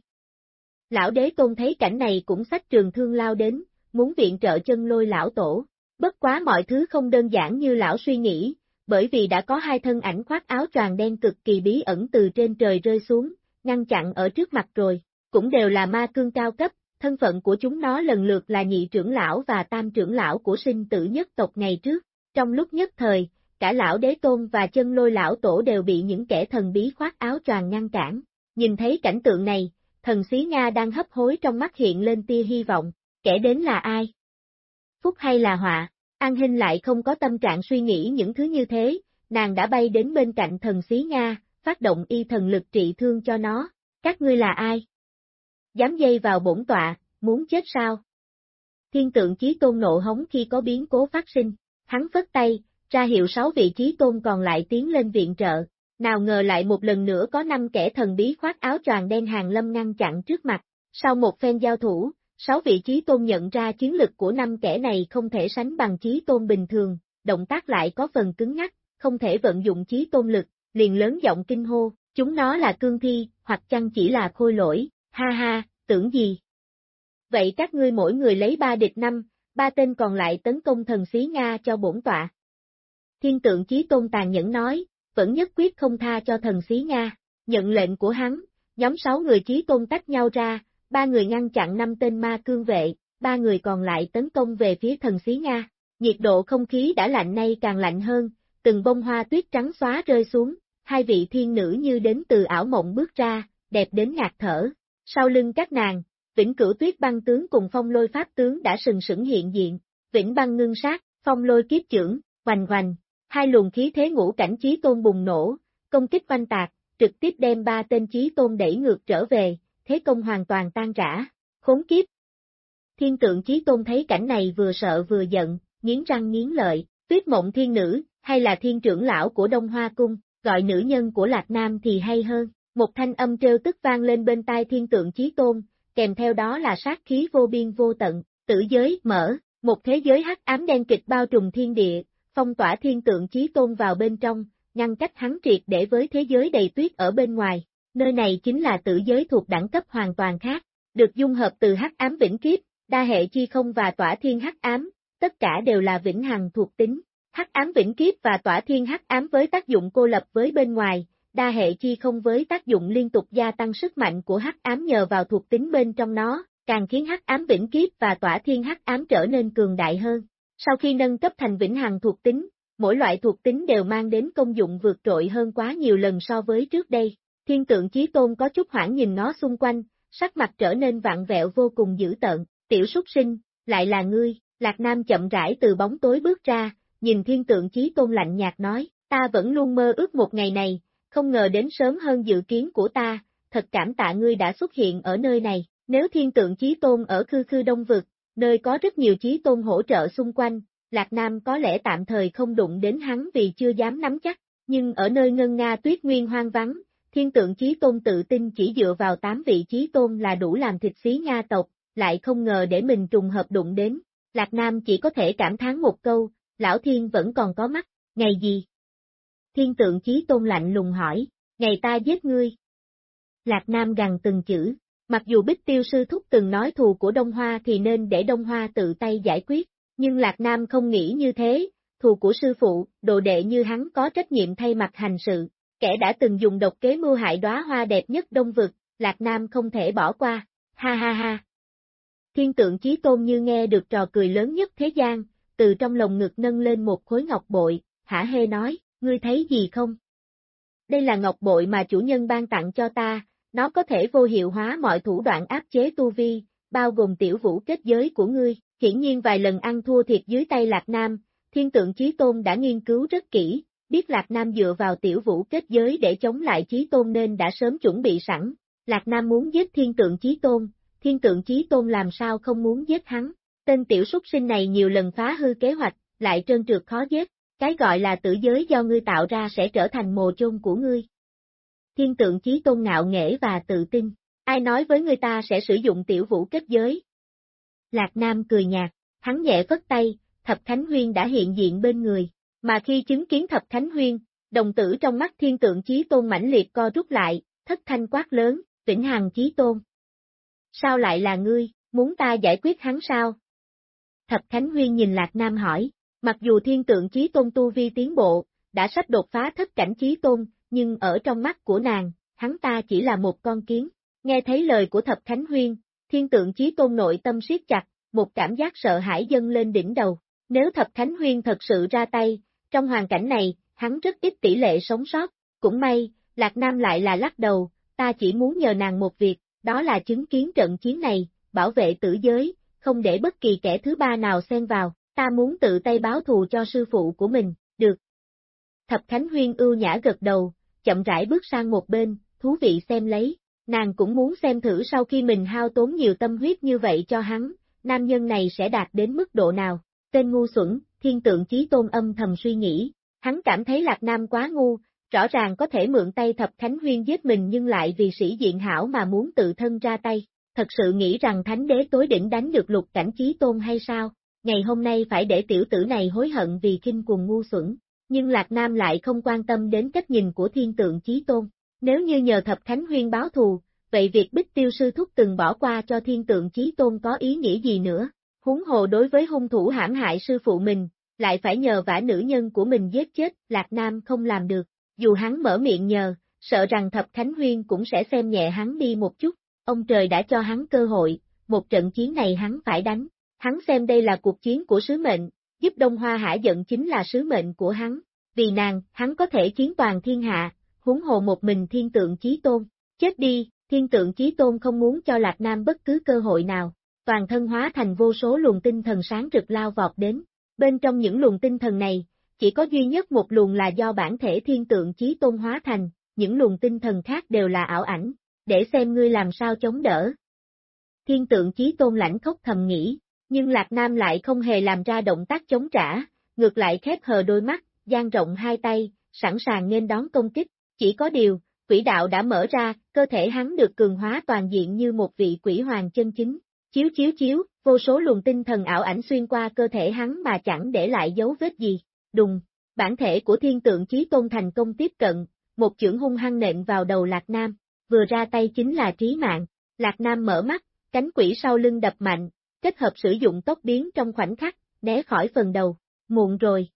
Lão đế tôn thấy cảnh này cũng sách trường thương lao đến, muốn viện trợ chân lôi lão tổ, bất quá mọi thứ không đơn giản như lão suy nghĩ, bởi vì đã có hai thân ảnh khoác áo choàng đen cực kỳ bí ẩn từ trên trời rơi xuống, ngăn chặn ở trước mặt rồi, cũng đều là ma cương cao cấp, thân phận của chúng nó lần lượt là nhị trưởng lão và tam trưởng lão của sinh tử nhất tộc ngày trước. Trong lúc nhất thời, cả lão đế tôn và chân lôi lão tổ đều bị những kẻ thần bí khoác áo choàng ngăn cản. Nhìn thấy cảnh tượng này, thần xí Nga đang hấp hối trong mắt hiện lên tia hy vọng, kẻ đến là ai? Phúc hay là họa? An Hinh lại không có tâm trạng suy nghĩ những thứ như thế, nàng đã bay đến bên cạnh thần xí Nga, phát động y thần lực trị thương cho nó. Các ngươi là ai? Dám dây vào bổn tọa, muốn chết sao? Thiên tượng chí tôn nộ hống khi có biến cố phát sinh, hắn phất tay, ra hiệu sáu vị trí tôn còn lại tiến lên viện trợ, nào ngờ lại một lần nữa có năm kẻ thần bí khoác áo choàng đen hàng lâm ngăn chặn trước mặt, sau một phen giao thủ, sáu vị trí tôn nhận ra chiến lực của năm kẻ này không thể sánh bằng trí tôn bình thường, động tác lại có phần cứng ngắc, không thể vận dụng trí tôn lực, liền lớn giọng kinh hô, chúng nó là cương thi, hoặc chăng chỉ là khôi lỗi, ha ha, tưởng gì? Vậy các ngươi mỗi người lấy ba địch năm, ba tên còn lại tấn công thần xí Nga cho bổn tọa. Thiên tượng chí tôn tàn nhẫn nói, vẫn nhất quyết không tha cho thần xí Nga, nhận lệnh của hắn, nhóm sáu người chí tôn tách nhau ra, ba người ngăn chặn năm tên ma cương vệ, ba người còn lại tấn công về phía thần xí Nga. Nhiệt độ không khí đã lạnh nay càng lạnh hơn, từng bông hoa tuyết trắng xóa rơi xuống, hai vị thiên nữ như đến từ ảo mộng bước ra, đẹp đến ngạt thở. Sau lưng các nàng, vĩnh cửu tuyết băng tướng cùng phong lôi pháp tướng đã sừng sững hiện diện, vĩnh băng ngưng sát, phong lôi kiếp trưởng, hoành hoành, hai luồng khí thế ngũ cảnh chí tôn bùng nổ, công kích banh tạc, trực tiếp đem ba tên chí tôn đẩy ngược trở về, thế công hoàn toàn tan rã, khốn kiếp. Thiên tượng chí tôn thấy cảnh này vừa sợ vừa giận, nghiến răng nghiến lợi, tuyết mộng thiên nữ, hay là thiên trưởng lão của Đông Hoa Cung, gọi nữ nhân của Lạc Nam thì hay hơn. Một thanh âm trêu tức vang lên bên tai thiên tượng chí tôn, kèm theo đó là sát khí vô biên vô tận, tử giới, mở, một thế giới hắc ám đen kịch bao trùm thiên địa, phong tỏa thiên tượng chí tôn vào bên trong, ngăn cách hắn triệt để với thế giới đầy tuyết ở bên ngoài. Nơi này chính là tử giới thuộc đẳng cấp hoàn toàn khác, được dung hợp từ hắc ám vĩnh kiếp, đa hệ chi không và tỏa thiên hắc ám, tất cả đều là vĩnh hằng thuộc tính. Hắc ám vĩnh kiếp và tỏa thiên hắc ám với tác dụng cô lập với bên ngoài, đa hệ chi không với tác dụng liên tục gia tăng sức mạnh của hắc ám nhờ vào thuộc tính bên trong nó, càng khiến hắc ám vĩnh kiếp và tỏa thiên hắc ám trở nên cường đại hơn. Sau khi nâng cấp thành vĩnh hằng thuộc tính, mỗi loại thuộc tính đều mang đến công dụng vượt trội hơn quá nhiều lần so với trước đây. Thiên tượng chí tôn có chút hoảng nhìn nó xung quanh, sắc mặt trở nên vạn vẹo vô cùng dữ tợn, tiểu súc sinh, lại là ngươi, Lạc Nam chậm rãi từ bóng tối bước ra, nhìn thiên tượng chí tôn lạnh nhạt nói, ta vẫn luôn mơ ước một ngày này, không ngờ đến sớm hơn dự kiến của ta, thật cảm tạ ngươi đã xuất hiện ở nơi này, nếu thiên tượng chí tôn ở khư khư đông vực, nơi có rất nhiều chí tôn hỗ trợ xung quanh, Lạc Nam có lẽ tạm thời không đụng đến hắn vì chưa dám nắm chắc, nhưng ở nơi ngân Nga tuyết nguyên hoang vắng, thiên tượng chí tôn tự tin chỉ dựa vào 8 vị chí tôn là đủ làm thịt xí Nga tộc, lại không ngờ để mình trùng hợp đụng đến. Lạc Nam chỉ có thể cảm thán một câu, lão thiên vẫn còn có mắt, ngày gì? Thiên tượng chí tôn lạnh lùng hỏi, ngày ta giết ngươi. Lạc Nam gằn từng chữ, mặc dù Bích Tiêu Sư Thúc từng nói thù của Đông Hoa thì nên để Đông Hoa tự tay giải quyết, nhưng Lạc Nam không nghĩ như thế, thù của sư phụ, đồ đệ như hắn có trách nhiệm thay mặt hành sự, kẻ đã từng dùng độc kế mưu hại đóa hoa đẹp nhất Đông Vực, Lạc Nam không thể bỏ qua, ha ha ha. Thiên tượng chí tôn như nghe được trò cười lớn nhất thế gian, từ trong lồng ngực nâng lên một khối ngọc bội, hả hê nói, ngươi thấy gì không? Đây là ngọc bội mà chủ nhân ban tặng cho ta, nó có thể vô hiệu hóa mọi thủ đoạn áp chế tu vi, bao gồm tiểu vũ kết giới của ngươi. Hiển nhiên vài lần ăn thua thiệt dưới tay Lạc Nam, thiên tượng Chí Tôn đã nghiên cứu rất kỹ, biết Lạc Nam dựa vào tiểu vũ kết giới để chống lại Chí Tôn nên đã sớm chuẩn bị sẵn. Lạc Nam muốn giết thiên tượng Chí Tôn, thiên tượng Chí Tôn làm sao không muốn giết hắn. Tên tiểu súc sinh này nhiều lần phá hư kế hoạch, lại trơn trượt khó giết, cái gọi là tử giới do ngươi tạo ra sẽ trở thành mồ chôn của ngươi. Thiên tượng Chí Tôn ngạo nghễ và tự tin, ai nói với người ta sẽ sử dụng tiểu vũ kết giới, Lạc Nam cười nhạt, hắn nhẹ phất tay, Thập Khánh Huyên đã hiện diện bên người, mà khi chứng kiến Thập Khánh Huyên, đồng tử trong mắt thiên tượng chí tôn mãnh liệt co rút lại, thất thanh quát lớn, vĩnh hằng chí tôn. Sao lại là ngươi, muốn ta giải quyết hắn sao? Thập Khánh Huyên nhìn Lạc Nam hỏi, mặc dù thiên tượng chí tôn tu vi tiến bộ, đã sắp đột phá thất cảnh chí tôn, nhưng ở trong mắt của nàng, hắn ta chỉ là một con kiến. Nghe thấy lời của Thập Khánh Huyên, thiên tượng chí tôn nội tâm siết chặt, một cảm giác sợ hãi dâng lên đỉnh đầu. Nếu Thập Khánh Huyên thật sự ra tay, trong hoàn cảnh này, hắn rất ít tỷ lệ sống sót. Cũng may, Lạc Nam lại là lắc đầu, ta chỉ muốn nhờ nàng một việc, đó là chứng kiến trận chiến này, bảo vệ tử giới, không để bất kỳ kẻ thứ ba nào xen vào, ta muốn tự tay báo thù cho sư phụ của mình, được. Thập Khánh Huyên ưu nhã gật đầu, chậm rãi bước sang một bên, thú vị xem lấy. Nàng cũng muốn xem thử sau khi mình hao tốn nhiều tâm huyết như vậy cho hắn, nam nhân này sẽ đạt đến mức độ nào. Tên ngu xuẩn, thiên tượng chí tôn âm thầm suy nghĩ, hắn cảm thấy Lạc Nam quá ngu, rõ ràng có thể mượn tay Thập thánh Huyên giết mình nhưng lại vì sĩ diện hảo mà muốn tự thân ra tay, thật sự nghĩ rằng Thánh Đế tối đỉnh đánh được lục cảnh chí tôn hay sao, ngày hôm nay phải để tiểu tử này hối hận vì kinh cuồng ngu xuẩn, nhưng Lạc Nam lại không quan tâm đến cách nhìn của thiên tượng chí tôn, nếu như nhờ Thập thánh Huyên báo thù, vậy việc Bích Tiêu Sư Thúc từng bỏ qua cho thiên tượng chí tôn có ý nghĩa gì nữa? Huống hồ đối với hung thủ hãm hại sư phụ mình, lại phải nhờ vả nữ nhân của mình giết chết, Lạc Nam không làm được. Dù hắn mở miệng nhờ, sợ rằng Thập Khánh Huyên cũng sẽ xem nhẹ hắn đi một chút. Ông trời đã cho hắn cơ hội, một trận chiến này hắn phải đánh. Hắn xem đây là cuộc chiến của sứ mệnh, giúp Đông Hoa Hải giận chính là sứ mệnh của hắn. Vì nàng, hắn có thể chiến toàn thiên hạ, huống hồ một mình thiên tượng chí tôn. Chết đi, thiên tượng chí tôn không muốn cho Lạc Nam bất cứ cơ hội nào, toàn thân hóa thành vô số luồng tinh thần sáng rực lao vọt đến. Bên trong những luồng tinh thần này, chỉ có duy nhất một luồng là do bản thể thiên tượng chí tôn hóa thành, những luồng tinh thần khác đều là ảo ảnh, để xem ngươi làm sao chống đỡ. thiên tượng chí tôn lãnh khốc thầm nghĩ, nhưng Lạc Nam lại không hề làm ra động tác chống trả, ngược lại khép hờ đôi mắt, dang rộng hai tay, sẵn sàng nên đón công kích, chỉ có điều, quỷ đạo đã mở ra, cơ thể hắn được cường hóa toàn diện như một vị quỷ hoàng chân chính. Chiếu chiếu chiếu, vô số luồng tinh thần ảo ảnh xuyên qua cơ thể hắn mà chẳng để lại dấu vết gì. Đùng, bản thể của thiên tượng chí tôn thành công tiếp cận, một chưởng hung hăng nện vào đầu Lạc Nam, vừa ra tay chính là trí mạng. Lạc Nam mở mắt, cánh quỷ sau lưng đập mạnh, kết hợp sử dụng tốc biến trong khoảnh khắc, né khỏi phần đầu. Muộn rồi.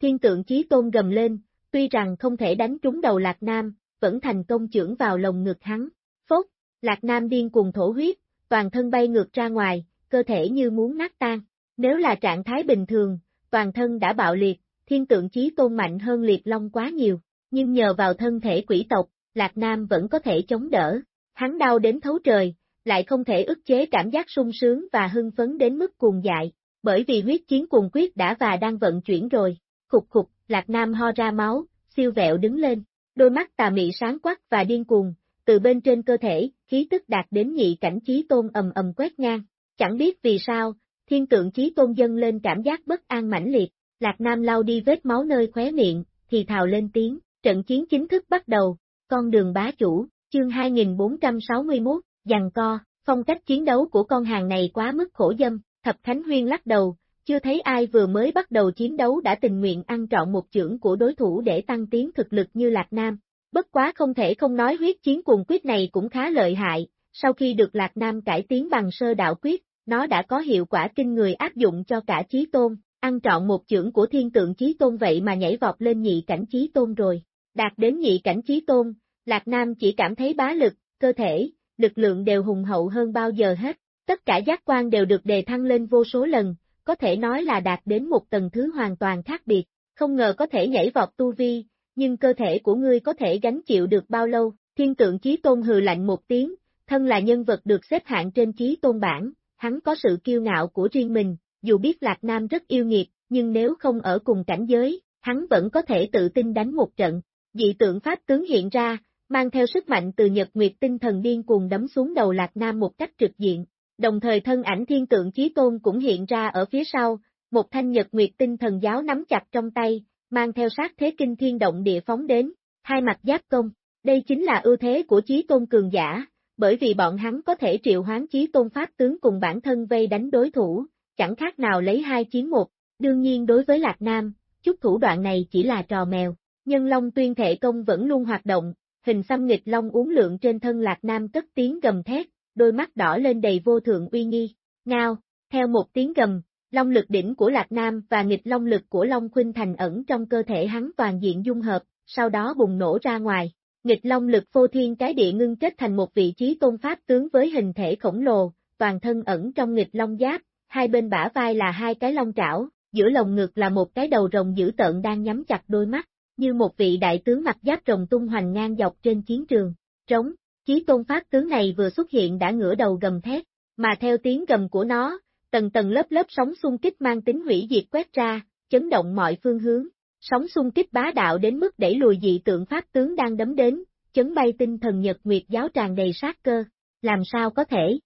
Thiên tượng chí tôn gầm lên, tuy rằng không thể đánh trúng đầu Lạc Nam, vẫn thành công chưởng vào lồng ngực hắn. Phốt, Lạc Nam điên cuồng thổ huyết, toàn thân bay ngược ra ngoài, cơ thể như muốn nát tan. Nếu là trạng thái bình thường, toàn thân đã bạo liệt, thiên tượng chí tôn mạnh hơn liệt long quá nhiều, nhưng nhờ vào thân thể quỷ tộc, Lạc Nam vẫn có thể chống đỡ. Hắn đau đến thấu trời, lại không thể ức chế cảm giác sung sướng và hưng phấn đến mức cuồng dại, bởi vì huyết chiến cuồng quyết đã và đang vận chuyển rồi. Khục khục, Lạc Nam ho ra máu, siêu vẹo đứng lên, đôi mắt tà mị sáng quắc và điên cuồng, từ bên trên cơ thể, khí tức đạt đến nhị cảnh trí tôn ầm ầm quét ngang. Chẳng biết vì sao, thiên tượng trí tôn dâng lên cảm giác bất an mãnh liệt, Lạc Nam lau đi vết máu nơi khóe miệng, thì thào lên tiếng, trận chiến chính thức bắt đầu, con đường bá chủ, chương 2461, giằng co, phong cách chiến đấu của con hàng này quá mức khổ dâm, Thập Khánh Huyên lắc đầu, chưa thấy ai vừa mới bắt đầu chiến đấu đã tình nguyện ăn trọn một chưởng của đối thủ để tăng tiến thực lực như Lạc Nam. Bất quá không thể không nói huyết chiến cuồng quyết này cũng khá lợi hại, sau khi được Lạc Nam cải tiến bằng sơ đạo quyết, nó đã có hiệu quả kinh người áp dụng cho cả chí tôn, ăn trọn một chưởng của thiên tượng chí tôn vậy mà nhảy vọt lên nhị cảnh chí tôn rồi. Đạt đến nhị cảnh chí tôn, Lạc Nam chỉ cảm thấy bá lực, cơ thể, lực lượng đều hùng hậu hơn bao giờ hết, tất cả giác quan đều được đề thăng lên vô số lần, có thể nói là đạt đến một tầng thứ hoàn toàn khác biệt, không ngờ có thể nhảy vọt tu vi, nhưng cơ thể của ngươi có thể gánh chịu được bao lâu, thiên tượng chí tôn hừ lạnh một tiếng, thân là nhân vật được xếp hạng trên chí tôn bản, hắn có sự kiêu ngạo của riêng mình, dù biết Lạc Nam rất yêu nghiệt, nhưng nếu không ở cùng cảnh giới, hắn vẫn có thể tự tin đánh một trận. Dị tượng pháp tướng hiện ra, mang theo sức mạnh từ nhật nguyệt tinh thần điên cuồng đấm xuống đầu Lạc Nam một cách trực diện, Đồng thời thân ảnh thiên tượng chí tôn cũng hiện ra ở phía sau, một thanh nhật nguyệt tinh thần giáo nắm chặt trong tay, mang theo sát thế kinh thiên động địa phóng đến, hai mặt giáp công. Đây chính là ưu thế của chí tôn cường giả, bởi vì bọn hắn có thể triệu hoán chí tôn pháp tướng cùng bản thân vây đánh đối thủ, chẳng khác nào lấy hai chiến một. Đương nhiên đối với Lạc Nam, chút thủ đoạn này chỉ là trò mèo. Nhân Long tuyên thể công vẫn luôn hoạt động, hình xăm nghịch Long uống lượng trên thân Lạc Nam cất tiếng gầm thét, đôi mắt đỏ lên đầy vô thượng uy nghi. Ngao, theo một tiếng gầm, long lực đỉnh của Lạc Nam và nghịch long lực của Long Khuynh Thành ẩn trong cơ thể hắn toàn diện dung hợp, sau đó bùng nổ ra ngoài. Nghịch long lực phô thiên cái địa ngưng kết thành một vị trí tôn pháp tướng với hình thể khổng lồ, toàn thân ẩn trong nghịch long giáp, hai bên bả vai là hai cái long trảo, giữa lồng ngực là một cái đầu rồng dữ tợn đang nhắm chặt đôi mắt, như một vị đại tướng mặt giáp rồng tung hoành ngang dọc trên chiến trường. Trống, Chí tôn pháp tướng này vừa xuất hiện đã ngửa đầu gầm thét, mà theo tiếng gầm của nó, tầng tầng lớp lớp sóng xung kích mang tính hủy diệt quét ra, chấn động mọi phương hướng. Sóng xung kích bá đạo đến mức đẩy lùi dị tượng pháp tướng đang đấm đến, chấn bay tinh thần nhật nguyệt giáo tràn đầy sát cơ, làm sao có thể?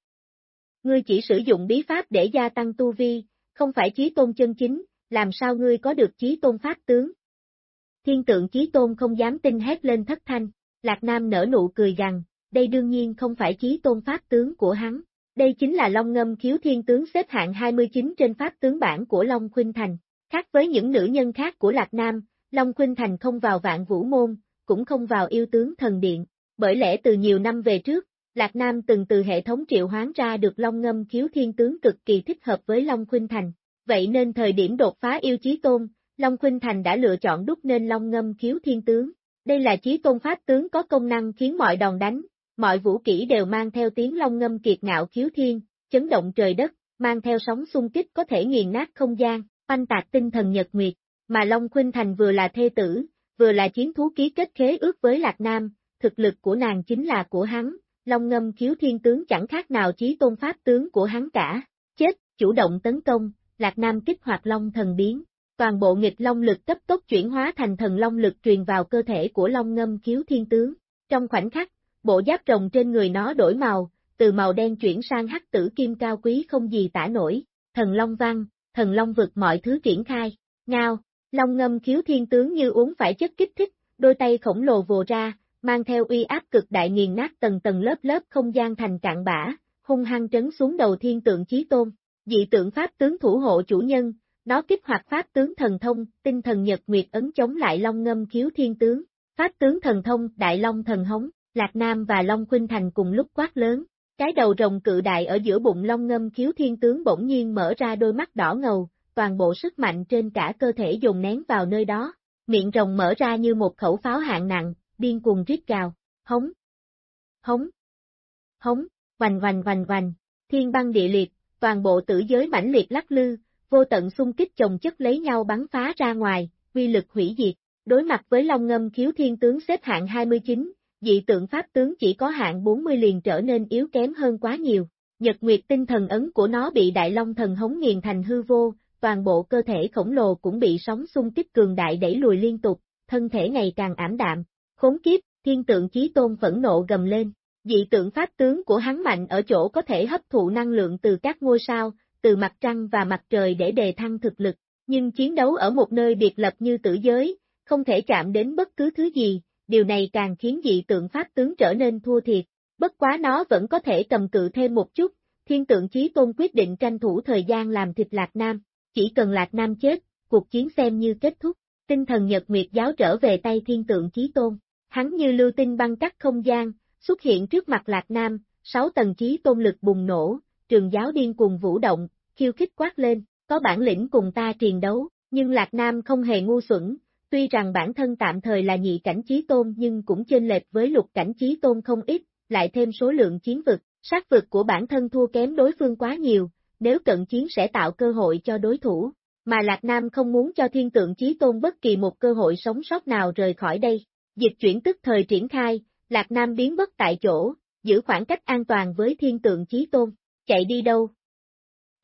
Ngươi chỉ sử dụng bí pháp để gia tăng tu vi, không phải chí tôn chân chính, làm sao ngươi có được chí tôn pháp tướng? Thiên tượng chí tôn không dám tin hét lên thất thanh, Lạc Nam nở nụ cười rằng, đây đương nhiên không phải chí tôn pháp tướng của hắn. Đây chính là Long Ngâm khiếu thiên tướng xếp hạng 29 trên pháp tướng bản của Long Khuynh Thành. Khác với những nữ nhân khác của Lạc Nam, Long Khuynh Thành không vào vạn vũ môn, cũng không vào yêu tướng thần điện. Bởi lẽ từ nhiều năm về trước, Lạc Nam từng từ hệ thống triệu hoán ra được Long Ngâm khiếu thiên tướng cực kỳ thích hợp với Long Khuynh Thành. Vậy nên thời điểm đột phá yêu chí tôn, Long Khuynh Thành đã lựa chọn đúc nên Long Ngâm khiếu thiên tướng. Đây là chí tôn pháp tướng có công năng khiến mọi đòn đánh, mọi vũ kỹ đều mang theo tiếng long ngâm kiệt ngạo khiếu thiên, chấn động trời đất, mang theo sóng xung kích có thể nghiền nát không gian, oanh tạc tinh thần nhật nguyệt, mà Long Khuynh Thành vừa là thê tử, vừa là chiến thú ký kết khế ước với Lạc Nam, thực lực của nàng chính là của hắn, Long ngâm khiếu thiên tướng chẳng khác nào chí tôn pháp tướng của hắn cả, chết, chủ động tấn công, Lạc Nam kích hoạt Long thần biến. Toàn bộ nghịch long lực cấp tốc chuyển hóa thành thần long lực truyền vào cơ thể của long ngâm khiếu thiên tướng. Trong khoảnh khắc, bộ giáp rồng trên người nó đổi màu, từ màu đen chuyển sang hắc tử kim cao quý không gì tả nổi, thần long văn, thần long vực mọi thứ triển khai, ngao, long ngâm khiếu thiên tướng như uống phải chất kích thích, đôi tay khổng lồ vồ ra, mang theo uy áp cực đại nghiền nát tầng tầng lớp lớp không gian thành cạn bã, hung hăng trấn xuống đầu thiên tượng chí tôn, dị tượng pháp tướng thủ hộ chủ nhân, nó kích hoạt pháp tướng thần thông, tinh thần nhật nguyệt ấn chống lại long ngâm khiếu thiên tướng, pháp tướng thần thông, đại long thần hống, Lạc Nam và Long Khuynh Thành cùng lúc quát lớn, cái đầu rồng cự đại ở giữa bụng long ngâm khiếu thiên tướng bỗng nhiên mở ra đôi mắt đỏ ngầu, toàn bộ sức mạnh trên cả cơ thể dùng nén vào nơi đó, miệng rồng mở ra như một khẩu pháo hạng nặng, điên cuồng rít gào, hống, hống, hống, vành vành vành vành, thiên băng địa liệt, toàn bộ tử giới mãnh liệt lắc lư, vô tận xung kích chồng chất lấy nhau bắn phá ra ngoài, quy lực hủy diệt, đối mặt với Long Ngâm khiếu thiên tướng xếp hạng 29, dị tượng pháp tướng chỉ có hạng 40 liền trở nên yếu kém hơn quá nhiều. Nhật Nguyệt tinh thần ấn của nó bị Đại Long thần hống nghiền thành hư vô, toàn bộ cơ thể khổng lồ cũng bị sóng xung kích cường đại đẩy lùi liên tục, thân thể ngày càng ảm đạm. Khốn kiếp, thiên tượng chí tôn phẫn nộ gầm lên. Dị tượng pháp tướng của hắn mạnh ở chỗ có thể hấp thụ năng lượng từ các ngôi sao, từ mặt trăng và mặt trời để đề thăng thực lực, nhưng chiến đấu ở một nơi biệt lập như tử giới, không thể chạm đến bất cứ thứ gì, điều này càng khiến dị tượng pháp tướng trở nên thua thiệt, bất quá nó vẫn có thể cầm cự thêm một chút, thiên tượng chí tôn quyết định tranh thủ thời gian làm thịt Lạc Nam, chỉ cần Lạc Nam chết, cuộc chiến xem như kết thúc, tinh thần nhật nguyệt giáo trở về tay thiên tượng chí tôn, hắn như lưu tinh băng cắt không gian, xuất hiện trước mặt Lạc Nam, sáu tầng chí tôn lực bùng nổ, trường giáo điên cùng vũ động, khiêu khích quát lên, có bản lĩnh cùng ta triền đấu, nhưng Lạc Nam không hề ngu xuẩn, tuy rằng bản thân tạm thời là nhị cảnh trí tôn nhưng cũng chênh lệch với lục cảnh trí tôn không ít, lại thêm số lượng chiến vực, sát vực của bản thân thua kém đối phương quá nhiều, nếu cận chiến sẽ tạo cơ hội cho đối thủ, mà Lạc Nam không muốn cho thiên tượng trí tôn bất kỳ một cơ hội sống sót nào rời khỏi đây. Dịch chuyển tức thời triển khai, Lạc Nam biến mất tại chỗ, giữ khoảng cách an toàn với thiên tượng chí tôn, chạy đi đâu?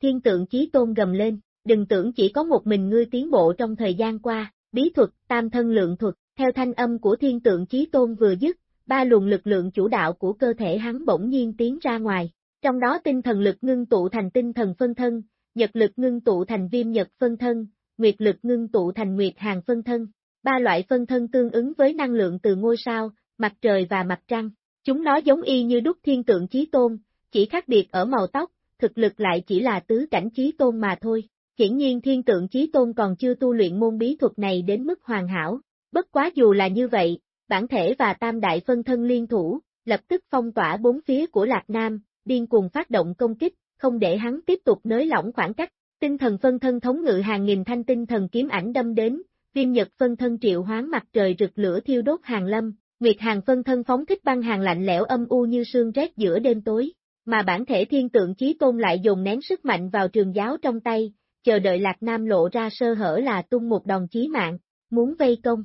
Thiên tượng chí tôn gầm lên, đừng tưởng chỉ có một mình ngươi tiến bộ trong thời gian qua, bí thuật, tam thân lượng thuật, theo thanh âm của thiên tượng chí tôn vừa dứt, ba luồng lực lượng chủ đạo của cơ thể hắn bỗng nhiên tiến ra ngoài, trong đó tinh thần lực ngưng tụ thành tinh thần phân thân, nhật lực ngưng tụ thành viêm nhật phân thân, nguyệt lực ngưng tụ thành nguyệt hàng phân thân. Ba loại phân thân tương ứng với năng lượng từ ngôi sao, mặt trời và mặt trăng. Chúng nó giống y như đúc thiên tượng chí tôn, chỉ khác biệt ở màu tóc, thực lực lại chỉ là tứ cảnh trí tôn mà thôi. Hiển nhiên thiên tượng trí tôn còn chưa tu luyện môn bí thuật này đến mức hoàn hảo. Bất quá dù là như vậy, bản thể và tam đại phân thân liên thủ, lập tức phong tỏa bốn phía của Lạc Nam, điên cuồng phát động công kích, không để hắn tiếp tục nới lỏng khoảng cách. Tinh thần phân thân thống ngự hàng nghìn thanh tinh thần kiếm ảnh đâm đến, viêm nhật phân thân triệu hoán mặt trời rực lửa thiêu đốt hàng lâm, nguyệt hàng phân thân phóng thích băng hàng lạnh lẽo âm u như sương rét giữa đêm tối, mà bản thể thiên tượng chí tôn lại dùng nén sức mạnh vào trường giáo trong tay, chờ đợi Lạc Nam lộ ra sơ hở là tung một đòn chí mạng, muốn vây công.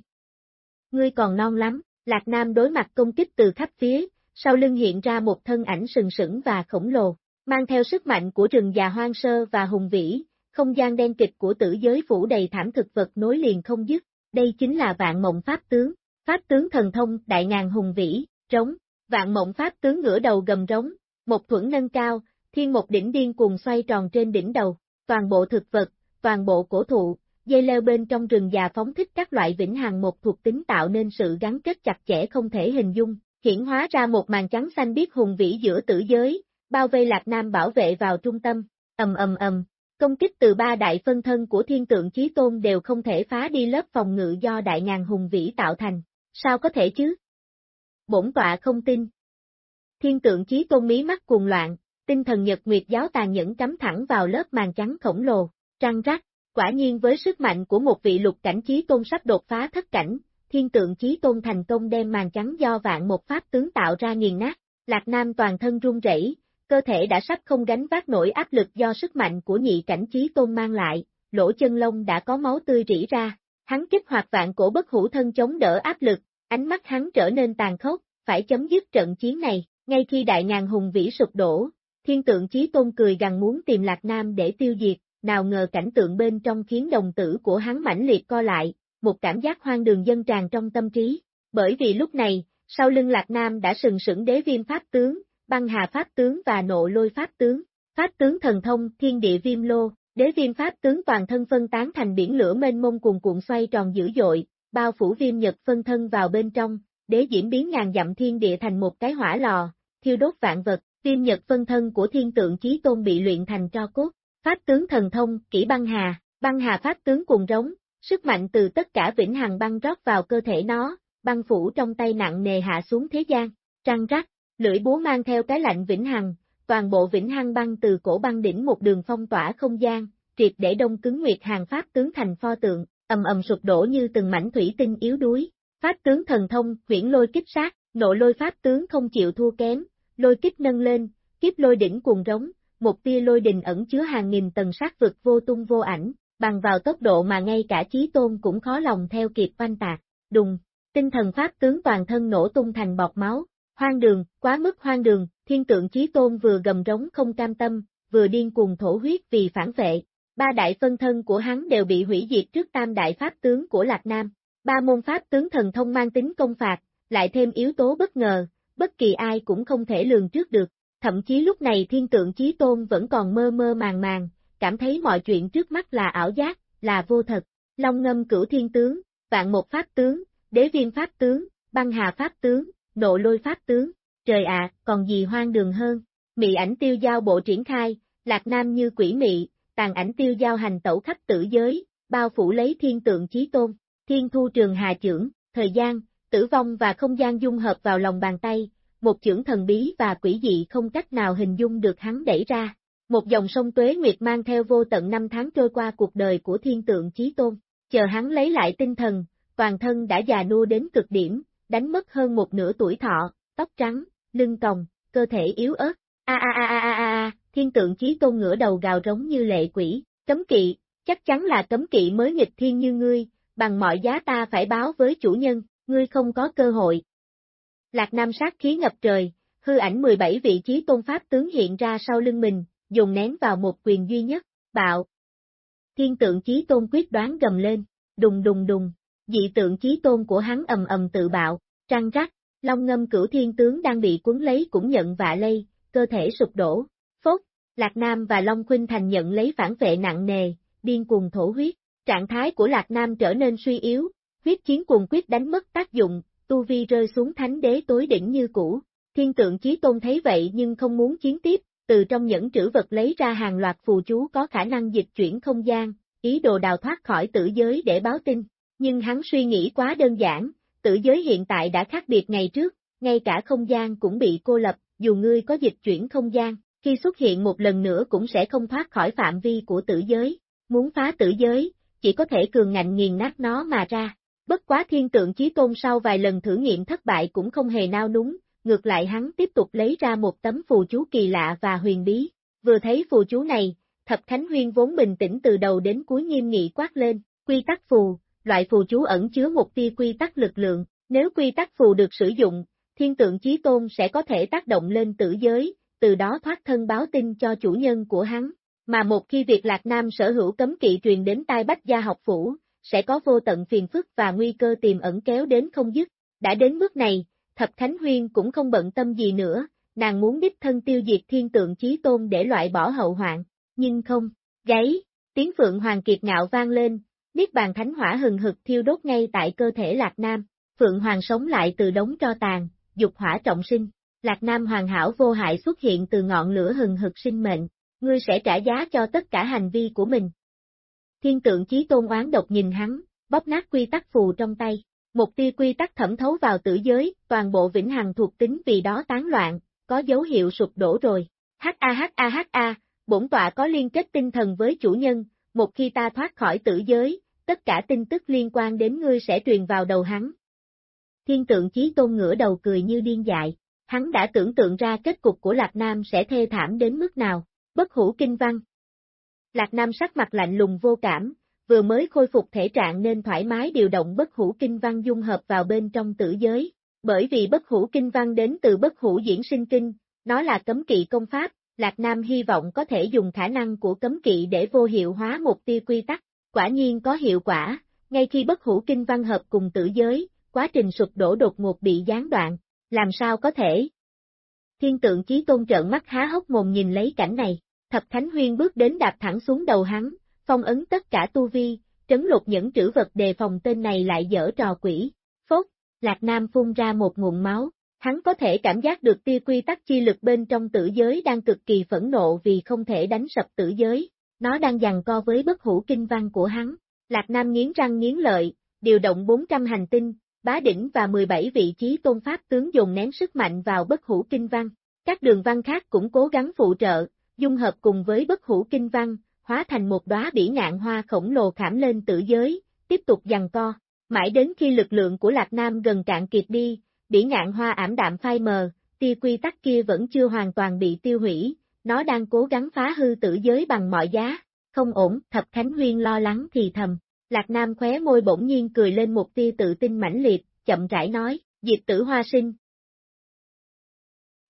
Ngươi còn non lắm, Lạc Nam đối mặt công kích từ khắp phía, sau lưng hiện ra một thân ảnh sừng sững và khổng lồ, mang theo sức mạnh của rừng già hoang sơ và hùng vĩ, không gian đen kịch của tử giới phủ đầy thảm thực vật nối liền không dứt, đây chính là vạn mộng pháp tướng, pháp tướng thần thông đại ngàn hùng vĩ, trống, vạn mộng pháp tướng ngửa đầu gầm rống, một thuẫn nâng cao, thiên một đỉnh điên cuồng xoay tròn trên đỉnh đầu, toàn bộ thực vật, toàn bộ cổ thụ, dây leo bên trong rừng già phóng thích các loại vĩnh hằng một thuộc tính tạo nên sự gắn kết chặt chẽ không thể hình dung, hiển hóa ra một màn trắng xanh biết hùng vĩ giữa tử giới, bao vây Lạc Nam bảo vệ vào trung tâm, ầm ầm ầm, công kích từ ba đại phân thân của thiên tượng chí tôn đều không thể phá đi lớp phòng ngự do đại ngàn hùng vĩ tạo thành, sao có thể chứ? Bổn tọa không tin. Thiên tượng chí tôn mí mắt cuồng loạn, tinh thần nhật nguyệt giáo tàn nhẫn cắm thẳng vào lớp màn trắng khổng lồ, trăng rắc, quả nhiên với sức mạnh của một vị lục cảnh chí tôn sắp đột phá thất cảnh, thiên tượng chí tôn thành công đem màn trắng do vạn một pháp tướng tạo ra nghiền nát, Lạc Nam toàn thân run rẩy, cơ thể đã sắp không gánh vác nổi áp lực do sức mạnh của nhị cảnh chí tôn mang lại, lỗ chân lông đã có máu tươi rỉ ra, hắn kích hoạt vạn cổ bất hủ thân chống đỡ áp lực, ánh mắt hắn trở nên tàn khốc, phải chấm dứt trận chiến này, ngay khi đại ngàn hùng vĩ sụp đổ, thiên tượng chí tôn cười gằn muốn tìm Lạc Nam để tiêu diệt, nào ngờ cảnh tượng bên trong khiến đồng tử của hắn mãnh liệt co lại, một cảm giác hoang đường dân tràn trong tâm trí, bởi vì lúc này, sau lưng Lạc Nam đã sừng sững đế viêm pháp tướng, băng hà pháp tướng và nộ lôi pháp tướng. Pháp tướng thần thông, thiên địa viêm lô, đế viêm pháp tướng toàn thân phân tán thành biển lửa mênh mông cuồn cuộn xoay tròn dữ dội, bao phủ viêm nhật phân thân vào bên trong, đế diễm biến ngàn dặm thiên địa thành một cái hỏa lò, thiêu đốt vạn vật, viêm nhật phân thân của thiên tượng chí tôn bị luyện thành cho cốt. Pháp tướng thần thông, kỹ băng hà, băng hà pháp tướng cuồng rống, sức mạnh từ tất cả vĩnh hằng băng rót vào cơ thể nó, băng phủ trong tay nặng nề hạ xuống thế gian, trăng rắc, lưỡi búa mang theo cái lạnh vĩnh hằng, toàn bộ vĩnh hằng băng từ cổ băng đỉnh một đường phong tỏa không gian, triệt để đông cứng nguyệt hàng pháp tướng thành pho tượng, ầm ầm sụp đổ như từng mảnh thủy tinh yếu đuối. Pháp tướng thần thông, huyển lôi kích sát, nộ lôi pháp tướng không chịu thua kém, lôi kích nâng lên, kiếp lôi đỉnh cuồng rống, một tia lôi đình ẩn chứa hàng nghìn tầng sát vực vô tung vô ảnh, bằng vào tốc độ mà ngay cả chí tôn cũng khó lòng theo kịp oanh tạc, đùng, tinh thần pháp tướng toàn thân nổ tung thành bọt máu, hoang đường, quá mức hoang đường, thiên tượng chí tôn vừa gầm rống không cam tâm, vừa điên cuồng thổ huyết vì phản vệ. Ba đại phân thân của hắn đều bị hủy diệt trước tam đại pháp tướng của Lạc Nam. Ba môn pháp tướng thần thông mang tính công phạt, lại thêm yếu tố bất ngờ, bất kỳ ai cũng không thể lường trước được. Thậm chí lúc này thiên tượng chí tôn vẫn còn mơ mơ màng màng, cảm thấy mọi chuyện trước mắt là ảo giác, là vô thật. Long ngâm cửu thiên tướng, vạn một pháp tướng, đế viên pháp tướng, băng hà pháp tướng, nộ lôi pháp tướng. Trời ạ, còn gì hoang đường hơn. Mị ảnh tiêu giao bộ triển khai, lạc nam như quỷ mị, tàn ảnh tiêu giao hành tẩu khắp tử giới, bao phủ lấy thiên tượng chí tôn. Thiên thu trường hà trưởng, thời gian, tử vong và không gian dung hợp vào lòng bàn tay, một chưởng thần bí và quỷ dị không cách nào hình dung được hắn đẩy ra. Một dòng sông tuế nguyệt mang theo vô tận năm tháng trôi qua cuộc đời của thiên tượng chí tôn, chờ hắn lấy lại tinh thần, toàn thân đã già nua đến cực điểm, đánh mất hơn một nửa tuổi thọ, tóc trắng, lưng còng, cơ thể yếu ớt. A a a a a a, thiên tượng chí tôn ngửa đầu gào rống như lệ quỷ, cấm kỵ, chắc chắn là cấm kỵ mới nghịch thiên như ngươi, bằng mọi giá ta phải báo với chủ nhân, ngươi không có cơ hội. Lạc Nam sát khí ngập trời, hư ảnh 17 vị trí tôn pháp tướng hiện ra sau lưng mình, dùng nén vào một quyền duy nhất, bạo. Thiên tượng chí tôn quyết đoán gầm lên, đùng đùng đùng, dị tượng chí tôn của hắn ầm ầm tự bạo, trăng rắc, long ngâm cửu thiên tướng đang bị cuốn lấy cũng nhận vạ lây, cơ thể sụp đổ, phốt, Lạc Nam và Long Khuynh Thành nhận lấy phản vệ nặng nề, điên cuồng thổ huyết, trạng thái của Lạc Nam trở nên suy yếu, huyết chiến cuồng quyết đánh mất tác dụng, tu vi rơi xuống thánh đế tối đỉnh như cũ. Thiên tượng chí tôn thấy vậy nhưng không muốn chiến tiếp, từ trong những trữ vật lấy ra hàng loạt phù chú có khả năng dịch chuyển không gian, ý đồ đào thoát khỏi tử giới để báo tin. Nhưng hắn suy nghĩ quá đơn giản, tử giới hiện tại đã khác biệt ngày trước, ngay cả không gian cũng bị cô lập, dù ngươi có dịch chuyển không gian, khi xuất hiện một lần nữa cũng sẽ không thoát khỏi phạm vi của tử giới. Muốn phá tử giới, chỉ có thể cường ngạnh nghiền nát nó mà ra. Bất quá thiên tượng chí tôn sau vài lần thử nghiệm thất bại cũng không hề nao núng, ngược lại hắn tiếp tục lấy ra một tấm phù chú kỳ lạ và huyền bí. Vừa thấy phù chú này, Thập Khánh Huyên vốn bình tĩnh từ đầu đến cuối nghiêm nghị quát lên, quy tắc phù, loại phù chú ẩn chứa một tia quy tắc lực lượng, nếu quy tắc phù được sử dụng, thiên tượng chí tôn sẽ có thể tác động lên tử giới, từ đó thoát thân báo tin cho chủ nhân của hắn. Mà một khi việc Lạc Nam sở hữu cấm kỵ truyền đến tai bách gia học phủ, sẽ có vô tận phiền phức và nguy cơ tiềm ẩn kéo đến không dứt. Đã đến bước này, Thập Khánh Huyên cũng không bận tâm gì nữa, nàng muốn đích thân tiêu diệt thiên tượng chí tôn để loại bỏ hậu hoạn, nhưng không, gáy, tiếng Phượng Hoàng Kiệt ngạo vang lên, Niết bàn thánh hỏa hừng hực thiêu đốt ngay tại cơ thể Lạc Nam, Phượng Hoàng sống lại từ đống tro tàn, dục hỏa trọng sinh, Lạc Nam hoàn hảo vô hại xuất hiện từ ngọn lửa hừng hực sinh mệnh, ngươi sẽ trả giá cho tất cả hành vi của mình. Thiên tượng chí tôn oán độc nhìn hắn, bóp nát quy tắc phù trong tay, một tia quy tắc thẩm thấu vào tử giới, toàn bộ vĩnh hằng thuộc tính vì đó tán loạn, có dấu hiệu sụp đổ rồi. H a h a h a, bổn tọa có liên kết tinh thần với chủ nhân, một khi ta thoát khỏi tử giới, tất cả tin tức liên quan đến ngươi sẽ truyền vào đầu hắn. Thiên tượng chí tôn ngửa đầu cười như điên dại, hắn đã tưởng tượng ra kết cục của Lạc Nam sẽ thê thảm đến mức nào, bất hủ kinh văn. Lạc Nam sắc mặt lạnh lùng vô cảm, vừa mới khôi phục thể trạng nên thoải mái điều động bất hủ kinh văn dung hợp vào bên trong tử giới, bởi vì bất hủ kinh văn đến từ bất hủ diễn sinh kinh, nó là cấm kỵ công pháp, Lạc Nam hy vọng có thể dùng khả năng của cấm kỵ để vô hiệu hóa một tiêu quy tắc, quả nhiên có hiệu quả, ngay khi bất hủ kinh văn hợp cùng tử giới, quá trình sụp đổ đột ngột bị gián đoạn, làm sao có thể? Thiên tượng chí tôn trợn mắt há hốc mồm nhìn lấy cảnh này, thập thánh huyên bước đến đạp thẳng xuống đầu hắn, phong ấn tất cả tu vi, trấn lột những trữ vật đề phòng tên này lại dở trò quỷ. Phốt, Lạc Nam phun ra một nguồn máu, hắn có thể cảm giác được tia quy tắc chi lực bên trong tử giới đang cực kỳ phẫn nộ vì không thể đánh sập tử giới, nó đang giằng co với bất hủ kinh văn của hắn. Lạc Nam nghiến răng nghiến lợi, điều động 400 hành tinh, bá đỉnh và 17 vị trí tôn pháp tướng dùng nén sức mạnh vào bất hủ kinh văn. Các đường văn khác cũng cố gắng phụ trợ, dung hợp cùng với bất hủ kinh văn, hóa thành một đóa bỉ ngạn hoa khổng lồ khảm lên tử giới, tiếp tục giằng co. Mãi đến khi lực lượng của Lạc Nam gần cạn kiệt đi, bỉ ngạn hoa ảm đạm phai mờ, tia quy tắc kia vẫn chưa hoàn toàn bị tiêu hủy, nó đang cố gắng phá hư tử giới bằng mọi giá. Không ổn, Thập Khánh Huyên lo lắng thì thầm. Lạc Nam khóe môi bỗng nhiên cười lên một tia tự tin mãnh liệt, chậm rãi nói, Diệp tử hoa sinh.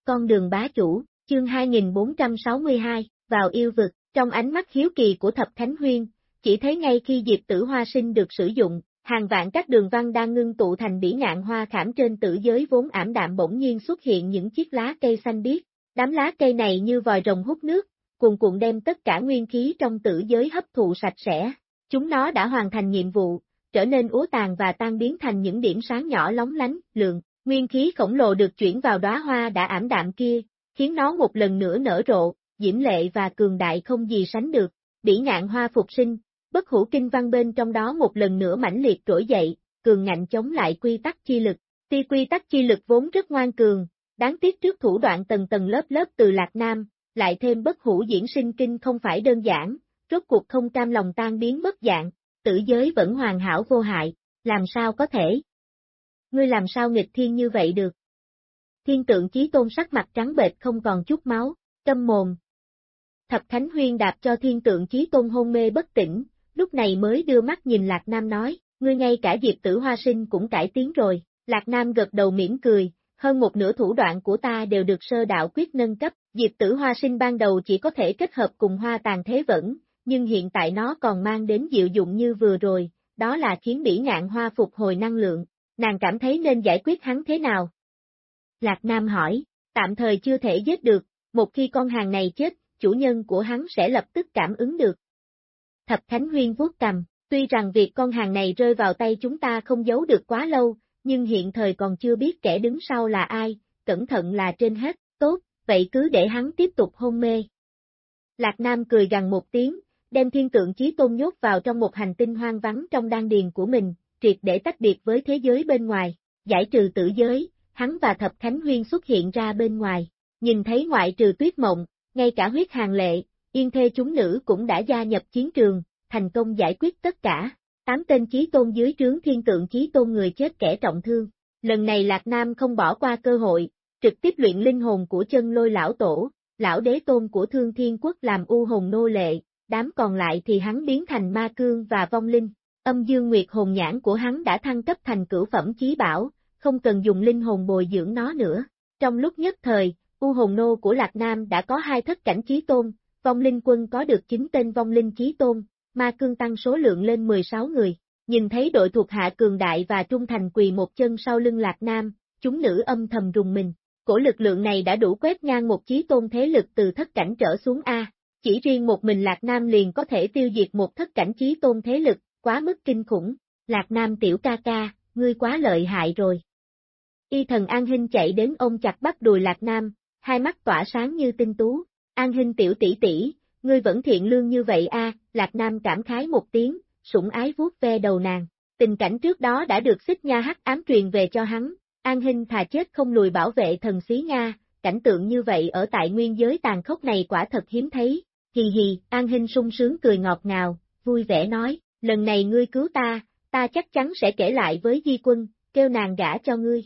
Con đường bá chủ, chương 2462, vào yêu vực, trong ánh mắt hiếu kỳ của Thập thánh Huyên, chỉ thấy ngay khi Diệp tử hoa sinh được sử dụng, hàng vạn các đường văn đang ngưng tụ thành bỉ ngạn hoa khảm trên tử giới vốn ảm đạm bỗng nhiên xuất hiện những chiếc lá cây xanh biếc. Đám lá cây này như vòi rồng hút nước, cuồn cuộn đem tất cả nguyên khí trong tử giới hấp thụ sạch sẽ. Chúng nó đã hoàn thành nhiệm vụ, trở nên úa tàn và tan biến thành những điểm sáng nhỏ lóng lánh, lượng, nguyên khí khổng lồ được chuyển vào đóa hoa đã ảm đạm kia, khiến nó một lần nữa nở rộ, diễm lệ và cường đại không gì sánh được. Bỉ ngạn hoa phục sinh, bất hủ kinh văn bên trong đó một lần nữa mãnh liệt trỗi dậy, cường ngạnh chống lại quy tắc chi lực. Tuy quy tắc chi lực vốn rất ngoan cường, đáng tiếc trước thủ đoạn tầng tầng lớp lớp từ Lạc Nam, lại thêm bất hủ diễn sinh kinh không phải đơn giản, rốt cuộc không cam lòng tan biến bất dạng, tử giới vẫn hoàn hảo vô hại, làm sao có thể? Ngươi làm sao nghịch thiên như vậy được? Thiên tượng chí tôn sắc mặt trắng bệch không còn chút máu, câm mồm. Thập Khánh Huyên đạp cho thiên tượng chí tôn hôn mê bất tỉnh, lúc này mới đưa mắt nhìn Lạc Nam nói, ngươi ngay cả Diệp tử hoa sinh cũng cải tiến rồi, Lạc Nam gật đầu mỉm cười, hơn một nửa thủ đoạn của ta đều được sơ đạo quyết nâng cấp, Diệp tử hoa sinh ban đầu chỉ có thể kết hợp cùng hoa tàn thế vẫn, nhưng hiện tại nó còn mang đến diệu dụng như vừa rồi, đó là khiến bỉ ngạn hoa phục hồi năng lượng, nàng cảm thấy nên giải quyết hắn thế nào? Lạc Nam hỏi, tạm thời chưa thể giết được, một khi con hàng này chết, chủ nhân của hắn sẽ lập tức cảm ứng được. Thập Khánh Huyên vuốt cầm, tuy rằng việc con hàng này rơi vào tay chúng ta không giấu được quá lâu, nhưng hiện thời còn chưa biết kẻ đứng sau là ai, cẩn thận là trên hết, tốt, vậy cứ để hắn tiếp tục hôn mê. Lạc Nam cười gằn một tiếng, đem thiên tượng chí tôn nhốt vào trong một hành tinh hoang vắng trong đan điền của mình, triệt để tách biệt với thế giới bên ngoài, giải trừ tử giới, hắn và Thập Khánh Huyên xuất hiện ra bên ngoài, nhìn thấy ngoại trừ tuyết mộng, ngay cả huyết hàng lệ, yên thê chúng nữ cũng đã gia nhập chiến trường, thành công giải quyết tất cả. Tám tên chí tôn dưới trướng thiên tượng chí tôn người chết kẻ trọng thương. Lần này Lạc Nam không bỏ qua cơ hội, trực tiếp luyện linh hồn của chân lôi lão tổ, lão đế tôn của thương thiên quốc làm u hồn nô lệ, đám còn lại thì hắn biến thành ma cương và vong linh. Âm dương nguyệt hồn nhãn của hắn đã thăng cấp thành cửu phẩm chí bảo, không cần dùng linh hồn bồi dưỡng nó nữa. Trong lúc nhất thời, u hồn nô của Lạc Nam đã có hai thất cảnh chí tôn, vong linh quân có được 9 tên vong linh chí tôn, ma cương tăng số lượng lên 16 người. Nhìn thấy đội thuộc hạ cường đại và trung thành quỳ một chân sau lưng Lạc Nam, chúng nữ âm thầm rùng mình. Cổ lực lượng này đã đủ quét ngang một chí tôn thế lực từ thất cảnh trở xuống A. Chỉ riêng một mình Lạc Nam liền có thể tiêu diệt một thất cảnh chí tôn thế lực, quá mức kinh khủng. Lạc Nam tiểu ca ca, ngươi quá lợi hại rồi. Y thần An Hinh chạy đến ôm chặt bắt đùi Lạc Nam, hai mắt tỏa sáng như tinh tú. An Hinh tiểu tỷ tỷ, ngươi vẫn thiện lương như vậy a, Lạc Nam cảm khái một tiếng, sủng ái vuốt ve đầu nàng. Tình cảnh trước đó đã được xích nha hắc ám truyền về cho hắn, An Hinh thà chết không lùi bảo vệ thần xí Nga, cảnh tượng như vậy ở tại nguyên giới tàn khốc này quả thật hiếm thấy. Hì hì, An Hinh sung sướng cười ngọt ngào, vui vẻ nói, lần này ngươi cứu ta, ta chắc chắn sẽ kể lại với di quân, kêu nàng gả cho ngươi.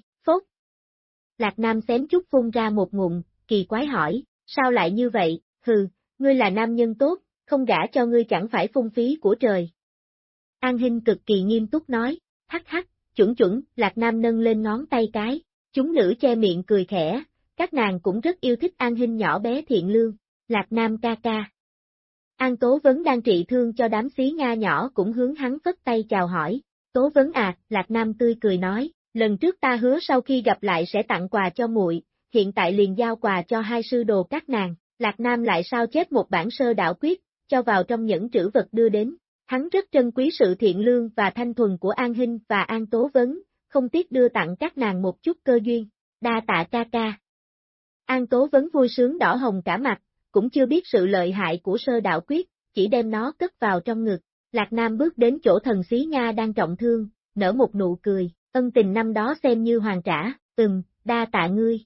Lạc Nam xém chút phun ra một ngụm, kỳ quái hỏi, sao lại như vậy, hừ, ngươi là nam nhân tốt, không gả cho ngươi chẳng phải phung phí của trời. An Hinh cực kỳ nghiêm túc nói, hắc hắc, chuẩn chuẩn, Lạc Nam nâng lên ngón tay cái, chúng nữ che miệng cười khẽ, các nàng cũng rất yêu thích An Hinh nhỏ bé thiện lương, Lạc Nam ca ca. An Tố Vấn đang trị thương cho đám xí Nga nhỏ cũng hướng hắn phất tay chào hỏi, Tố Vấn à, Lạc Nam tươi cười nói, lần trước ta hứa sau khi gặp lại sẽ tặng quà cho muội, hiện tại liền giao quà cho hai sư đồ các nàng, Lạc Nam lại sao chép một bản sơ đạo quyết, cho vào trong những trữ vật đưa đến. Hắn rất trân quý sự thiện lương và thanh thuần của An Hinh và An Tố Vấn, không tiếc đưa tặng các nàng một chút cơ duyên. Đa tạ ca ca. An Tố Vấn vui sướng đỏ hồng cả mặt, cũng chưa biết sự lợi hại của sơ đạo quyết, chỉ đem nó cất vào trong ngực. Lạc Nam bước đến chỗ thần xí Nga đang trọng thương, nở một nụ cười, ân tình năm đó xem như hoàn trả, ừm, đa tạ ngươi.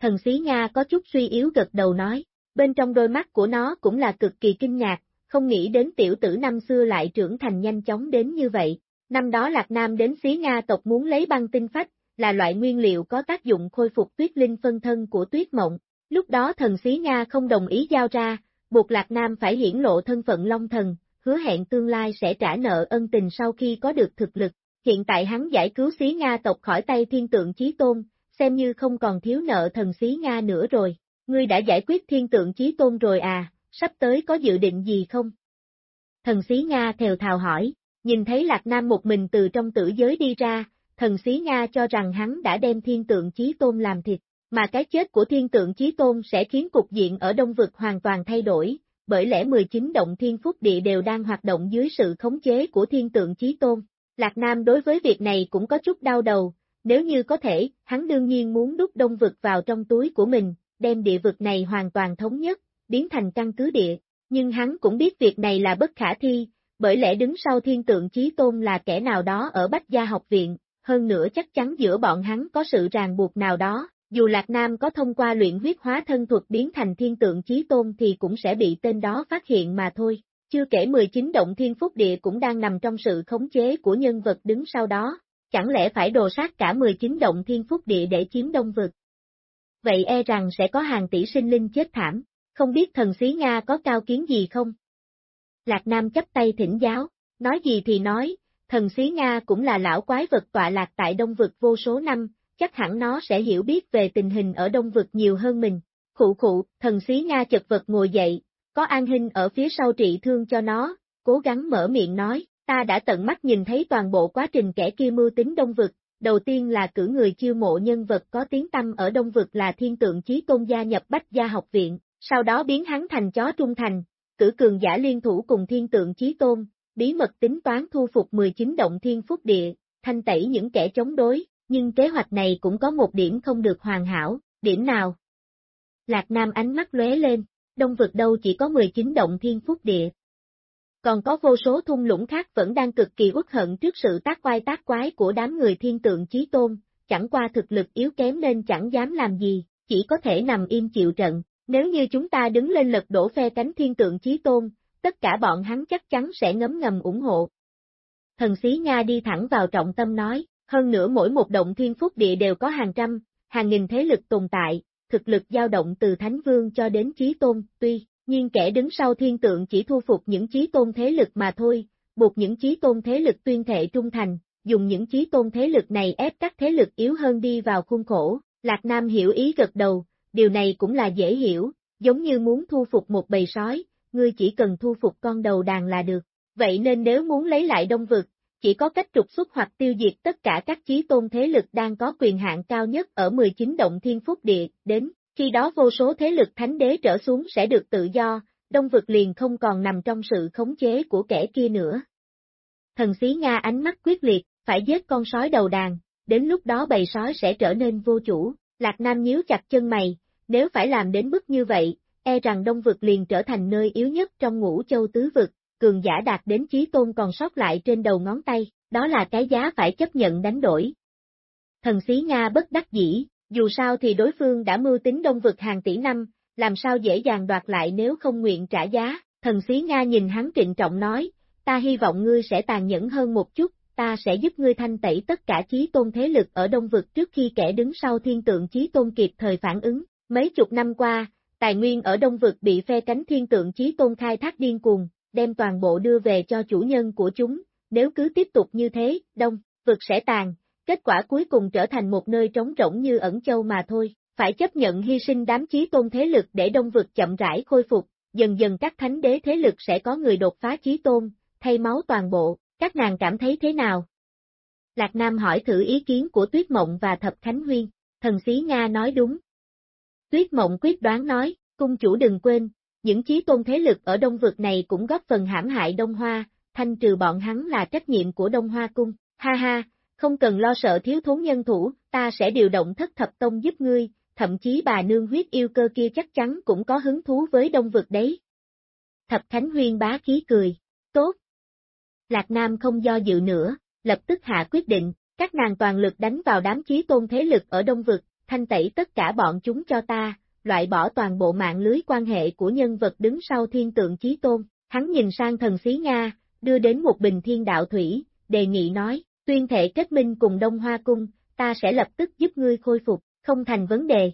Thần xí Nga có chút suy yếu gật đầu nói, bên trong đôi mắt của nó cũng là cực kỳ kinh ngạc, không nghĩ đến tiểu tử năm xưa lại trưởng thành nhanh chóng đến như vậy. Năm đó Lạc Nam đến xí Nga tộc muốn lấy băng tinh phách, là loại nguyên liệu có tác dụng khôi phục tuyết linh phân thân của tuyết mộng. Lúc đó thần xí Nga không đồng ý giao ra, buộc Lạc Nam phải hiển lộ thân phận Long Thần, hứa hẹn tương lai sẽ trả nợ ân tình sau khi có được thực lực. Hiện tại hắn giải cứu xí Nga tộc khỏi tay thiên tượng Chí Tôn, xem như không còn thiếu nợ thần xí Nga nữa rồi. Ngươi đã giải quyết thiên tượng Chí Tôn rồi à, sắp tới có dự định gì không? Thần xí Nga thèo thào hỏi, nhìn thấy Lạc Nam một mình từ trong tử giới đi ra, thần xí Nga cho rằng hắn đã đem thiên tượng Chí Tôn làm thịt, mà cái chết của thiên tượng Chí Tôn sẽ khiến cục diện ở Đông Vực hoàn toàn thay đổi, bởi lẽ 19 động thiên phúc địa đều đang hoạt động dưới sự khống chế của thiên tượng Chí Tôn. Lạc Nam đối với việc này cũng có chút đau đầu, nếu như có thể, hắn đương nhiên muốn đút đông vực vào trong túi của mình, đem địa vực này hoàn toàn thống nhất, biến thành căn cứ địa, nhưng hắn cũng biết việc này là bất khả thi, bởi lẽ đứng sau thiên tượng Chí Tôn là kẻ nào đó ở Bách Gia học viện, hơn nữa chắc chắn giữa bọn hắn có sự ràng buộc nào đó, dù Lạc Nam có thông qua luyện huyết hóa thân thuật biến thành thiên tượng chí tôn thì cũng sẽ bị tên đó phát hiện mà thôi. Chưa kể 19 động thiên phúc địa cũng đang nằm trong sự khống chế của nhân vật đứng sau đó, chẳng lẽ phải đồ sát cả 19 động thiên phúc địa để chiếm đông vực. Vậy e rằng sẽ có hàng tỷ sinh linh chết thảm, không biết thần xí Nga có cao kiến gì không? Lạc Nam chấp tay thỉnh giáo, nói gì thì nói, thần xí Nga cũng là lão quái vật tọa lạc tại đông vực vô số năm, chắc hẳn nó sẽ hiểu biết về tình hình ở đông vực nhiều hơn mình. Khụ khụ, thần xí Nga chật vật ngồi dậy, có an hình ở phía sau trị thương cho nó, cố gắng mở miệng nói, ta đã tận mắt nhìn thấy toàn bộ quá trình kẻ kia mưu tính đông vực, đầu tiên là cử người chiêu mộ nhân vật có tiếng tâm ở đông vực là thiên tượng chí tôn gia nhập bách gia học viện, sau đó biến hắn thành chó trung thành, cử cường giả liên thủ cùng thiên tượng chí tôn, bí mật tính toán thu phục 19 động thiên phúc địa, thanh tẩy những kẻ chống đối, nhưng kế hoạch này cũng có một điểm không được hoàn hảo, điểm nào? Lạc Nam ánh mắt lóe lên, đông vực đâu chỉ có 19 động thiên phúc địa. Còn có vô số thung lũng khác vẫn đang cực kỳ uất hận trước sự tác quay tác quái của đám người thiên tượng chí tôn, chẳng qua thực lực yếu kém nên chẳng dám làm gì, chỉ có thể nằm im chịu trận. Nếu như chúng ta đứng lên lật đổ phe cánh thiên tượng chí tôn, tất cả bọn hắn chắc chắn sẽ ngấm ngầm ủng hộ. Thần xí Nga đi thẳng vào trọng tâm nói, hơn nữa mỗi một động thiên phúc địa đều có hàng trăm, hàng nghìn thế lực tồn tại, thực lực dao động từ Thánh Vương cho đến Chí Tôn, tuy nhiên kẻ đứng sau thiên tượng chỉ thu phục những Chí Tôn thế lực mà thôi, buộc những Chí Tôn thế lực tuyên thệ trung thành, dùng những Chí Tôn thế lực này ép các thế lực yếu hơn đi vào khuôn khổ, Lạc Nam hiểu ý gật đầu, điều này cũng là dễ hiểu, giống như muốn thu phục một bầy sói, ngươi chỉ cần thu phục con đầu đàn là được. Vậy nên nếu muốn lấy lại đông vực, chỉ có cách trục xuất hoặc tiêu diệt tất cả các chí tôn thế lực đang có quyền hạn cao nhất ở 19 động thiên phúc địa, đến, khi đó vô số thế lực thánh đế trở xuống sẽ được tự do, đông vực liền không còn nằm trong sự khống chế của kẻ kia nữa. Thần xí Nga ánh mắt quyết liệt, phải giết con sói đầu đàn, đến lúc đó bầy sói sẽ trở nên vô chủ, Lạc Nam nhíu chặt chân mày, nếu phải làm đến mức như vậy, e rằng đông vực liền trở thành nơi yếu nhất trong ngũ châu tứ vực, cường giả đạt đến chí tôn còn sót lại trên đầu ngón tay, đó là cái giá phải chấp nhận đánh đổi. Thần xí Nga bất đắc dĩ, dù sao thì đối phương đã mưu tính đông vực hàng tỷ năm, làm sao dễ dàng đoạt lại nếu không nguyện trả giá, thần xí Nga nhìn hắn trịnh trọng nói, ta hy vọng ngươi sẽ tàn nhẫn hơn một chút, ta sẽ giúp ngươi thanh tẩy tất cả chí tôn thế lực ở đông vực trước khi kẻ đứng sau thiên tượng chí tôn kịp thời phản ứng. Mấy chục năm qua, tài nguyên ở đông vực bị phe cánh thiên tượng chí tôn khai thác điên cuồng, đem toàn bộ đưa về cho chủ nhân của chúng, nếu cứ tiếp tục như thế, đông, vực sẽ tàn, kết quả cuối cùng trở thành một nơi trống rỗng như ẩn châu mà thôi, phải chấp nhận hy sinh đám chí tôn thế lực để đông vực chậm rãi khôi phục, dần dần các thánh đế thế lực sẽ có người đột phá chí tôn, thay máu toàn bộ, các nàng cảm thấy thế nào? Lạc Nam hỏi thử ý kiến của Tuyết Mộng và Thập Khánh Huyên, Thần xí Nga nói đúng. Tuyết mộng quyết đoán nói, cung chủ đừng quên, những chí tôn thế lực ở đông vực này cũng góp phần hãm hại Đông Hoa, thanh trừ bọn hắn là trách nhiệm của Đông Hoa cung. Ha ha, không cần lo sợ thiếu thốn nhân thủ, ta sẽ điều động thất thập tông giúp ngươi, thậm chí bà nương huyết yêu cơ kia chắc chắn cũng có hứng thú với đông vực đấy. Thập Thánh Huyên bá khí cười, tốt. Lạc Nam không do dự nữa, lập tức hạ quyết định, các nàng toàn lực đánh vào đám chí tôn thế lực ở đông vực, thanh tẩy tất cả bọn chúng cho ta, loại bỏ toàn bộ mạng lưới quan hệ của nhân vật đứng sau thiên tượng chí tôn. Hắn nhìn sang thần xí Nga, đưa đến một bình thiên đạo thủy, đề nghị nói, tuyên thể kết minh cùng Đông Hoa Cung, ta sẽ lập tức giúp ngươi khôi phục, không thành vấn đề.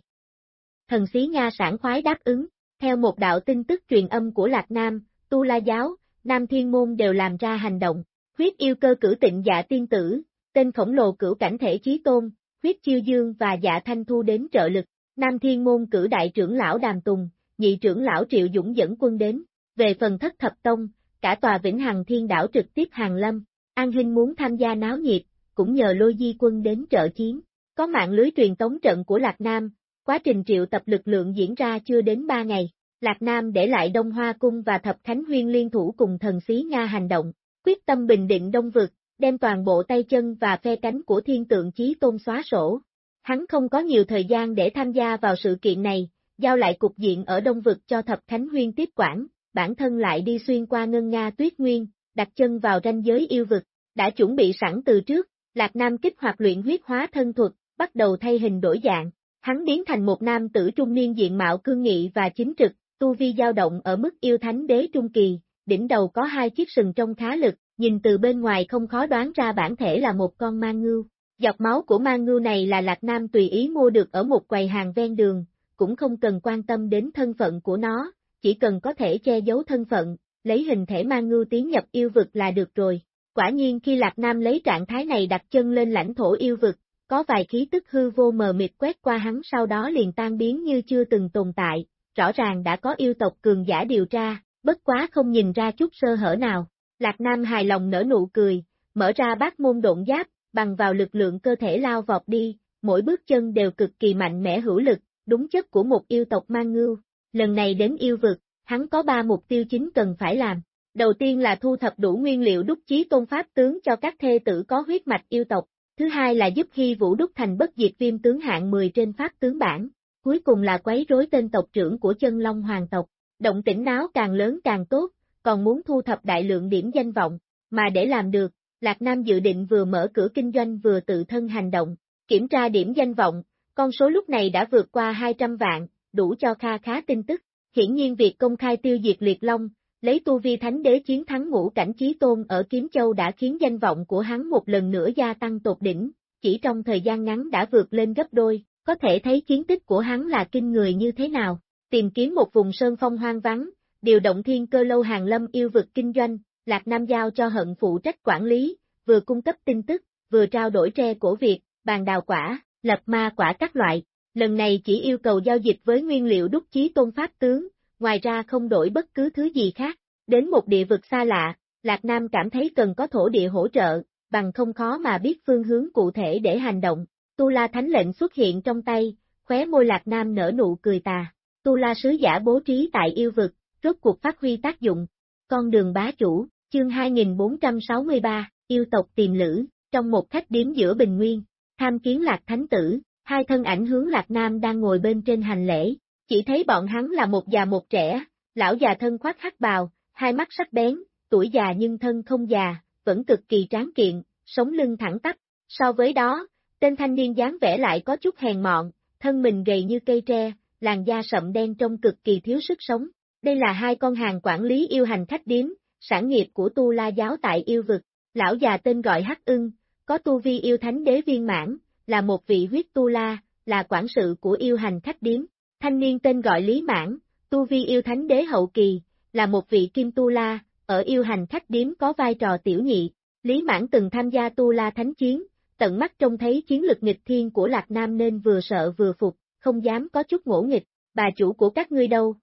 Thần xí Nga sảng khoái đáp ứng, theo một đạo tin tức truyền âm của Lạc Nam, Tu La Giáo, Nam Thiên Môn đều làm ra hành động, huyết yêu cơ cử tịnh dạ tiên tử, tên khổng lồ cửu cảnh thể chí tôn, huyết chiêu dương và dạ thanh thu đến trợ lực, Nam Thiên Môn cử đại trưởng lão Đàm Tùng, nhị trưởng lão Triệu Dũng dẫn quân đến, về phần thất thập tông, cả tòa Vĩnh Hằng Thiên Đảo trực tiếp hàng lâm, An Hinh muốn tham gia náo nhiệt, cũng nhờ lôi di quân đến trợ chiến. Có mạng lưới truyền tống trận của Lạc Nam, quá trình triệu tập lực lượng diễn ra chưa đến 3 ngày. Lạc Nam để lại Đông Hoa Cung và Thập Khánh Huyên liên thủ cùng thần xí Nga hành động, quyết tâm bình định Đông Vực, đem toàn bộ tay chân và phe cánh của thiên tượng chí tôn xóa sổ. Hắn không có nhiều thời gian để tham gia vào sự kiện này, giao lại cục diện ở Đông Vực cho Thập Khánh Huyên tiếp quản, bản thân lại đi xuyên qua ngân Nga tuyết nguyên, đặt chân vào ranh giới yêu vực, đã chuẩn bị sẵn từ trước, Lạc Nam kích hoạt luyện huyết hóa thân thuật, bắt đầu thay hình đổi dạng, hắn biến thành một nam tử trung niên diện mạo cương nghị và chính trực, tu vi dao động ở mức yêu thánh đế trung kỳ, đỉnh đầu có hai chiếc sừng trong khá lực, nhìn từ bên ngoài không khó đoán ra bản thể là một con ma ngưu. Dọc máu của mang ngưu này là Lạc Nam tùy ý mua được ở một quầy hàng ven đường, cũng không cần quan tâm đến thân phận của nó, chỉ cần có thể che giấu thân phận, lấy hình thể mang ngưu tiến nhập yêu vực là được rồi. Quả nhiên khi Lạc Nam lấy trạng thái này đặt chân lên lãnh thổ yêu vực, có vài khí tức hư vô mờ mịt quét qua hắn sau đó liền tan biến như chưa từng tồn tại, rõ ràng đã có yêu tộc cường giả điều tra, bất quá không nhìn ra chút sơ hở nào. Lạc Nam hài lòng nở nụ cười, mở ra bát môn độn giáp, bằng vào lực lượng cơ thể lao vọt đi, mỗi bước chân đều cực kỳ mạnh mẽ hữu lực, đúng chất của một yêu tộc mang ngưu. Lần này đến yêu vực, hắn có ba mục tiêu chính cần phải làm. Đầu tiên là thu thập đủ nguyên liệu đúc chí tôn pháp tướng cho các thê tử có huyết mạch yêu tộc, thứ hai là giúp khi Vũ đúc thành bất diệt viêm tướng hạng 10 trên pháp tướng bản, cuối cùng là quấy rối tên tộc trưởng của chân long hoàng tộc. Động tĩnh náo càng lớn càng tốt, còn muốn thu thập đại lượng điểm danh vọng, mà để làm được, Lạc Nam dự định vừa mở cửa kinh doanh vừa tự thân hành động, kiểm tra điểm danh vọng, con số lúc này đã vượt qua 200 vạn, đủ cho kha khá tin tức. Hiển nhiên việc công khai tiêu diệt liệt long, lấy tu vi thánh đế chiến thắng ngũ cảnh trí tôn ở Kiếm Châu đã khiến danh vọng của hắn một lần nữa gia tăng tột đỉnh, chỉ trong thời gian ngắn đã vượt lên gấp đôi, có thể thấy chiến tích của hắn là kinh người như thế nào. Tìm kiếm một vùng sơn phong hoang vắng, điều động thiên cơ lâu hàng lâm yêu vực kinh doanh, Lạc Nam giao cho hận phụ trách quản lý, vừa cung cấp tin tức, vừa trao đổi tre cổ Việt, bàn đào quả, lập ma quả các loại. Lần này chỉ yêu cầu giao dịch với nguyên liệu đúc chí tôn pháp tướng, ngoài ra không đổi bất cứ thứ gì khác. Đến một địa vực xa lạ, Lạc Nam cảm thấy cần có thổ địa hỗ trợ, bằng không khó mà biết phương hướng cụ thể để hành động. Tu La Thánh lệnh xuất hiện trong tay, khóe môi Lạc Nam nở nụ cười tà. Tu La sứ giả bố trí tại yêu vực, rốt cuộc phát huy tác dụng. Con đường bá chủ, chương 2463, yêu tộc tìm lữ, trong một khách điếm giữa Bình Nguyên, tham kiến Lạc Thánh Tử, hai thân ảnh hướng Lạc Nam đang ngồi bên trên hành lễ, chỉ thấy bọn hắn là một già một trẻ, lão già thân khoác hắc bào, hai mắt sắc bén, tuổi già nhưng thân không già, vẫn cực kỳ tráng kiện, sống lưng thẳng tắp. So với đó, tên thanh niên dáng vẻ lại có chút hèn mọn, thân mình gầy như cây tre, làn da sậm đen trông cực kỳ thiếu sức sống. Đây là hai con hàng quản lý yêu hành khách điếm, sản nghiệp của Tu La giáo tại yêu vực. Lão già tên gọi Hắc Ưng, có tu vi yêu thánh đế viên mãn, là một vị huyết Tu La, là quản sự của yêu hành khách điếm. Thanh niên tên gọi Lý Mãn, tu vi yêu thánh đế hậu kỳ, là một vị kim tu la, ở yêu hành khách điếm có vai trò tiểu nhị. Lý Mãn từng tham gia tu la thánh chiến, tận mắt trông thấy chiến lực nghịch thiên của Lạc Nam nên vừa sợ vừa phục, không dám có chút ngỗ nghịch, bà chủ của các ngươi đâu?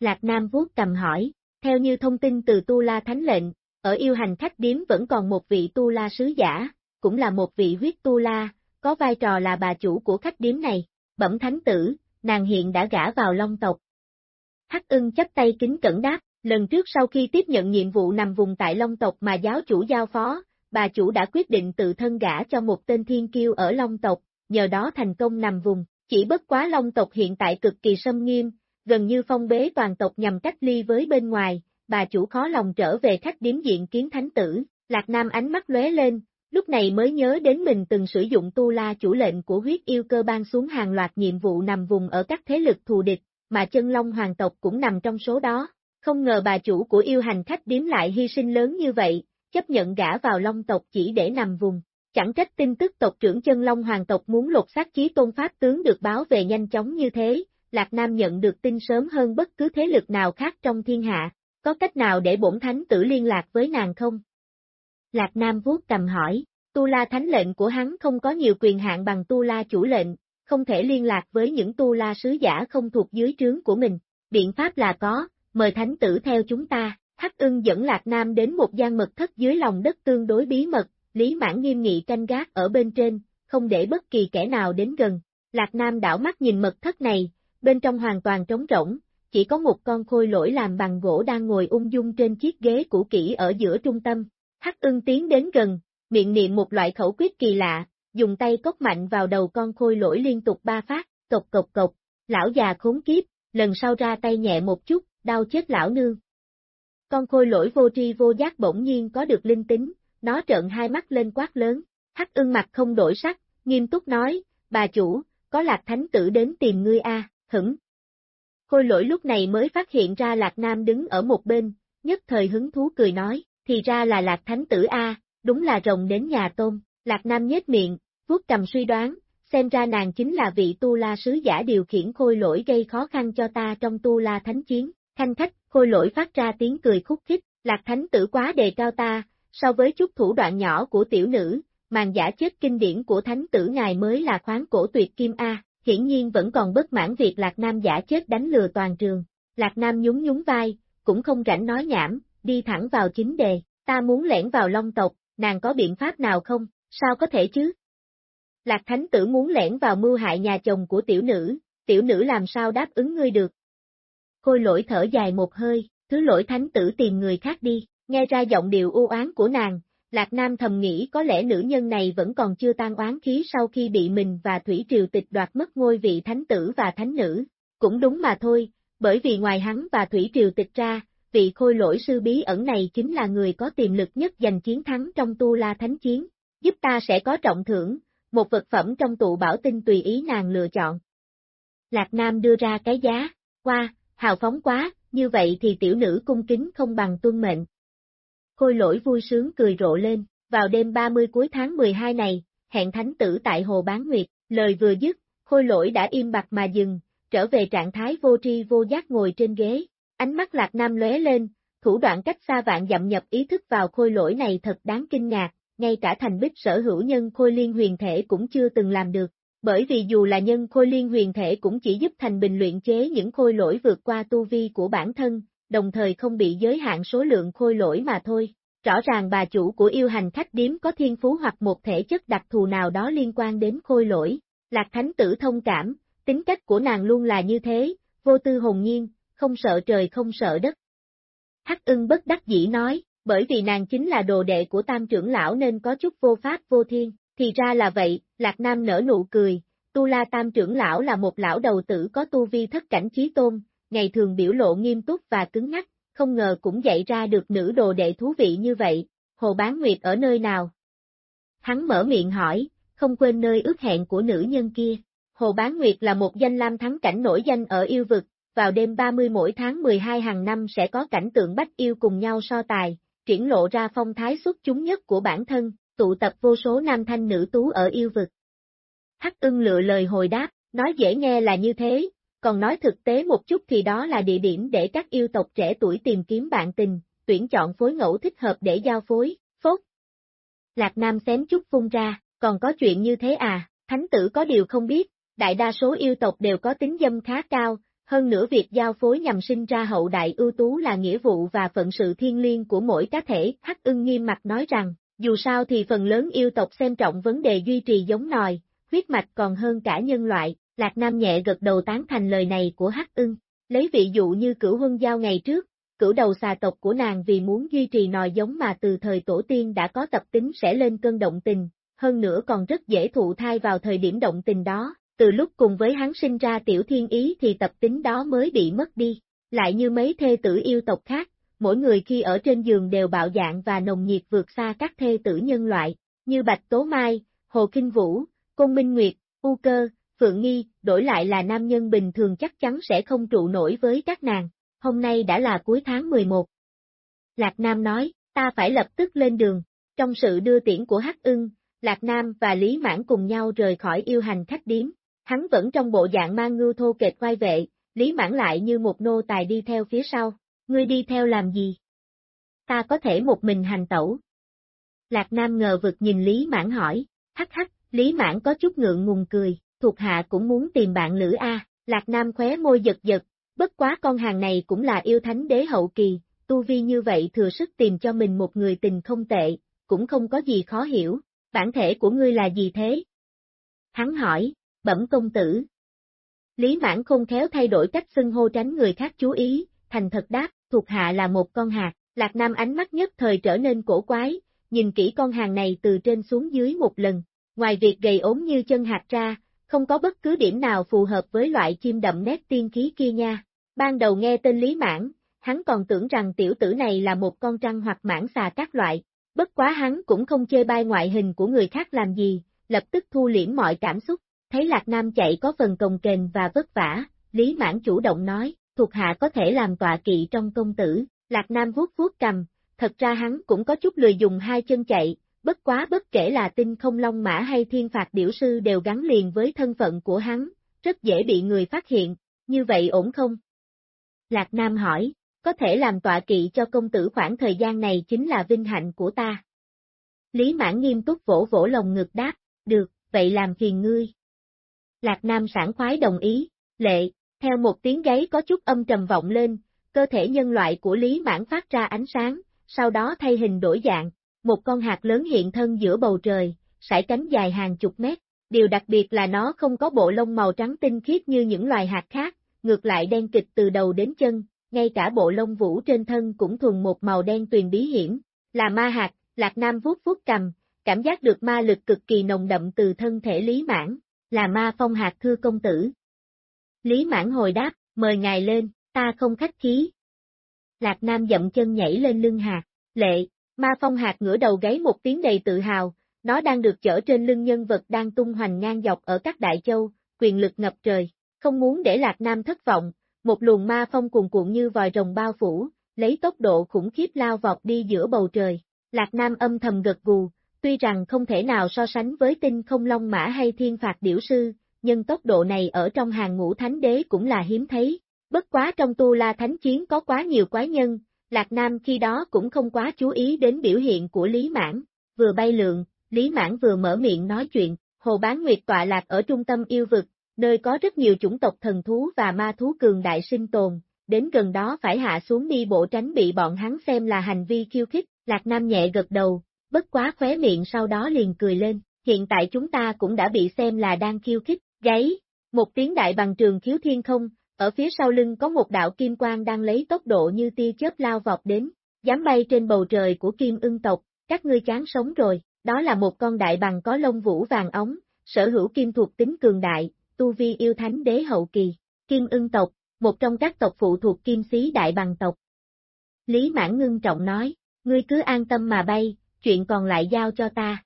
Lạc Nam vuốt cầm hỏi, theo như thông tin từ tu la thánh lệnh, ở yêu hành khách điếm vẫn còn một vị tu la sứ giả, cũng là một vị huyết tu la, có vai trò là bà chủ của khách điếm này, bẩm thánh tử, nàng hiện đã gả vào long tộc. Hắc ưng chấp tay kính cẩn đáp, lần trước sau khi tiếp nhận nhiệm vụ nằm vùng tại long tộc mà giáo chủ giao phó, bà chủ đã quyết định tự thân gả cho một tên thiên kiêu ở long tộc, nhờ đó thành công nằm vùng, chỉ bất quá long tộc hiện tại cực kỳ xâm nghiêm, gần như phong bế toàn tộc nhằm cách ly với bên ngoài, bà chủ khó lòng trở về khách điếm diện kiến thánh tử, Lạc Nam ánh mắt lóe lên, lúc này mới nhớ đến mình từng sử dụng tu la chủ lệnh của huyết yêu cơ ban xuống hàng loạt nhiệm vụ nằm vùng ở các thế lực thù địch, mà chân long hoàng tộc cũng nằm trong số đó. Không ngờ bà chủ của yêu hành khách điếm lại hy sinh lớn như vậy, chấp nhận gã vào long tộc chỉ để nằm vùng. Chẳng trách tin tức tộc trưởng chân long hoàng tộc muốn lột xác chí tôn pháp tướng được báo về nhanh chóng như thế, Lạc Nam nhận được tin sớm hơn bất cứ thế lực nào khác trong thiên hạ. Có cách nào để bổn thánh tử liên lạc với nàng không? Lạc Nam vuốt cầm hỏi, Tu La Thánh lệnh của hắn không có nhiều quyền hạn bằng Tu La chủ lệnh, không thể liên lạc với những Tu La sứ giả không thuộc dưới trướng của mình. Biện pháp là có, mời thánh tử theo chúng ta. Hắc ưng dẫn Lạc Nam đến một gian mật thất dưới lòng đất tương đối bí mật, Lý Mãn nghiêm nghị canh gác ở bên trên, không để bất kỳ kẻ nào đến gần. Lạc Nam đảo mắt nhìn mật thất này, bên trong hoàn toàn trống rỗng, chỉ có một con khôi lỗi làm bằng gỗ đang ngồi ung dung trên chiếc ghế cũ kỹ ở giữa trung tâm. Hắc ưng tiến đến gần, miệng niệm một loại khẩu quyết kỳ lạ, dùng tay cốc mạnh vào đầu con khôi lỗi liên tục ba phát, cộc cộc cộc, lão già khốn kiếp, lần sau ra tay nhẹ một chút, đau chết lão nương. Con khôi lỗi vô tri vô giác bỗng nhiên có được linh tính, nó trợn hai mắt lên quát lớn, hắc ưng mặt không đổi sắc, nghiêm túc nói, bà chủ, có lạc thánh tử đến tìm ngươi a, hửng. Khôi lỗi lúc này mới phát hiện ra lạc nam đứng ở một bên, nhất thời hứng thú cười nói, thì ra là lạc thánh tử a, đúng là rồng đến nhà tôm, lạc nam nhếch miệng, vuốt cầm suy đoán, xem ra nàng chính là vị tu la sứ giả điều khiển khôi lỗi gây khó khăn cho ta trong tu la thánh chiến, thanh khách, khôi lỗi phát ra tiếng cười khúc khích, lạc thánh tử quá đề cao ta, so với chút thủ đoạn nhỏ của tiểu nữ, màn giả chết kinh điển của thánh tử ngài mới là khoáng cổ tuyệt kim A, hiển nhiên vẫn còn bất mãn việc Lạc Nam giả chết đánh lừa toàn trường. Lạc Nam nhún nhún vai, cũng không rảnh nói nhảm, đi thẳng vào chính đề, ta muốn lẻn vào long tộc, nàng có biện pháp nào không, sao có thể chứ? Lạc Thánh tử muốn lẻn vào mưu hại nhà chồng của tiểu nữ, tiểu nữ làm sao đáp ứng ngươi được? Khôi lỗi thở dài một hơi, thứ lỗi thánh tử tìm người khác đi, nghe ra giọng điệu u oán của nàng, Lạc Nam thầm nghĩ có lẽ nữ nhân này vẫn còn chưa tan oán khí sau khi bị mình và Thủy Triều Tịch đoạt mất ngôi vị thánh tử và thánh nữ. Cũng đúng mà thôi, bởi vì ngoài hắn và Thủy Triều Tịch ra, vị khôi lỗi sư bí ẩn này chính là người có tiềm lực nhất giành chiến thắng trong tu la thánh chiến, giúp ta sẽ có trọng thưởng, một vật phẩm trong tụ bảo tinh tùy ý nàng lựa chọn. Lạc Nam đưa ra cái giá, qua, hào phóng quá, như vậy thì tiểu nữ cung kính không bằng tuân mệnh. Khôi lỗi vui sướng cười rộ lên, vào đêm 30 cuối tháng 12 này, hẹn thánh tử tại Hồ Bán Nguyệt, lời vừa dứt, khôi lỗi đã im bặt mà dừng, trở về trạng thái vô tri vô giác ngồi trên ghế, ánh mắt lạc nam lóe lên, thủ đoạn cách xa vạn dặm nhập ý thức vào khôi lỗi này thật đáng kinh ngạc, ngay cả thành bích sở hữu nhân khôi liên huyền thể cũng chưa từng làm được, bởi vì dù là nhân khôi liên huyền thể cũng chỉ giúp thành bình luyện chế những khôi lỗi vượt qua tu vi của bản thân, đồng thời không bị giới hạn số lượng khôi lỗi mà thôi. Rõ ràng bà chủ của yêu hành khách điếm có thiên phú hoặc một thể chất đặc thù nào đó liên quan đến khôi lỗi. Lạc Thánh tử thông cảm, tính cách của nàng luôn là như thế, vô tư hồn nhiên, không sợ trời không sợ đất. Hắc ưng bất đắc dĩ nói, bởi vì nàng chính là đồ đệ của tam trưởng lão nên có chút vô pháp vô thiên, thì ra là vậy, Lạc Nam nở nụ cười, Tu La tam trưởng lão là một lão đầu tử có tu vi thất cảnh trí tôn, ngày thường biểu lộ nghiêm túc và cứng ngắc, không ngờ cũng dạy ra được nữ đồ đệ thú vị như vậy, Hồ Bán Nguyệt ở nơi nào? Hắn mở miệng hỏi, không quên nơi ước hẹn của nữ nhân kia. Hồ Bán Nguyệt là một danh lam thắng cảnh nổi danh ở yêu vực, vào đêm 30 mỗi tháng 12 hàng năm sẽ có cảnh tượng bách yêu cùng nhau so tài, triển lộ ra phong thái xuất chúng nhất của bản thân, tụ tập vô số nam thanh nữ tú ở yêu vực. Hắc ưng lựa lời hồi đáp, nói dễ nghe là như thế, còn nói thực tế một chút thì đó là địa điểm để các yêu tộc trẻ tuổi tìm kiếm bạn tình, tuyển chọn phối ngẫu thích hợp để giao phối, phốt. Lạc Nam xém chút phun ra, còn có chuyện như thế à, thánh tử có điều không biết, đại đa số yêu tộc đều có tính dâm khá cao, hơn nữa việc giao phối nhằm sinh ra hậu đại ưu tú là nghĩa vụ và phận sự thiên liêng của mỗi cá thể, Hắc ưng nghiêm mặt nói rằng, dù sao thì phần lớn yêu tộc xem trọng vấn đề duy trì giống nòi, huyết mạch còn hơn cả nhân loại, Lạc Nam nhẹ gật đầu tán thành lời này của Hắc ưng. Lấy ví dụ như cửu huân giao ngày trước, cửu đầu xà tộc của nàng vì muốn duy trì nòi giống mà từ thời tổ tiên đã có tập tính sẽ lên cơn động tình, hơn nữa còn rất dễ thụ thai vào thời điểm động tình đó, từ lúc cùng với hắn sinh ra tiểu thiên ý thì tập tính đó mới bị mất đi. Lại như mấy thê tử yêu tộc khác, mỗi người khi ở trên giường đều bạo dạng và nồng nhiệt vượt xa các thê tử nhân loại, như Bạch Tố Mai, Hồ Kinh Vũ, Côn Minh Nguyệt, U Cơ, Phượng Nghi, đổi lại là nam nhân bình thường chắc chắn sẽ không trụ nổi với các nàng, hôm nay đã là cuối tháng 11. Lạc Nam nói, ta phải lập tức lên đường, trong sự đưa tiễn của Hắc ưng, Lạc Nam và Lý Mãn cùng nhau rời khỏi yêu hành khách điếm, hắn vẫn trong bộ dạng mang ngưu thô kệt quay vệ, Lý Mãn lại như một nô tài đi theo phía sau, ngươi đi theo làm gì? Ta có thể một mình hành tẩu. Lạc Nam ngờ vực nhìn Lý Mãn hỏi, hắc hắc, Lý Mãn có chút ngượng ngùng cười, thuộc hạ cũng muốn tìm bạn lữ A, Lạc Nam khóe môi giật giật, bất quá con hàng này cũng là yêu thánh đế hậu kỳ, tu vi như vậy thừa sức tìm cho mình một người tình không tệ, cũng không có gì khó hiểu, bản thể của ngươi là gì thế? Hắn hỏi, bẩm công tử. Lý mãn không khéo thay đổi cách xưng hô tránh người khác chú ý, thành thật đáp, thuộc hạ là một con hạt, lạc nam ánh mắt nhất thời trở nên cổ quái, nhìn kỹ con hàng này từ trên xuống dưới một lần, ngoài việc gầy ốm như chân hạt ra, không có bất cứ điểm nào phù hợp với loại chim đậm nét tiên khí kia nha. Ban đầu nghe tên Lý Mãn, hắn còn tưởng rằng tiểu tử này là một con trăng hoặc mãn xà các loại, bất quá hắn cũng không chê bai ngoại hình của người khác làm gì, lập tức thu liễm mọi cảm xúc, thấy Lạc Nam chạy có phần cồng kềnh và vất vả, Lý Mãn chủ động nói, thuộc hạ có thể làm tọa kỵ trong công tử, Lạc Nam vuốt vuốt cầm, thật ra hắn cũng có chút lười dùng hai chân chạy, bất quá bất kể là tinh không long mã hay thiên phạt điểu sư đều gắn liền với thân phận của hắn, rất dễ bị người phát hiện, như vậy ổn không? Lạc Nam hỏi, có thể làm tọa kỵ cho công tử khoảng thời gian này chính là vinh hạnh của ta. Lý mãn nghiêm túc vỗ vỗ lồng ngực đáp, được, vậy làm phiền ngươi. Lạc Nam sảng khoái đồng ý, lệ, theo một tiếng gáy có chút âm trầm vọng lên, cơ thể nhân loại của Lý mãn phát ra ánh sáng, sau đó thay hình đổi dạng, một con hạt lớn hiện thân giữa bầu trời, sải cánh dài hàng chục mét. Điều đặc biệt là nó không có bộ lông màu trắng tinh khiết như những loài hạt khác, ngược lại đen kịch từ đầu đến chân, ngay cả bộ lông vũ trên thân cũng thuần một màu đen tuyền bí hiểm. Là ma hạt, Lạc Nam vuốt vuốt cầm, cảm giác được ma lực cực kỳ nồng đậm từ thân thể Lý Mãn, là ma phong hạt thưa công tử. Lý Mãn hồi đáp, mời ngài lên, ta không khách khí. Lạc Nam dậm chân nhảy lên lưng hạt, lệ, Ma phong hạt ngửa đầu gáy một tiếng đầy tự hào, nó đang được chở trên lưng nhân vật đang tung hoành ngang dọc ở các đại châu, quyền lực ngập trời, không muốn để Lạc Nam thất vọng, một luồng ma phong cuồn cuộn như vòi rồng bao phủ, lấy tốc độ khủng khiếp lao vọt đi giữa bầu trời. Lạc Nam âm thầm gật gù, tuy rằng không thể nào so sánh với tinh không long mã hay thiên phạt điểu sư, nhưng tốc độ này ở trong hàng ngũ thánh đế cũng là hiếm thấy. Bất quá trong tu la thánh chiến có quá nhiều quái nhân, Lạc Nam khi đó cũng không quá chú ý đến biểu hiện của Lý Mãn, vừa bay lượn, Lý Mãn vừa mở miệng nói chuyện, Hồ Bán Nguyệt tọa lạc ở trung tâm yêu vực, nơi có rất nhiều chủng tộc thần thú và ma thú cường đại sinh tồn, đến gần đó phải hạ xuống đi bộ tránh bị bọn hắn xem là hành vi khiêu khích, Lạc Nam nhẹ gật đầu, bất quá khóe miệng sau đó liền cười lên, hiện tại chúng ta cũng đã bị xem là đang khiêu khích, gáy, một tiếng đại bằng trường khiếu thiên không, ở phía sau lưng có một đạo kim quang đang lấy tốc độ như tia chớp lao vọt đến, dám bay trên bầu trời của kim ưng tộc, các ngươi chán sống rồi, đó là một con đại bằng có lông vũ vàng ống, sở hữu kim thuộc tính cường đại, tu vi yêu thánh đế hậu kỳ, kim ưng tộc, một trong các tộc phụ thuộc kim xí đại bằng tộc. Lý Mãn ngưng trọng nói, ngươi cứ an tâm mà bay, chuyện còn lại giao cho ta.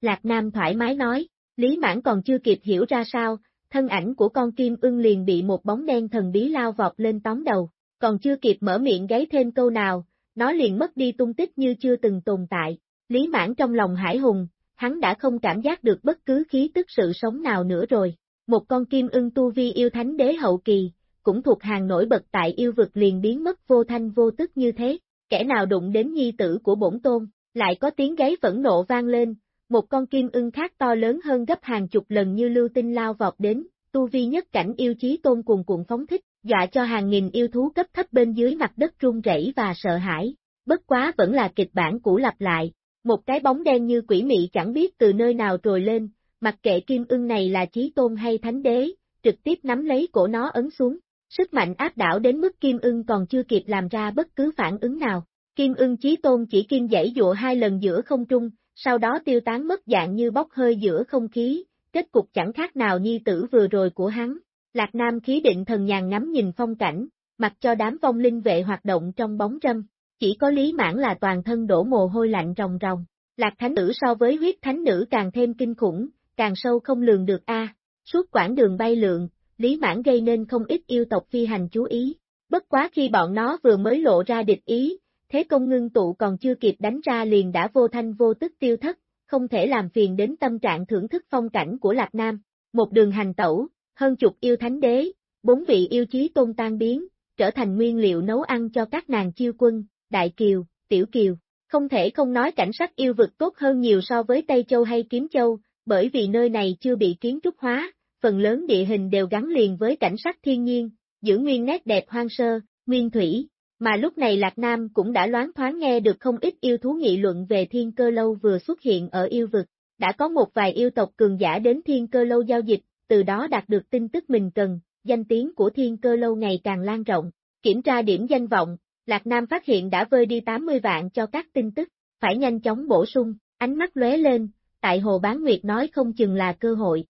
Lạc Nam thoải mái nói, Lý Mãn còn chưa kịp hiểu ra sao, thân ảnh của con kim ưng liền bị một bóng đen thần bí lao vọt lên tóm đầu, còn chưa kịp mở miệng gáy thêm câu nào, nó liền mất đi tung tích như chưa từng tồn tại. Lý mãn trong lòng hải hùng, hắn đã không cảm giác được bất cứ khí tức sự sống nào nữa rồi. Một con kim ưng tu vi yêu thánh đế hậu kỳ, cũng thuộc hàng nổi bật tại yêu vực liền biến mất vô thanh vô tức như thế, kẻ nào đụng đến nhi tử của bổn tôn, lại có tiếng gáy phẫn nộ vang lên, một con kim ưng khác to lớn hơn gấp hàng chục lần như lưu tinh lao vọt đến, tu vi nhất cảnh yêu chí tôn cuồn cuộn phóng thích, dọa cho hàng nghìn yêu thú cấp thấp bên dưới mặt đất run rẩy và sợ hãi. Bất quá vẫn là kịch bản cũ lặp lại, một cái bóng đen như quỷ mị chẳng biết từ nơi nào trồi lên, mặc kệ kim ưng này là chí tôn hay thánh đế, trực tiếp nắm lấy cổ nó ấn xuống. Sức mạnh áp đảo đến mức kim ưng còn chưa kịp làm ra bất cứ phản ứng nào. Kim ưng chí tôn chỉ kim dãy dụa hai lần giữa không trung, sau đó tiêu tán mất dạng như bốc hơi giữa không khí, kết cục chẳng khác nào nhi tử vừa rồi của hắn. Lạc Nam khí định thần nhàn ngắm nhìn phong cảnh, mặc cho đám vong linh vệ hoạt động trong bóng râm, chỉ có Lý Mãn là toàn thân đổ mồ hôi lạnh ròng ròng. Lạc Thánh Nữ so với huyết Thánh Nữ càng thêm kinh khủng, càng sâu không lường được a. Suốt quãng đường bay lượn, Lý Mãn gây nên không ít yêu tộc phi hành chú ý. Bất quá khi bọn nó vừa mới lộ ra địch ý, thế công ngưng tụ còn chưa kịp đánh ra liền đã vô thanh vô tức tiêu thất, không thể làm phiền đến tâm trạng thưởng thức phong cảnh của Lạc Nam. Một đường hành tẩu, hơn chục yêu thánh đế, bốn vị yêu chí tôn tan biến, trở thành nguyên liệu nấu ăn cho các nàng chiêu quân, Đại Kiều, Tiểu Kiều. Không thể không nói cảnh sắc yêu vực tốt hơn nhiều so với Tây Châu hay Kiếm Châu, bởi vì nơi này chưa bị kiến trúc hóa, phần lớn địa hình đều gắn liền với cảnh sắc thiên nhiên, giữ nguyên nét đẹp hoang sơ, nguyên thủy, mà lúc này Lạc Nam cũng đã loáng thoáng nghe được không ít yêu thú nghị luận về thiên cơ lâu vừa xuất hiện ở yêu vực, đã có một vài yêu tộc cường giả đến thiên cơ lâu giao dịch, từ đó đạt được tin tức mình cần, danh tiếng của thiên cơ lâu ngày càng lan rộng, kiểm tra điểm danh vọng, Lạc Nam phát hiện đã vơi đi 80 vạn cho các tin tức, phải nhanh chóng bổ sung, ánh mắt lóe lên, tại Hồ Bán Nguyệt nói không chừng là cơ hội.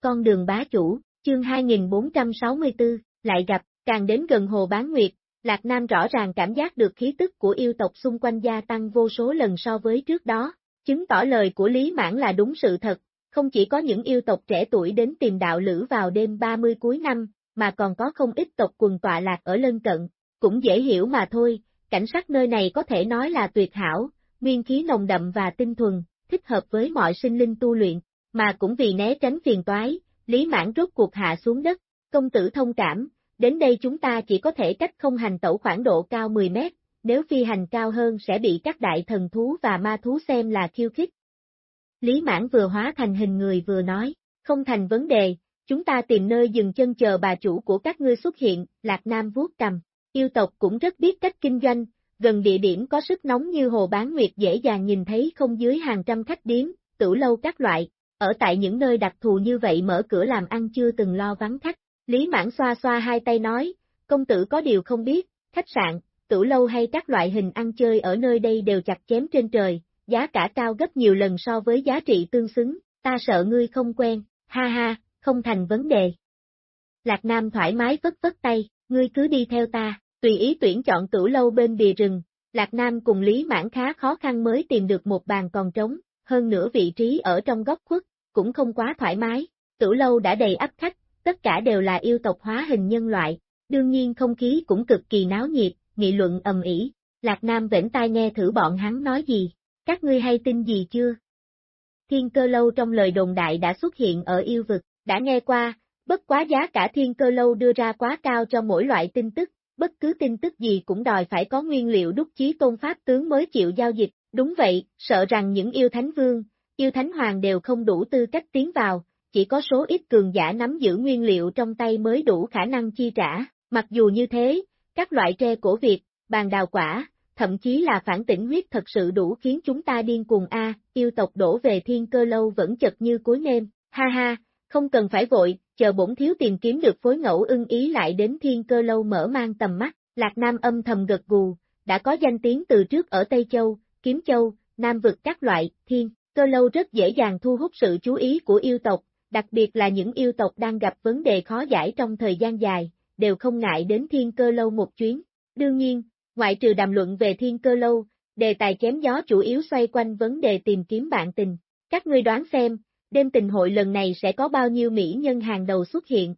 Con đường bá chủ, chương 2464, lại gặp, càng đến gần Hồ Bán Nguyệt, Lạc Nam rõ ràng cảm giác được khí tức của yêu tộc xung quanh gia tăng vô số lần so với trước đó, chứng tỏ lời của Lý Mãn là đúng sự thật, không chỉ có những yêu tộc trẻ tuổi đến tìm đạo lữ vào đêm 30 cuối năm, mà còn có không ít tộc quần tọa lạc ở lân cận, cũng dễ hiểu mà thôi, cảnh sát nơi này có thể nói là tuyệt hảo, nguyên khí nồng đậm và tinh thuần, thích hợp với mọi sinh linh tu luyện, mà cũng vì né tránh phiền toái, Lý Mãn rốt cuộc hạ xuống đất, công tử thông cảm, đến đây chúng ta chỉ có thể cách không hành tẩu khoảng độ cao 10 mét, nếu phi hành cao hơn sẽ bị các đại thần thú và ma thú xem là khiêu khích. Lý Mãn vừa hóa thành hình người vừa nói, không thành vấn đề, chúng ta tìm nơi dừng chân chờ bà chủ của các ngươi xuất hiện, Lạc Nam vuốt cầm, yêu tộc cũng rất biết cách kinh doanh, gần địa điểm có sức nóng như hồ bán nguyệt dễ dàng nhìn thấy không dưới hàng trăm khách điếm, tửu lâu các loại, ở tại những nơi đặc thù như vậy mở cửa làm ăn chưa từng lo vắng khách. Lý Mãn xoa xoa hai tay nói, công tử có điều không biết, khách sạn, tửu lâu hay các loại hình ăn chơi ở nơi đây đều chặt chém trên trời, giá cả cao gấp nhiều lần so với giá trị tương xứng, ta sợ ngươi không quen, ha ha, không thành vấn đề. Lạc Nam thoải mái vất vất tay, ngươi cứ đi theo ta, tùy ý tuyển chọn tửu lâu bên bìa rừng, Lạc Nam cùng Lý Mãn khá khó khăn mới tìm được một bàn còn trống, hơn nữa vị trí ở trong góc khuất, cũng không quá thoải mái, tửu lâu đã đầy ắp khách, tất cả đều là yêu tộc hóa hình nhân loại, đương nhiên không khí cũng cực kỳ náo nhiệt, nghị luận ầm ĩ. Lạc Nam vểnh tai nghe thử bọn hắn nói gì, các ngươi hay tin gì chưa? Thiên cơ lâu trong lời đồn đại đã xuất hiện ở yêu vực, đã nghe qua, bất quá giá cả thiên cơ lâu đưa ra quá cao cho mỗi loại tin tức, bất cứ tin tức gì cũng đòi phải có nguyên liệu đúc chí tôn pháp tướng mới chịu giao dịch, đúng vậy, sợ rằng những yêu thánh vương, yêu thánh hoàng đều không đủ tư cách tiến vào, chỉ có số ít cường giả nắm giữ nguyên liệu trong tay mới đủ khả năng chi trả, mặc dù như thế, các loại tre cổ Việt, bàn đào quả, thậm chí là phản tỉnh huyết thật sự đủ khiến chúng ta điên cuồng a, yêu tộc đổ về thiên cơ lâu vẫn chật như cuối nêm, ha ha, không cần phải vội, chờ bổn thiếu tìm kiếm được phối ngẫu ưng ý lại đến thiên cơ lâu mở mang tầm mắt, Lạc Nam âm thầm gật gù, đã có danh tiếng từ trước ở Tây Châu, Kiếm Châu, Nam vực các loại, thiên, cơ lâu rất dễ dàng thu hút sự chú ý của yêu tộc, đặc biệt là những yêu tộc đang gặp vấn đề khó giải trong thời gian dài, đều không ngại đến thiên cơ lâu một chuyến. Đương nhiên, ngoại trừ đàm luận về thiên cơ lâu, đề tài chém gió chủ yếu xoay quanh vấn đề tìm kiếm bạn tình. Các ngươi đoán xem, đêm tình hội lần này sẽ có bao nhiêu mỹ nhân hàng đầu xuất hiện?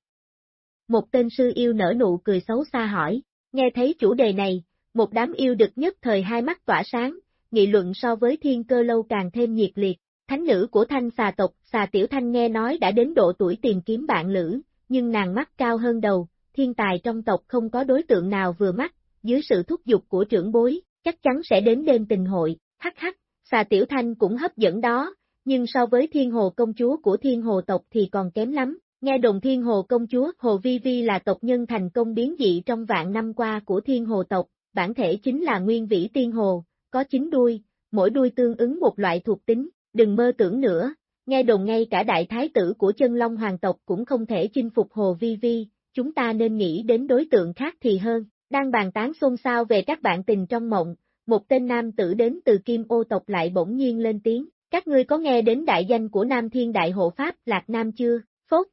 Một tên sư yêu nở nụ cười xấu xa hỏi, nghe thấy chủ đề này, một đám yêu đực nhất thời hai mắt tỏa sáng, nghị luận so với thiên cơ lâu càng thêm nhiệt liệt. Thánh nữ của thanh xà tộc, xà tiểu thanh nghe nói đã đến độ tuổi tìm kiếm bạn lữ, nhưng nàng mắt cao hơn đầu, thiên tài trong tộc không có đối tượng nào vừa mắt, dưới sự thúc giục của trưởng bối, chắc chắn sẽ đến đêm tình hội, hắc hắc, xà tiểu thanh cũng hấp dẫn đó, nhưng so với thiên hồ công chúa của thiên hồ tộc thì còn kém lắm. Nghe đồn thiên hồ công chúa Hồ Vi Vi là tộc nhân thành công biến dị trong vạn năm qua của thiên hồ tộc, bản thể chính là nguyên vĩ tiên hồ, có chín đuôi, mỗi đuôi tương ứng một loại thuộc tính, đừng mơ tưởng nữa, nghe đồn ngay cả đại thái tử của chân long hoàng tộc cũng không thể chinh phục Hồ Vi Vi, chúng ta nên nghĩ đến đối tượng khác thì hơn. Đang bàn tán xôn xao về các bạn tình trong mộng, một tên nam tử đến từ Kim ô tộc lại bỗng nhiên lên tiếng, các ngươi có nghe đến đại danh của Nam Thiên Đại Hộ Pháp Lạc Nam chưa? Phốt!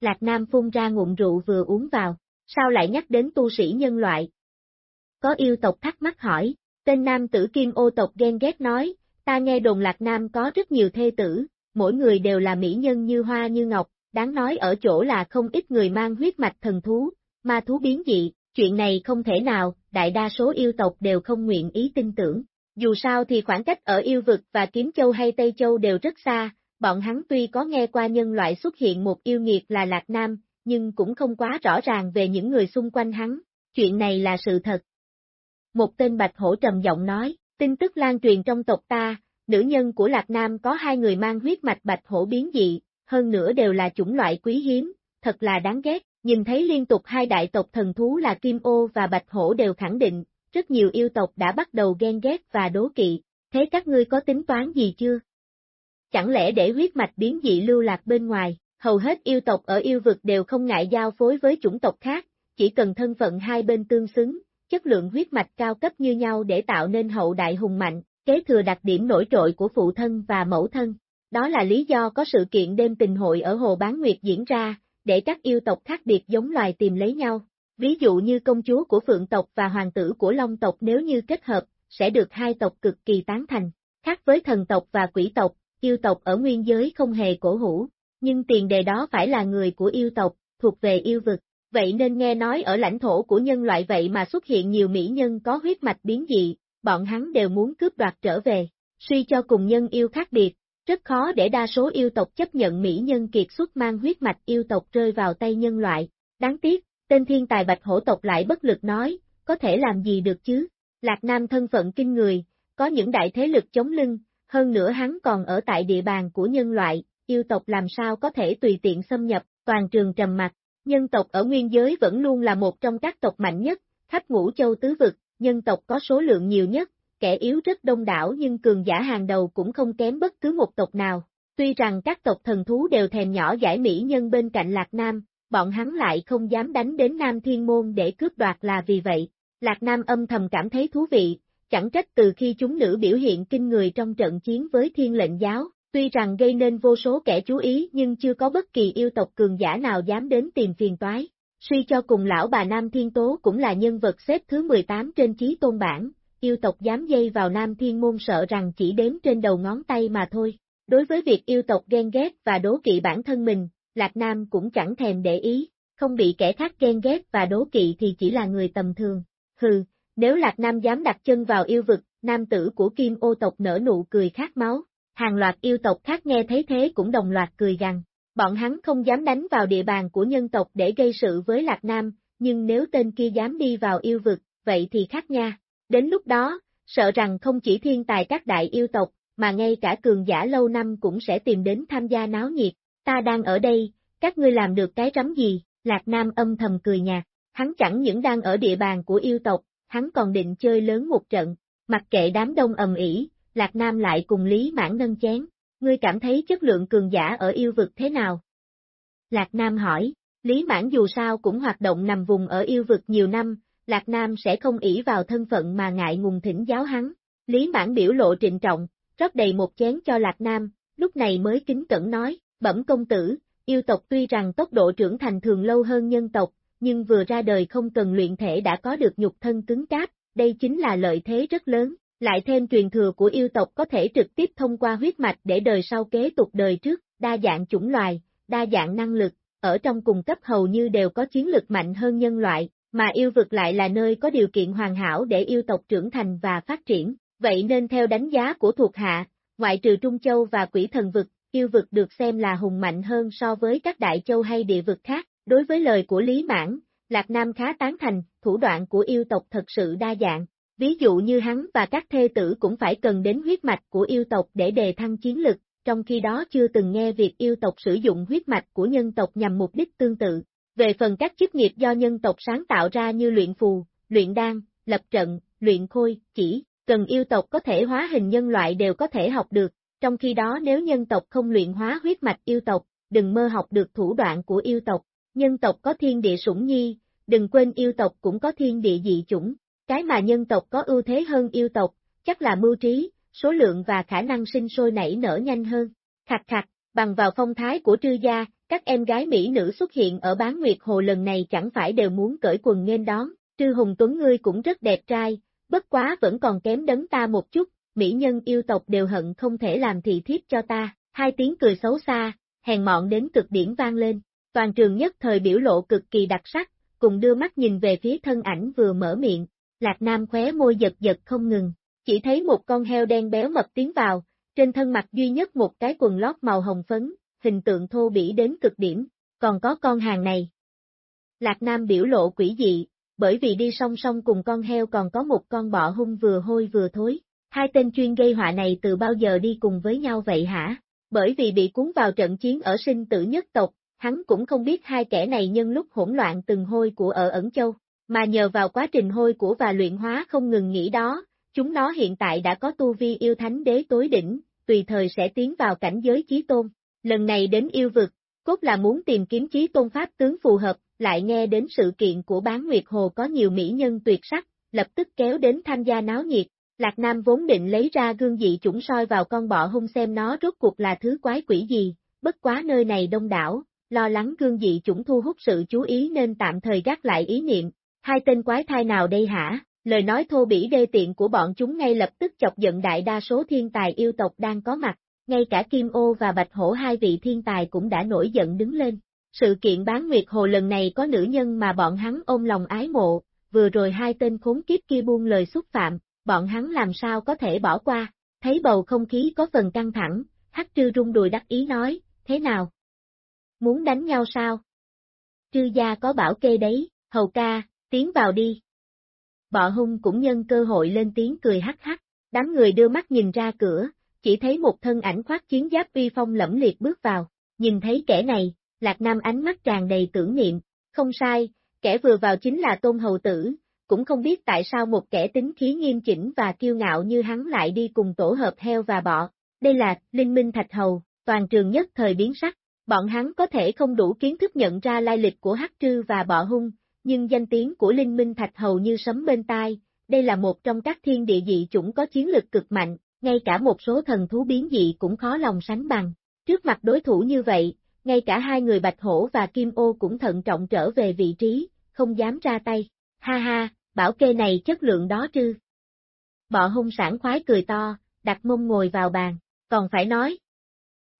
Lạc Nam phun ra ngụm rượu vừa uống vào, sao lại nhắc đến tu sĩ nhân loại? Có yêu tộc thắc mắc hỏi, tên nam tử Kim ô tộc ghen ghét nói, ta nghe đồn Lạc Nam có rất nhiều thê tử, mỗi người đều là mỹ nhân như hoa như ngọc, đáng nói ở chỗ là không ít người mang huyết mạch thần thú, ma thú biến dị, chuyện này không thể nào, đại đa số yêu tộc đều không nguyện ý tin tưởng. Dù sao thì khoảng cách ở yêu vực và kiếm châu hay Tây Châu đều rất xa, bọn hắn tuy có nghe qua nhân loại xuất hiện một yêu nghiệt là Lạc Nam, nhưng cũng không quá rõ ràng về những người xung quanh hắn, chuyện này là sự thật. Một tên bạch hổ trầm giọng nói, tin tức lan truyền trong tộc ta, nữ nhân của Lạc Nam có hai người mang huyết mạch bạch hổ biến dị, hơn nữa đều là chủng loại quý hiếm, thật là đáng ghét, nhìn thấy liên tục hai đại tộc thần thú là Kim Ô và Bạch Hổ đều khẳng định, rất nhiều yêu tộc đã bắt đầu ghen ghét và đố kỵ, thế các ngươi có tính toán gì chưa? Chẳng lẽ để huyết mạch biến dị lưu lạc bên ngoài, hầu hết yêu tộc ở yêu vực đều không ngại giao phối với chủng tộc khác, chỉ cần thân phận hai bên tương xứng, chất lượng huyết mạch cao cấp như nhau để tạo nên hậu đại hùng mạnh, kế thừa đặc điểm nổi trội của phụ thân và mẫu thân. Đó là lý do có sự kiện đêm tình hội ở Hồ Bán Nguyệt diễn ra, để các yêu tộc khác biệt giống loài tìm lấy nhau. Ví dụ như công chúa của Phượng tộc và hoàng tử của Long tộc nếu như kết hợp, sẽ được hai tộc cực kỳ tán thành. Khác với thần tộc và quỷ tộc, yêu tộc ở nguyên giới không hề cổ hủ, nhưng tiền đề đó phải là người của yêu tộc, thuộc về yêu vực. Vậy nên nghe nói ở lãnh thổ của nhân loại vậy mà xuất hiện nhiều mỹ nhân có huyết mạch biến dị, bọn hắn đều muốn cướp đoạt trở về. Suy cho cùng nhân yêu khác biệt, rất khó để đa số yêu tộc chấp nhận mỹ nhân kiệt xuất mang huyết mạch yêu tộc rơi vào tay nhân loại. Đáng tiếc, tên thiên tài bạch hổ tộc lại bất lực nói, có thể làm gì được chứ? Lạc Nam thân phận kinh người, có những đại thế lực chống lưng, hơn nữa hắn còn ở tại địa bàn của nhân loại, yêu tộc làm sao có thể tùy tiện xâm nhập, toàn trường trầm mặt. Nhân tộc ở nguyên giới vẫn luôn là một trong các tộc mạnh nhất, khắp ngũ châu tứ vực, nhân tộc có số lượng nhiều nhất, kẻ yếu rất đông đảo nhưng cường giả hàng đầu cũng không kém bất cứ một tộc nào. Tuy rằng các tộc thần thú đều thèm nhỏ giải mỹ nhân bên cạnh Lạc Nam, bọn hắn lại không dám đánh đến Nam Thiên Môn để cướp đoạt là vì vậy. Lạc Nam âm thầm cảm thấy thú vị, chẳng trách từ khi chúng nữ biểu hiện kinh người trong trận chiến với thiên lệnh giáo, tuy rằng gây nên vô số kẻ chú ý nhưng chưa có bất kỳ yêu tộc cường giả nào dám đến tìm phiền toái. Suy cho cùng lão bà Nam Thiên Tố cũng là nhân vật xếp thứ 18 trên chí tôn bản, yêu tộc dám dây vào Nam Thiên Môn sợ rằng chỉ đếm trên đầu ngón tay mà thôi. Đối với việc yêu tộc ghen ghét và đố kỵ bản thân mình, Lạc Nam cũng chẳng thèm để ý, không bị kẻ khác ghen ghét và đố kỵ thì chỉ là người tầm thường. Hừ, nếu Lạc Nam dám đặt chân vào yêu vực, nam tử của Kim ô tộc nở nụ cười khát máu, hàng loạt yêu tộc khác nghe thấy thế cũng đồng loạt cười gằn. Bọn hắn không dám đánh vào địa bàn của nhân tộc để gây sự với Lạc Nam, nhưng nếu tên kia dám đi vào yêu vực, vậy thì khác nha. Đến lúc đó, sợ rằng không chỉ thiên tài các đại yêu tộc, mà ngay cả cường giả lâu năm cũng sẽ tìm đến tham gia náo nhiệt. Ta đang ở đây, các ngươi làm được cái rắm gì? Lạc Nam âm thầm cười nhạt, hắn chẳng những đang ở địa bàn của yêu tộc, hắn còn định chơi lớn một trận, mặc kệ đám đông ầm ĩ, Lạc Nam lại cùng Lý Mãn nâng chén, ngươi cảm thấy chất lượng cường giả ở yêu vực thế nào? Lạc Nam hỏi, Lý Mãn dù sao cũng hoạt động nằm vùng ở yêu vực nhiều năm, Lạc Nam sẽ không ỷ vào thân phận mà ngại ngùng thỉnh giáo hắn. Lý Mãn biểu lộ trịnh trọng, rót đầy một chén cho Lạc Nam, lúc này mới kính cẩn nói, bẩm công tử, yêu tộc tuy rằng tốc độ trưởng thành thường lâu hơn nhân tộc, nhưng vừa ra đời không cần luyện thể đã có được nhục thân cứng cáp, đây chính là lợi thế rất lớn, lại thêm truyền thừa của yêu tộc có thể trực tiếp thông qua huyết mạch để đời sau kế tục đời trước, đa dạng chủng loài, đa dạng năng lực, ở trong cùng cấp hầu như đều có chiến lực mạnh hơn nhân loại, mà yêu vực lại là nơi có điều kiện hoàn hảo để yêu tộc trưởng thành và phát triển, vậy nên theo đánh giá của thuộc hạ, ngoại trừ Trung Châu và Quỷ Thần Vực, yêu vực được xem là hùng mạnh hơn so với các đại châu hay địa vực khác, đối với lời của Lý Mãn, Lạc Nam khá tán thành, thủ đoạn của yêu tộc thật sự đa dạng, ví dụ như hắn và các thê tử cũng phải cần đến huyết mạch của yêu tộc để đề thăng chiến lực, trong khi đó chưa từng nghe việc yêu tộc sử dụng huyết mạch của nhân tộc nhằm mục đích tương tự. Về phần các chức nghiệp do nhân tộc sáng tạo ra như luyện phù, luyện đan, lập trận, luyện khôi, chỉ, cần yêu tộc có thể hóa hình nhân loại đều có thể học được, trong khi đó nếu nhân tộc không luyện hóa huyết mạch yêu tộc, đừng mơ học được thủ đoạn của yêu tộc, nhân tộc có thiên địa sủng nhi, đừng quên yêu tộc cũng có thiên địa dị chủng, cái mà nhân tộc có ưu thế hơn yêu tộc, chắc là mưu trí, số lượng và khả năng sinh sôi nảy nở nhanh hơn. Khặt khặt, bằng vào phong thái của trư gia, các em gái Mỹ nữ xuất hiện ở bán nguyệt hồ lần này chẳng phải đều muốn cởi quần nghênh đón, trư hùng tuấn ngươi cũng rất đẹp trai, bất quá vẫn còn kém đấng ta một chút, mỹ nhân yêu tộc đều hận không thể làm thị thiếp cho ta, hai tiếng cười xấu xa, hèn mọn đến cực điểm vang lên, toàn trường nhất thời biểu lộ cực kỳ đặc sắc, cùng đưa mắt nhìn về phía thân ảnh vừa mở miệng, Lạc Nam khóe môi giật giật không ngừng, chỉ thấy một con heo đen béo mập tiến vào, trên thân mặt duy nhất một cái quần lót màu hồng phấn, hình tượng thô bỉ đến cực điểm, còn có con hàng này. Lạc Nam biểu lộ quỷ dị, bởi vì đi song song cùng con heo còn có một con bọ hung vừa hôi vừa thối. Hai tên chuyên gây họa này từ bao giờ đi cùng với nhau vậy hả? Bởi vì bị cuốn vào trận chiến ở sinh tử nhất tộc, hắn cũng không biết hai kẻ này nhân lúc hỗn loạn từng hôi của ở ẩn châu, mà nhờ vào quá trình hôi của và luyện hóa không ngừng nghỉ đó, chúng nó hiện tại đã có tu vi yêu thánh đế tối đỉnh, tùy thời sẽ tiến vào cảnh giới chí tôn. Lần này đến yêu vực, cốt là muốn tìm kiếm chí tôn pháp tướng phù hợp, lại nghe đến sự kiện của bán Nguyệt Hồ có nhiều mỹ nhân tuyệt sắc, lập tức kéo đến tham gia náo nhiệt. Lạc Nam vốn định lấy ra gương dị chủng soi vào con bọ hung xem nó rốt cuộc là thứ quái quỷ gì, bất quá nơi này đông đảo, lo lắng gương dị chủng thu hút sự chú ý nên tạm thời gác lại ý niệm, hai tên quái thai nào đây hả? Lời nói thô bỉ đê tiện của bọn chúng ngay lập tức chọc giận đại đa số thiên tài yêu tộc đang có mặt, ngay cả Kim Ô và Bạch Hổ hai vị thiên tài cũng đã nổi giận đứng lên. Sự kiện bán nguyệt hồ lần này có nữ nhân mà bọn hắn ôm lòng ái mộ, vừa rồi hai tên khốn kiếp kia buông lời xúc phạm, bọn hắn làm sao có thể bỏ qua, thấy bầu không khí có phần căng thẳng, hắc trư rung đùi đắc ý nói, thế nào? Muốn đánh nhau sao? Trư gia có bảo kê đấy, hầu ca, tiến vào đi. Bọ hung cũng nhân cơ hội lên tiếng cười hắc hắc, đám người đưa mắt nhìn ra cửa, chỉ thấy một thân ảnh khoác chiến giáp uy phong lẫm liệt bước vào, nhìn thấy kẻ này, Lạc Nam ánh mắt tràn đầy tưởng niệm, không sai, kẻ vừa vào chính là Tôn Hầu Tử, cũng không biết tại sao một kẻ tính khí nghiêm chỉnh và kiêu ngạo như hắn lại đi cùng tổ hợp heo và bọ, đây là Linh Minh Thạch Hầu, toàn trường nhất thời biến sắc, bọn hắn có thể không đủ kiến thức nhận ra lai lịch của Hắc Trư và bọ hung, nhưng danh tiếng của Linh Minh Thạch Hầu như sấm bên tai, đây là một trong các thiên địa dị chủng có chiến lực cực mạnh, ngay cả một số thần thú biến dị cũng khó lòng sánh bằng. Trước mặt đối thủ như vậy, ngay cả hai người Bạch Hổ và Kim Ô cũng thận trọng trở về vị trí, không dám ra tay. Ha ha, bảo kê này chất lượng đó trư. Bọ hung sản khoái cười to, đặt mông ngồi vào bàn, còn phải nói.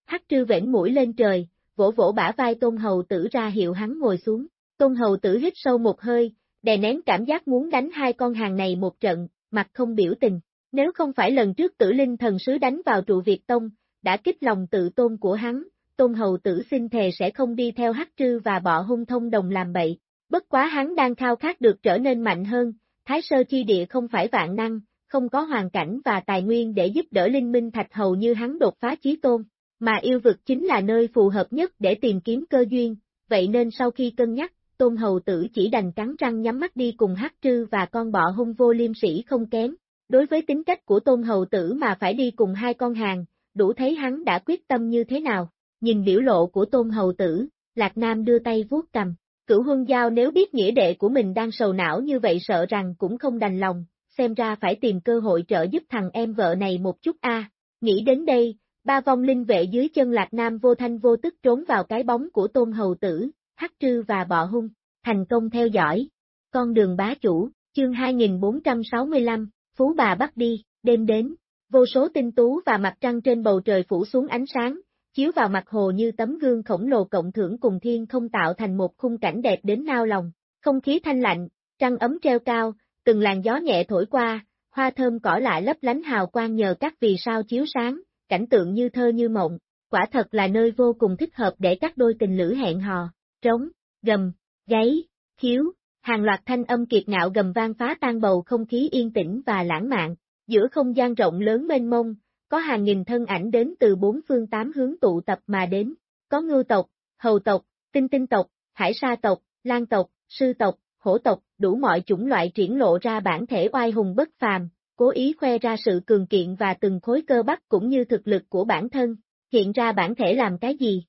Hắc trư vẽn mũi lên trời, vỗ vỗ bả vai tôn hầu tử ra hiệu hắn ngồi xuống. Tôn hầu tử hít sâu một hơi, đè nén cảm giác muốn đánh hai con hàng này một trận, mặt không biểu tình. Nếu không phải lần trước tử linh thần sứ đánh vào trụ Việt Tông, đã kích lòng tự tôn của hắn, tôn hầu tử xin thề sẽ không đi theo hắc trư và bọ hung thông đồng làm bậy. Bất quá hắn đang khao khát được trở nên mạnh hơn, thái sơ chi địa không phải vạn năng, không có hoàn cảnh và tài nguyên để giúp đỡ linh minh thạch hầu như hắn đột phá chí tôn, mà yêu vực chính là nơi phù hợp nhất để tìm kiếm cơ duyên, vậy nên sau khi cân nhắc, tôn hầu tử chỉ đành cắn răng nhắm mắt đi cùng hắc trư và con bọ hung vô liêm sĩ không kém. Đối với tính cách của tôn hầu tử mà phải đi cùng hai con hàng, đủ thấy hắn đã quyết tâm như thế nào. Nhìn biểu lộ của tôn hầu tử, Lạc Nam đưa tay vuốt cầm. Cửu huân giao nếu biết nghĩa đệ của mình đang sầu não như vậy sợ rằng cũng không đành lòng, xem ra phải tìm cơ hội trợ giúp thằng em vợ này một chút a. Nghĩ đến đây, ba vong linh vệ dưới chân Lạc Nam vô thanh vô tức trốn vào cái bóng của tôn hầu tử, hắc trư và bọ hung, thành công theo dõi. Con đường bá chủ, chương 2465, Phú bà bắt đi, đêm đến, vô số tinh tú và mặt trăng trên bầu trời phủ xuống ánh sáng, chiếu vào mặt hồ như tấm gương khổng lồ cộng thưởng cùng thiên không tạo thành một khung cảnh đẹp đến nao lòng, không khí thanh lạnh, trăng ấm treo cao, từng làn gió nhẹ thổi qua, hoa thơm cỏ lại lấp lánh hào quang nhờ các vì sao chiếu sáng, cảnh tượng như thơ như mộng, quả thật là nơi vô cùng thích hợp để các đôi tình lữ hẹn hò, trống, gầm, gáy, khiếu, hàng loạt thanh âm kiệt ngạo gầm vang phá tan bầu không khí yên tĩnh và lãng mạn, giữa không gian rộng lớn mênh mông, có hàng nghìn thân ảnh đến từ bốn phương tám hướng tụ tập mà đến, có ngưu tộc, hầu tộc, tinh tinh tộc, hải sa tộc, lan tộc, sư tộc, hổ tộc, đủ mọi chủng loại triển lộ ra bản thể oai hùng bất phàm, cố ý khoe ra sự cường kiện và từng khối cơ bắp cũng như thực lực của bản thân, hiện ra bản thể làm cái gì.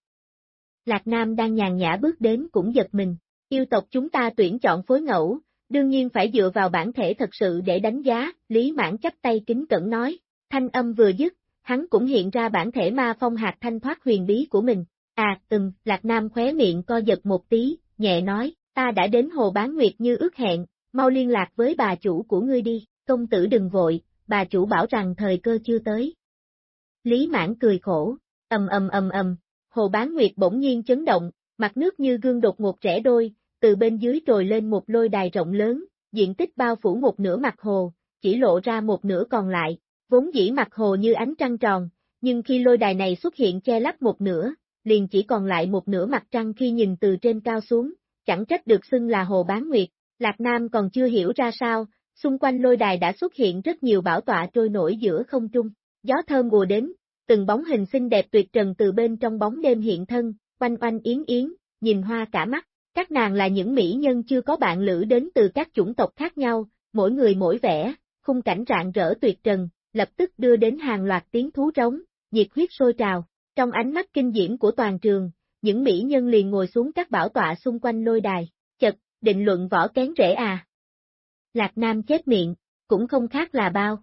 Lạc Nam đang nhàn nhã bước đến cũng giật mình, yêu tộc chúng ta tuyển chọn phối ngẫu, đương nhiên phải dựa vào bản thể thật sự để đánh giá, Lý Mãn chấp tay kính cẩn nói, thanh âm vừa dứt, hắn cũng hiện ra bản thể ma phong hạt thanh thoát huyền bí của mình. À, ừm, Lạc Nam khóe miệng co giật một tí, nhẹ nói, ta đã đến hồ bán nguyệt như ước hẹn, mau liên lạc với bà chủ của ngươi đi, công tử đừng vội, bà chủ bảo rằng thời cơ chưa tới. Lý mãn cười khổ, ầm ầm ầm ầm, hồ bán nguyệt bỗng nhiên chấn động, mặt nước như gương đột ngột rẽ đôi, từ bên dưới trồi lên một lôi đài rộng lớn, diện tích bao phủ một nửa mặt hồ, chỉ lộ ra một nửa còn lại, vốn dĩ mặt hồ như ánh trăng tròn, nhưng khi lôi đài này xuất hiện che lấp một nửa, liền chỉ còn lại một nửa mặt trăng khi nhìn từ trên cao xuống, chẳng trách được xưng là hồ bán nguyệt, Lạc Nam còn chưa hiểu ra sao, xung quanh lôi đài đã xuất hiện rất nhiều bảo tọa trôi nổi giữa không trung, gió thơm mùa đến, từng bóng hình xinh đẹp tuyệt trần từ bên trong bóng đêm hiện thân, quanh quanh yến yến, nhìn hoa cả mắt, các nàng là những mỹ nhân chưa có bạn lữ đến từ các chủng tộc khác nhau, mỗi người mỗi vẻ, khung cảnh rạng rỡ tuyệt trần, lập tức đưa đến hàng loạt tiếng thú trống, nhiệt huyết sôi trào, trong ánh mắt kinh diễm của toàn trường, những mỹ nhân liền ngồi xuống các bảo tọa xung quanh lôi đài, chật, định luận võ kén rễ à. Lạc Nam chết miệng, cũng không khác là bao.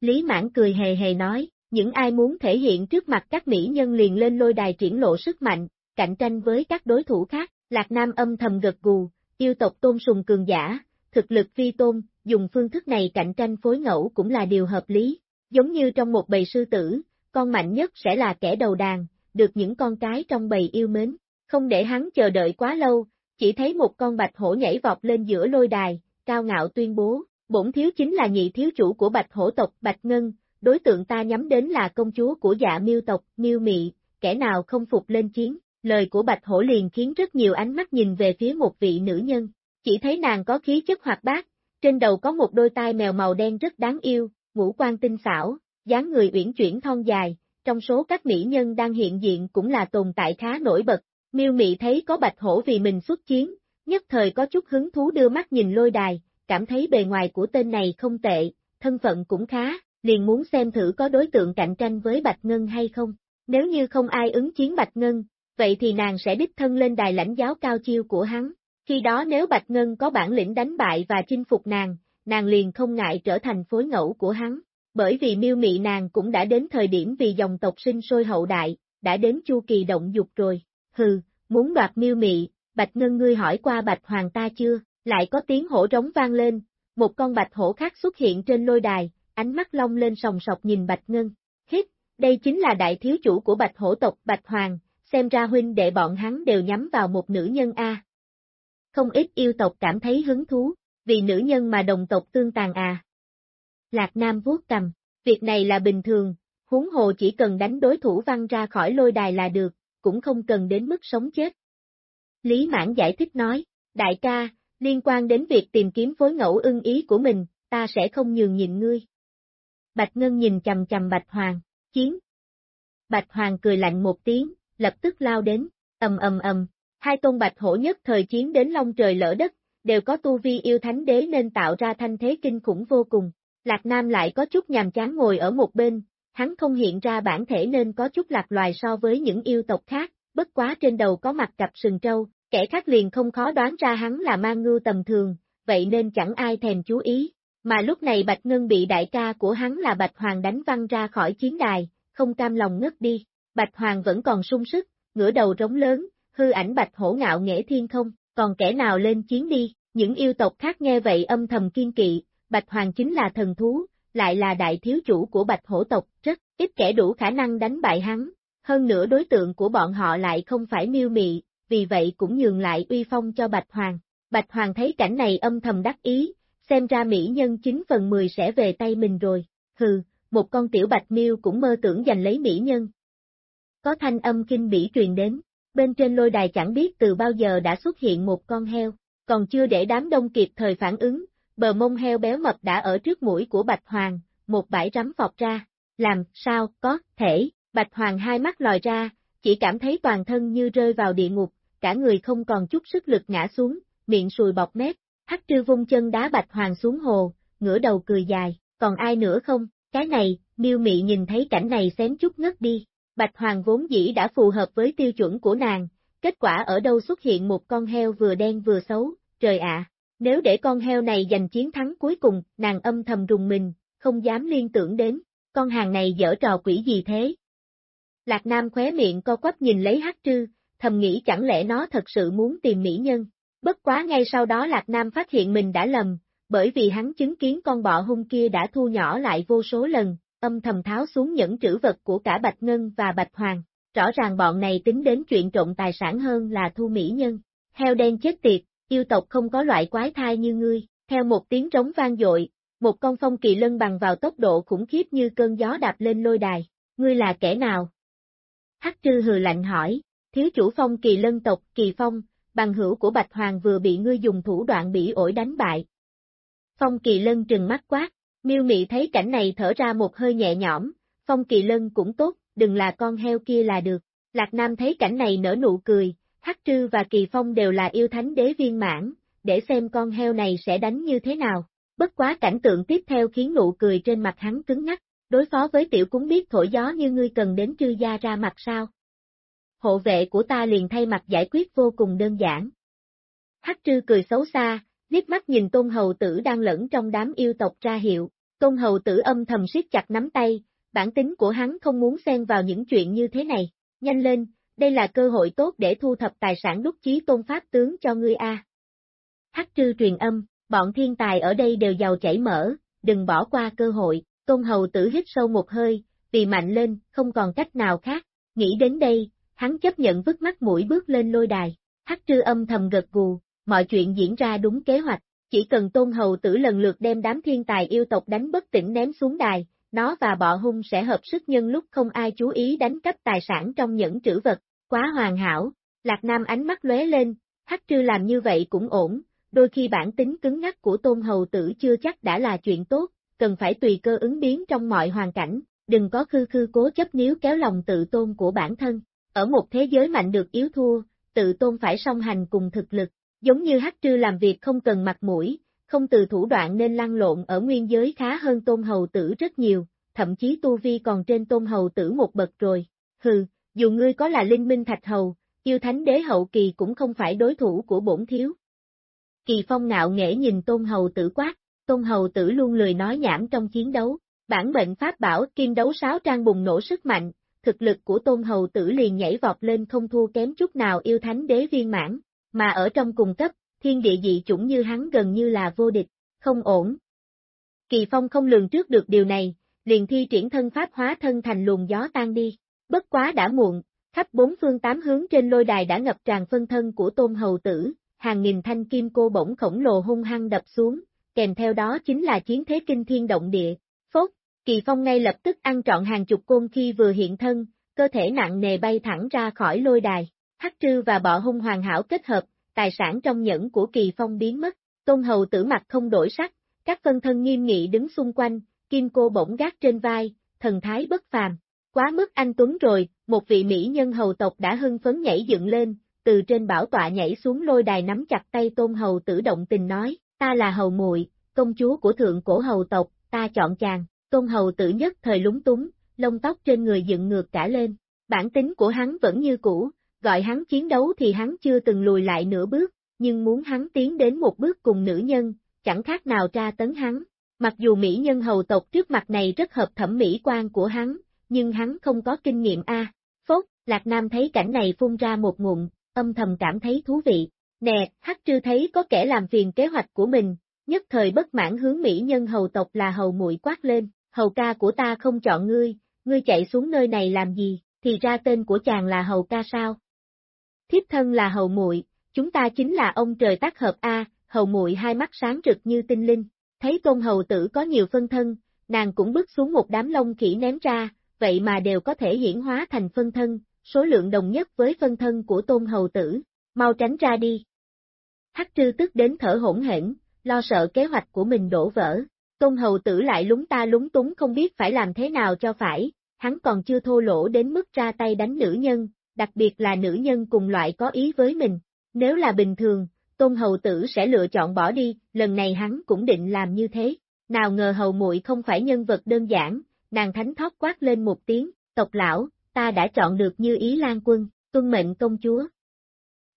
Lý Mãn cười hề hề nói, những ai muốn thể hiện trước mặt các mỹ nhân liền lên lôi đài triển lộ sức mạnh, cạnh tranh với các đối thủ khác, Lạc Nam âm thầm gật gù, yêu tộc tôn sùng cường giả, thực lực phi tôn, dùng phương thức này cạnh tranh phối ngẫu cũng là điều hợp lý, giống như trong một bầy sư tử, con mạnh nhất sẽ là kẻ đầu đàn, được những con cái trong bầy yêu mến, không để hắn chờ đợi quá lâu, chỉ thấy một con bạch hổ nhảy vọt lên giữa lôi đài, cao ngạo tuyên bố, bổn thiếu chính là nhị thiếu chủ của bạch hổ tộc Bạch Ngân, đối tượng ta nhắm đến là công chúa của dạ miêu tộc, miêu mị, kẻ nào không phục lên chiến, lời của bạch hổ liền khiến rất nhiều ánh mắt nhìn về phía một vị nữ nhân, chỉ thấy nàng có khí chất hoạt bát, trên đầu có một đôi tai mèo màu đen rất đáng yêu, ngũ quan tinh xảo, dáng người uyển chuyển thon dài, trong số các mỹ nhân đang hiện diện cũng là tồn tại khá nổi bật. Miêu Mị thấy có bạch hổ vì mình xuất chiến, nhất thời có chút hứng thú đưa mắt nhìn lôi đài, cảm thấy bề ngoài của tên này không tệ, thân phận cũng khá, liền muốn xem thử có đối tượng cạnh tranh với Bạch Ngân hay không. Nếu như không ai ứng chiến Bạch Ngân, vậy thì nàng sẽ đích thân lên đài lãnh giáo cao chiêu của hắn. Khi đó nếu Bạch Ngân có bản lĩnh đánh bại và chinh phục nàng, nàng liền không ngại trở thành phối ngẫu của hắn. Bởi vì miêu mị nàng cũng đã đến thời điểm vì dòng tộc sinh sôi hậu đại, đã đến chu kỳ động dục rồi. Hừ, muốn đoạt miêu mị, Bạch Ngân ngươi hỏi qua Bạch Hoàng ta chưa, lại có tiếng hổ trống vang lên, một con bạch hổ khác xuất hiện trên lôi đài, ánh mắt long lên sòng sọc nhìn Bạch Ngân. Hít, đây chính là đại thiếu chủ của Bạch hổ tộc Bạch Hoàng, xem ra huynh đệ bọn hắn đều nhắm vào một nữ nhân A. Không ít yêu tộc cảm thấy hứng thú, vì nữ nhân mà đồng tộc tương tàn à. Lạc Nam vuốt cầm, việc này là bình thường, huống hồ chỉ cần đánh đối thủ văng ra khỏi lôi đài là được, cũng không cần đến mức sống chết. Lý Mãn giải thích nói, đại ca, liên quan đến việc tìm kiếm phối ngẫu ưng ý của mình, ta sẽ không nhường nhịn ngươi. Bạch Ngân nhìn chầm chầm Bạch Hoàng, chiến. Bạch Hoàng cười lạnh một tiếng, lập tức lao đến, ầm ầm ầm, hai tôn Bạch Hổ nhất thời chiến đến long trời lỡ đất, đều có tu vi yêu thánh đế nên tạo ra thanh thế kinh khủng vô cùng. Lạc Nam lại có chút nhàm chán ngồi ở một bên, hắn không hiện ra bản thể nên có chút lạc loài so với những yêu tộc khác, bất quá trên đầu có mặt cặp sừng trâu, kẻ khác liền không khó đoán ra hắn là mang ngưu tầm thường, vậy nên chẳng ai thèm chú ý. Mà lúc này Bạch Ngân bị đại ca của hắn là Bạch Hoàng đánh văng ra khỏi chiến đài, không cam lòng ngất đi. Bạch Hoàng vẫn còn sung sức, ngửa đầu rống lớn, hư ảnh Bạch hổ ngạo nghễ thiên không, còn kẻ nào lên chiến đi, những yêu tộc khác nghe vậy âm thầm kiên kỵ, Bạch Hoàng chính là thần thú, lại là đại thiếu chủ của Bạch hổ tộc, rất ít kẻ đủ khả năng đánh bại hắn, hơn nữa đối tượng của bọn họ lại không phải miêu mị, vì vậy cũng nhường lại uy phong cho Bạch Hoàng. Bạch Hoàng thấy cảnh này âm thầm đắc ý, xem ra mỹ nhân 9 phần 10 sẽ về tay mình rồi, hừ, một con tiểu bạch miêu cũng mơ tưởng giành lấy mỹ nhân. Có thanh âm kinh bỉ truyền đến, bên trên lôi đài chẳng biết từ bao giờ đã xuất hiện một con heo, còn chưa để đám đông kịp thời phản ứng, bờ mông heo béo mập đã ở trước mũi của Bạch Hoàng, một bãi rắm vọt ra, làm sao có thể, Bạch Hoàng hai mắt lòi ra, chỉ cảm thấy toàn thân như rơi vào địa ngục, cả người không còn chút sức lực ngã xuống, miệng sùi bọc mép, hắc trư vung chân đá Bạch Hoàng xuống hồ, ngửa đầu cười dài, còn ai nữa không, cái này, miêu mị nhìn thấy cảnh này xém chút ngất đi, Bạch Hoàng vốn dĩ đã phù hợp với tiêu chuẩn của nàng, kết quả ở đâu xuất hiện một con heo vừa đen vừa xấu, trời ạ, nếu để con heo này giành chiến thắng cuối cùng, nàng âm thầm rùng mình, không dám liên tưởng đến, con hàng này dở trò quỷ gì thế? Lạc Nam khóe miệng co quắp nhìn lấy hát trư, thầm nghĩ chẳng lẽ nó thật sự muốn tìm mỹ nhân. Bất quá ngay sau đó Lạc Nam phát hiện mình đã lầm, bởi vì hắn chứng kiến con bọ hung kia đã thu nhỏ lại vô số lần, âm thầm tháo xuống những trữ vật của cả Bạch Ngân và Bạch Hoàng. Rõ ràng bọn này tính đến chuyện trộm tài sản hơn là thu mỹ nhân. Heo đen chết tiệt, yêu tộc không có loại quái thai như ngươi, theo một tiếng trống vang dội, một con phong kỳ lân bằng vào tốc độ khủng khiếp như cơn gió đạp lên lôi đài, ngươi là kẻ nào? Hắc trư hừ lạnh hỏi, thiếu chủ phong kỳ lân tộc, kỳ phong, bằng hữu của Bạch Hoàng vừa bị ngươi dùng thủ đoạn bỉ ổi đánh bại. Phong kỳ lân trừng mắt quát, miêu mị thấy cảnh này thở ra một hơi nhẹ nhõm, phong kỳ lân cũng tốt, đừng là con heo kia là được. Lạc Nam thấy cảnh này nở nụ cười, Hắc Trư và Kỳ Phong đều là yêu thánh đế viên mãn, để xem con heo này sẽ đánh như thế nào. Bất quá cảnh tượng tiếp theo khiến nụ cười trên mặt hắn cứng ngắc, đối phó với tiểu cúng biết thổi gió như ngươi cần đến trư gia ra mặt sao. Hộ vệ của ta liền thay mặt giải quyết vô cùng đơn giản. Hắc trư cười xấu xa, liếc mắt nhìn tôn hầu tử đang lẫn trong đám yêu tộc ra hiệu, tôn hầu tử âm thầm siết chặt nắm tay, bản tính của hắn không muốn xen vào những chuyện như thế này, nhanh lên, đây là cơ hội tốt để thu thập tài sản đúc chí tôn pháp tướng cho ngươi a. Hắc trư truyền âm, bọn thiên tài ở đây đều giàu chảy mỡ, đừng bỏ qua cơ hội, tôn hầu tử hít sâu một hơi, vì mạnh lên, không còn cách nào khác, nghĩ đến đây, hắn chấp nhận vứt mắt mũi bước lên lôi đài, hắc trư âm thầm gật gù, mọi chuyện diễn ra đúng kế hoạch, chỉ cần tôn hầu tử lần lượt đem đám thiên tài yêu tộc đánh bất tỉnh ném xuống đài, nó và bọ hung sẽ hợp sức nhân lúc không ai chú ý đánh cắp tài sản trong những trữ vật, quá hoàn hảo, Lạc Nam ánh mắt lóe lên, hắc trư làm như vậy cũng ổn, đôi khi bản tính cứng ngắc của tôn hầu tử chưa chắc đã là chuyện tốt, cần phải tùy cơ ứng biến trong mọi hoàn cảnh, đừng có khư khư cố chấp nếu kéo lòng tự tôn của bản thân. Ở một thế giới mạnh được yếu thua, tự tôn phải song hành cùng thực lực, giống như hắc trư làm việc không cần mặt mũi, không từ thủ đoạn nên lăn lộn ở nguyên giới khá hơn tôn hầu tử rất nhiều, thậm chí tu vi còn trên tôn hầu tử một bậc rồi. Hừ, dù ngươi có là linh minh thạch hầu, yêu thánh đế hậu kỳ cũng không phải đối thủ của bổn thiếu. Kỳ phong ngạo nghễ nhìn tôn hầu tử quát, tôn hầu tử luôn lười nói nhảm trong chiến đấu, bản mệnh pháp bảo kim đấu sáo trang bùng nổ sức mạnh, thực lực của tôn hầu tử liền nhảy vọt lên không thua kém chút nào yêu thánh đế viên mãn, mà ở trong cùng cấp, thiên địa dị chủng như hắn gần như là vô địch, không ổn. Kỳ Phong không lường trước được điều này, liền thi triển thân pháp hóa thân thành luồng gió tan đi. Bất quá đã muộn, khắp bốn phương tám hướng trên lôi đài đã ngập tràn phân thân của tôn hầu tử, hàng nghìn thanh kim cô bổng khổng lồ hung hăng đập xuống, kèm theo đó chính là chiến thế kinh thiên động địa. Phốt, Kỳ Phong ngay lập tức ăn trọn hàng chục côn khi vừa hiện thân, cơ thể nặng nề bay thẳng ra khỏi lôi đài. Hắc trư và bọ hung hoàn hảo kết hợp, tài sản trong nhẫn của Kỳ Phong biến mất, tôn hầu tử mặt không đổi sắc, các phân thân nghiêm nghị đứng xung quanh, kim cô bỗng gác trên vai, thần thái bất phàm. Quá mức anh Tuấn rồi, một vị mỹ nhân hầu tộc đã hưng phấn nhảy dựng lên, từ trên bảo tọa nhảy xuống lôi đài nắm chặt tay tôn hầu tử động tình nói, ta là hầu muội, công chúa của thượng cổ hầu tộc, ta chọn chàng, tôn hầu tử nhất thời lúng túng, lông tóc trên người dựng ngược cả lên, bản tính của hắn vẫn như cũ, gọi hắn chiến đấu thì hắn chưa từng lùi lại nửa bước, nhưng muốn hắn tiến đến một bước cùng nữ nhân, chẳng khác nào tra tấn hắn. Mặc dù mỹ nhân hầu tộc trước mặt này rất hợp thẩm mỹ quan của hắn, nhưng hắn không có kinh nghiệm A. Phốt, Lạc Nam thấy cảnh này phun ra một ngụm, âm thầm cảm thấy thú vị. Nè, hắc trư thấy có kẻ làm phiền kế hoạch của mình, nhất thời bất mãn hướng mỹ nhân hầu tộc là hầu muội quát lên, hầu ca của ta không chọn ngươi, ngươi chạy xuống nơi này làm gì, thì ra tên của chàng là hầu ca sao? Thiếp thân là hầu muội, chúng ta chính là ông trời tác hợp A, hầu muội hai mắt sáng rực như tinh linh, thấy tôn hầu tử có nhiều phân thân, nàng cũng bước xuống một đám lông khỉ ném ra, vậy mà đều có thể hiển hóa thành phân thân, số lượng đồng nhất với phân thân của tôn hầu tử, mau tránh ra đi. Hắc trư tức đến thở hỗn hển, lo sợ kế hoạch của mình đổ vỡ, tôn hầu tử lại lúng ta lúng túng không biết phải làm thế nào cho phải, hắn còn chưa thô lỗ đến mức ra tay đánh nữ nhân, đặc biệt là nữ nhân cùng loại có ý với mình, nếu là bình thường, tôn hầu tử sẽ lựa chọn bỏ đi, lần này hắn cũng định làm như thế, Nào ngờ hầu muội không phải nhân vật đơn giản, nàng thánh thót quát lên một tiếng, tộc lão, ta đã chọn được như ý lan quân, tuân mệnh công chúa.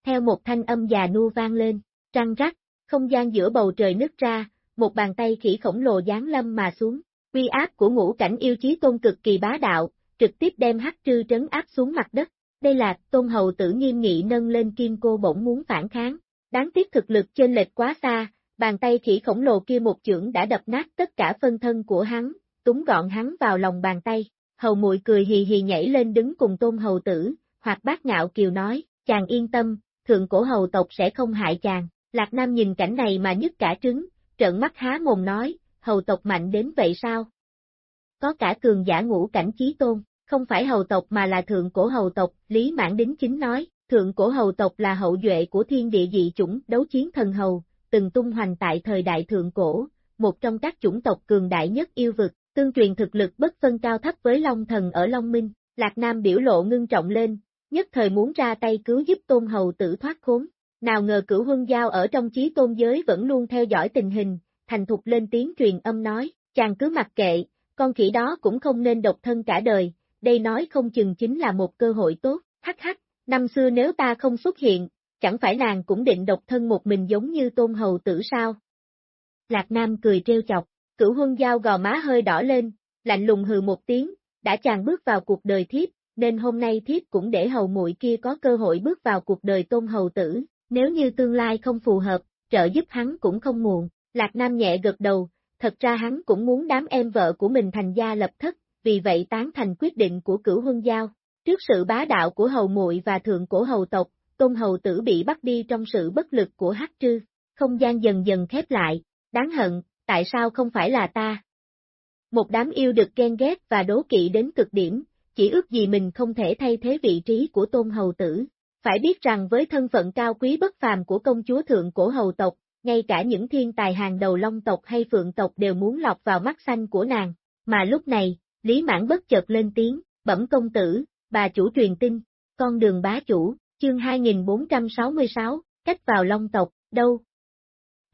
Theo một thanh âm già nua vang lên, trăng rắc, không gian giữa bầu trời nứt ra, một bàn tay khỉ khổng lồ giáng lâm mà xuống, uy áp của ngũ cảnh yêu chí tôn cực kỳ bá đạo, trực tiếp đem hắc trư trấn áp xuống mặt đất. Đây là, tôn hầu tử nghiêm nghị nâng lên kim cô bỗng muốn phản kháng. Đáng tiếc thực lực trên lệch quá xa, bàn tay khỉ khổng lồ kia một chưởng đã đập nát tất cả phân thân của hắn, túng gọn hắn vào lòng bàn tay. Hầu muội cười hì hì nhảy lên đứng cùng tôn hầu tử, hoặc bác ngạo kiều nói, chàng yên tâm, thượng cổ hầu tộc sẽ không hại chàng. Lạc Nam nhìn cảnh này mà nhức cả trứng, trợn mắt há mồm nói, hầu tộc mạnh đến vậy sao? Có cả cường giả ngũ cảnh chí tôn, không phải hầu tộc mà là thượng cổ hầu tộc, Lý Mãn Đính chính nói, thượng cổ hầu tộc là hậu duệ của thiên địa dị chủng đấu chiến thần hầu, từng tung hoành tại thời đại thượng cổ, một trong các chủng tộc cường đại nhất yêu vực, tương truyền thực lực bất phân cao thấp với Long Thần ở Long Minh, Lạc Nam biểu lộ ngưng trọng lên, nhất thời muốn ra tay cứu giúp tôn hầu tử thoát khốn. Nào ngờ cửu huân giao ở trong chí tôn giới vẫn luôn theo dõi tình hình, thành thục lên tiếng truyền âm nói, chàng cứ mặc kệ, con khỉ đó cũng không nên độc thân cả đời, đây nói không chừng chính là một cơ hội tốt, hắc hắc, năm xưa nếu ta không xuất hiện, chẳng phải nàng cũng định độc thân một mình giống như tôn hầu tử sao? Lạc Nam cười trêu chọc, cửu huân giao gò má hơi đỏ lên, lạnh lùng hừ một tiếng, đã chàng bước vào cuộc đời thiếp, nên hôm nay thiếp cũng để hầu muội kia có cơ hội bước vào cuộc đời tôn hầu tử, nếu như tương lai không phù hợp, trợ giúp hắn cũng không muộn. Lạc Nam nhẹ gật đầu, thật ra hắn cũng muốn đám em vợ của mình thành gia lập thất, vì vậy tán thành quyết định của cửu huân giao. Trước sự bá đạo của hầu muội và thượng cổ hầu tộc, tôn hầu tử bị bắt đi trong sự bất lực của hắc trư, không gian dần dần khép lại, đáng hận, tại sao không phải là ta? Một đám yêu được ghen ghét và đố kỵ đến cực điểm, chỉ ước gì mình không thể thay thế vị trí của tôn hầu tử. Phải biết rằng với thân phận cao quý bất phàm của công chúa thượng cổ hầu tộc, ngay cả những thiên tài hàng đầu long tộc hay phượng tộc đều muốn lọc vào mắt xanh của nàng. Mà lúc này, Lý Mãn bất chợt lên tiếng, bẩm công tử, bà chủ truyền tin, con đường bá chủ, chương 2466, cách vào long tộc, đâu?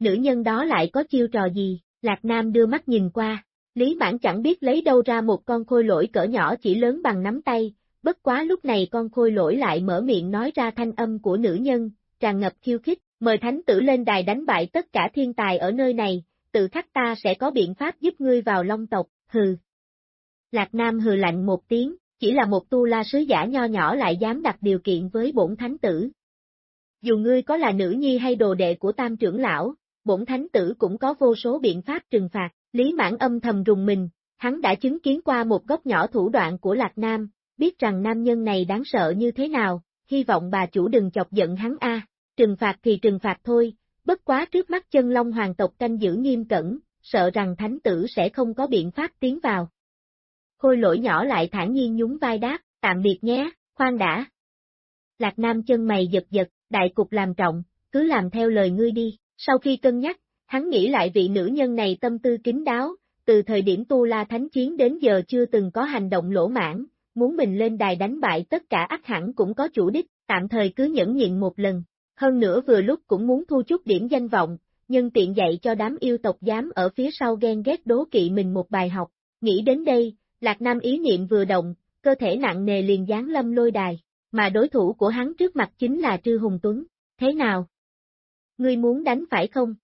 Nữ nhân đó lại có chiêu trò gì, Lạc Nam đưa mắt nhìn qua, Lý Mãn chẳng biết lấy đâu ra một con khôi lỗi cỡ nhỏ chỉ lớn bằng nắm tay, bất quá lúc này con khôi lỗi lại mở miệng nói ra thanh âm của nữ nhân, tràn ngập khiêu khích, mời thánh tử lên đài đánh bại tất cả thiên tài ở nơi này, tự khắc ta sẽ có biện pháp giúp ngươi vào long tộc, hừ. Lạc Nam hừ lạnh một tiếng, chỉ là một tu la sứ giả nho nhỏ lại dám đặt điều kiện với bổn thánh tử. Dù ngươi có là nữ nhi hay đồ đệ của tam trưởng lão, bổn thánh tử cũng có vô số biện pháp trừng phạt, Lý Mãn âm thầm rùng mình, hắn đã chứng kiến qua một góc nhỏ thủ đoạn của Lạc Nam, biết rằng nam nhân này đáng sợ như thế nào, hy vọng bà chủ đừng chọc giận hắn a. Trừng phạt thì trừng phạt thôi, bất quá trước mắt chân long hoàng tộc canh giữ nghiêm cẩn, sợ rằng thánh tử sẽ không có biện pháp tiến vào. Khôi lỗi nhỏ lại thản nhiên nhún vai đáp, tạm biệt nhé, khoan đã. Lạc Nam chân mày giật giật, đại cục làm trọng, cứ làm theo lời ngươi đi, sau khi cân nhắc, hắn nghĩ lại vị nữ nhân này tâm tư kín đáo, từ thời điểm tu la thánh chiến đến giờ chưa từng có hành động lỗ mãn, muốn mình lên đài đánh bại tất cả ác hẳn cũng có chủ đích, tạm thời cứ nhẫn nhịn một lần. Hơn nữa vừa lúc cũng muốn thu chút điểm danh vọng, nhưng tiện dạy cho đám yêu tộc dám ở phía sau ghen ghét đố kỵ mình một bài học. Nghĩ đến đây, Lạc Nam ý niệm vừa động, cơ thể nặng nề liền giáng lâm lôi đài, mà đối thủ của hắn trước mặt chính là Trư Hùng Tuấn. Thế nào? Ngươi muốn đánh phải không?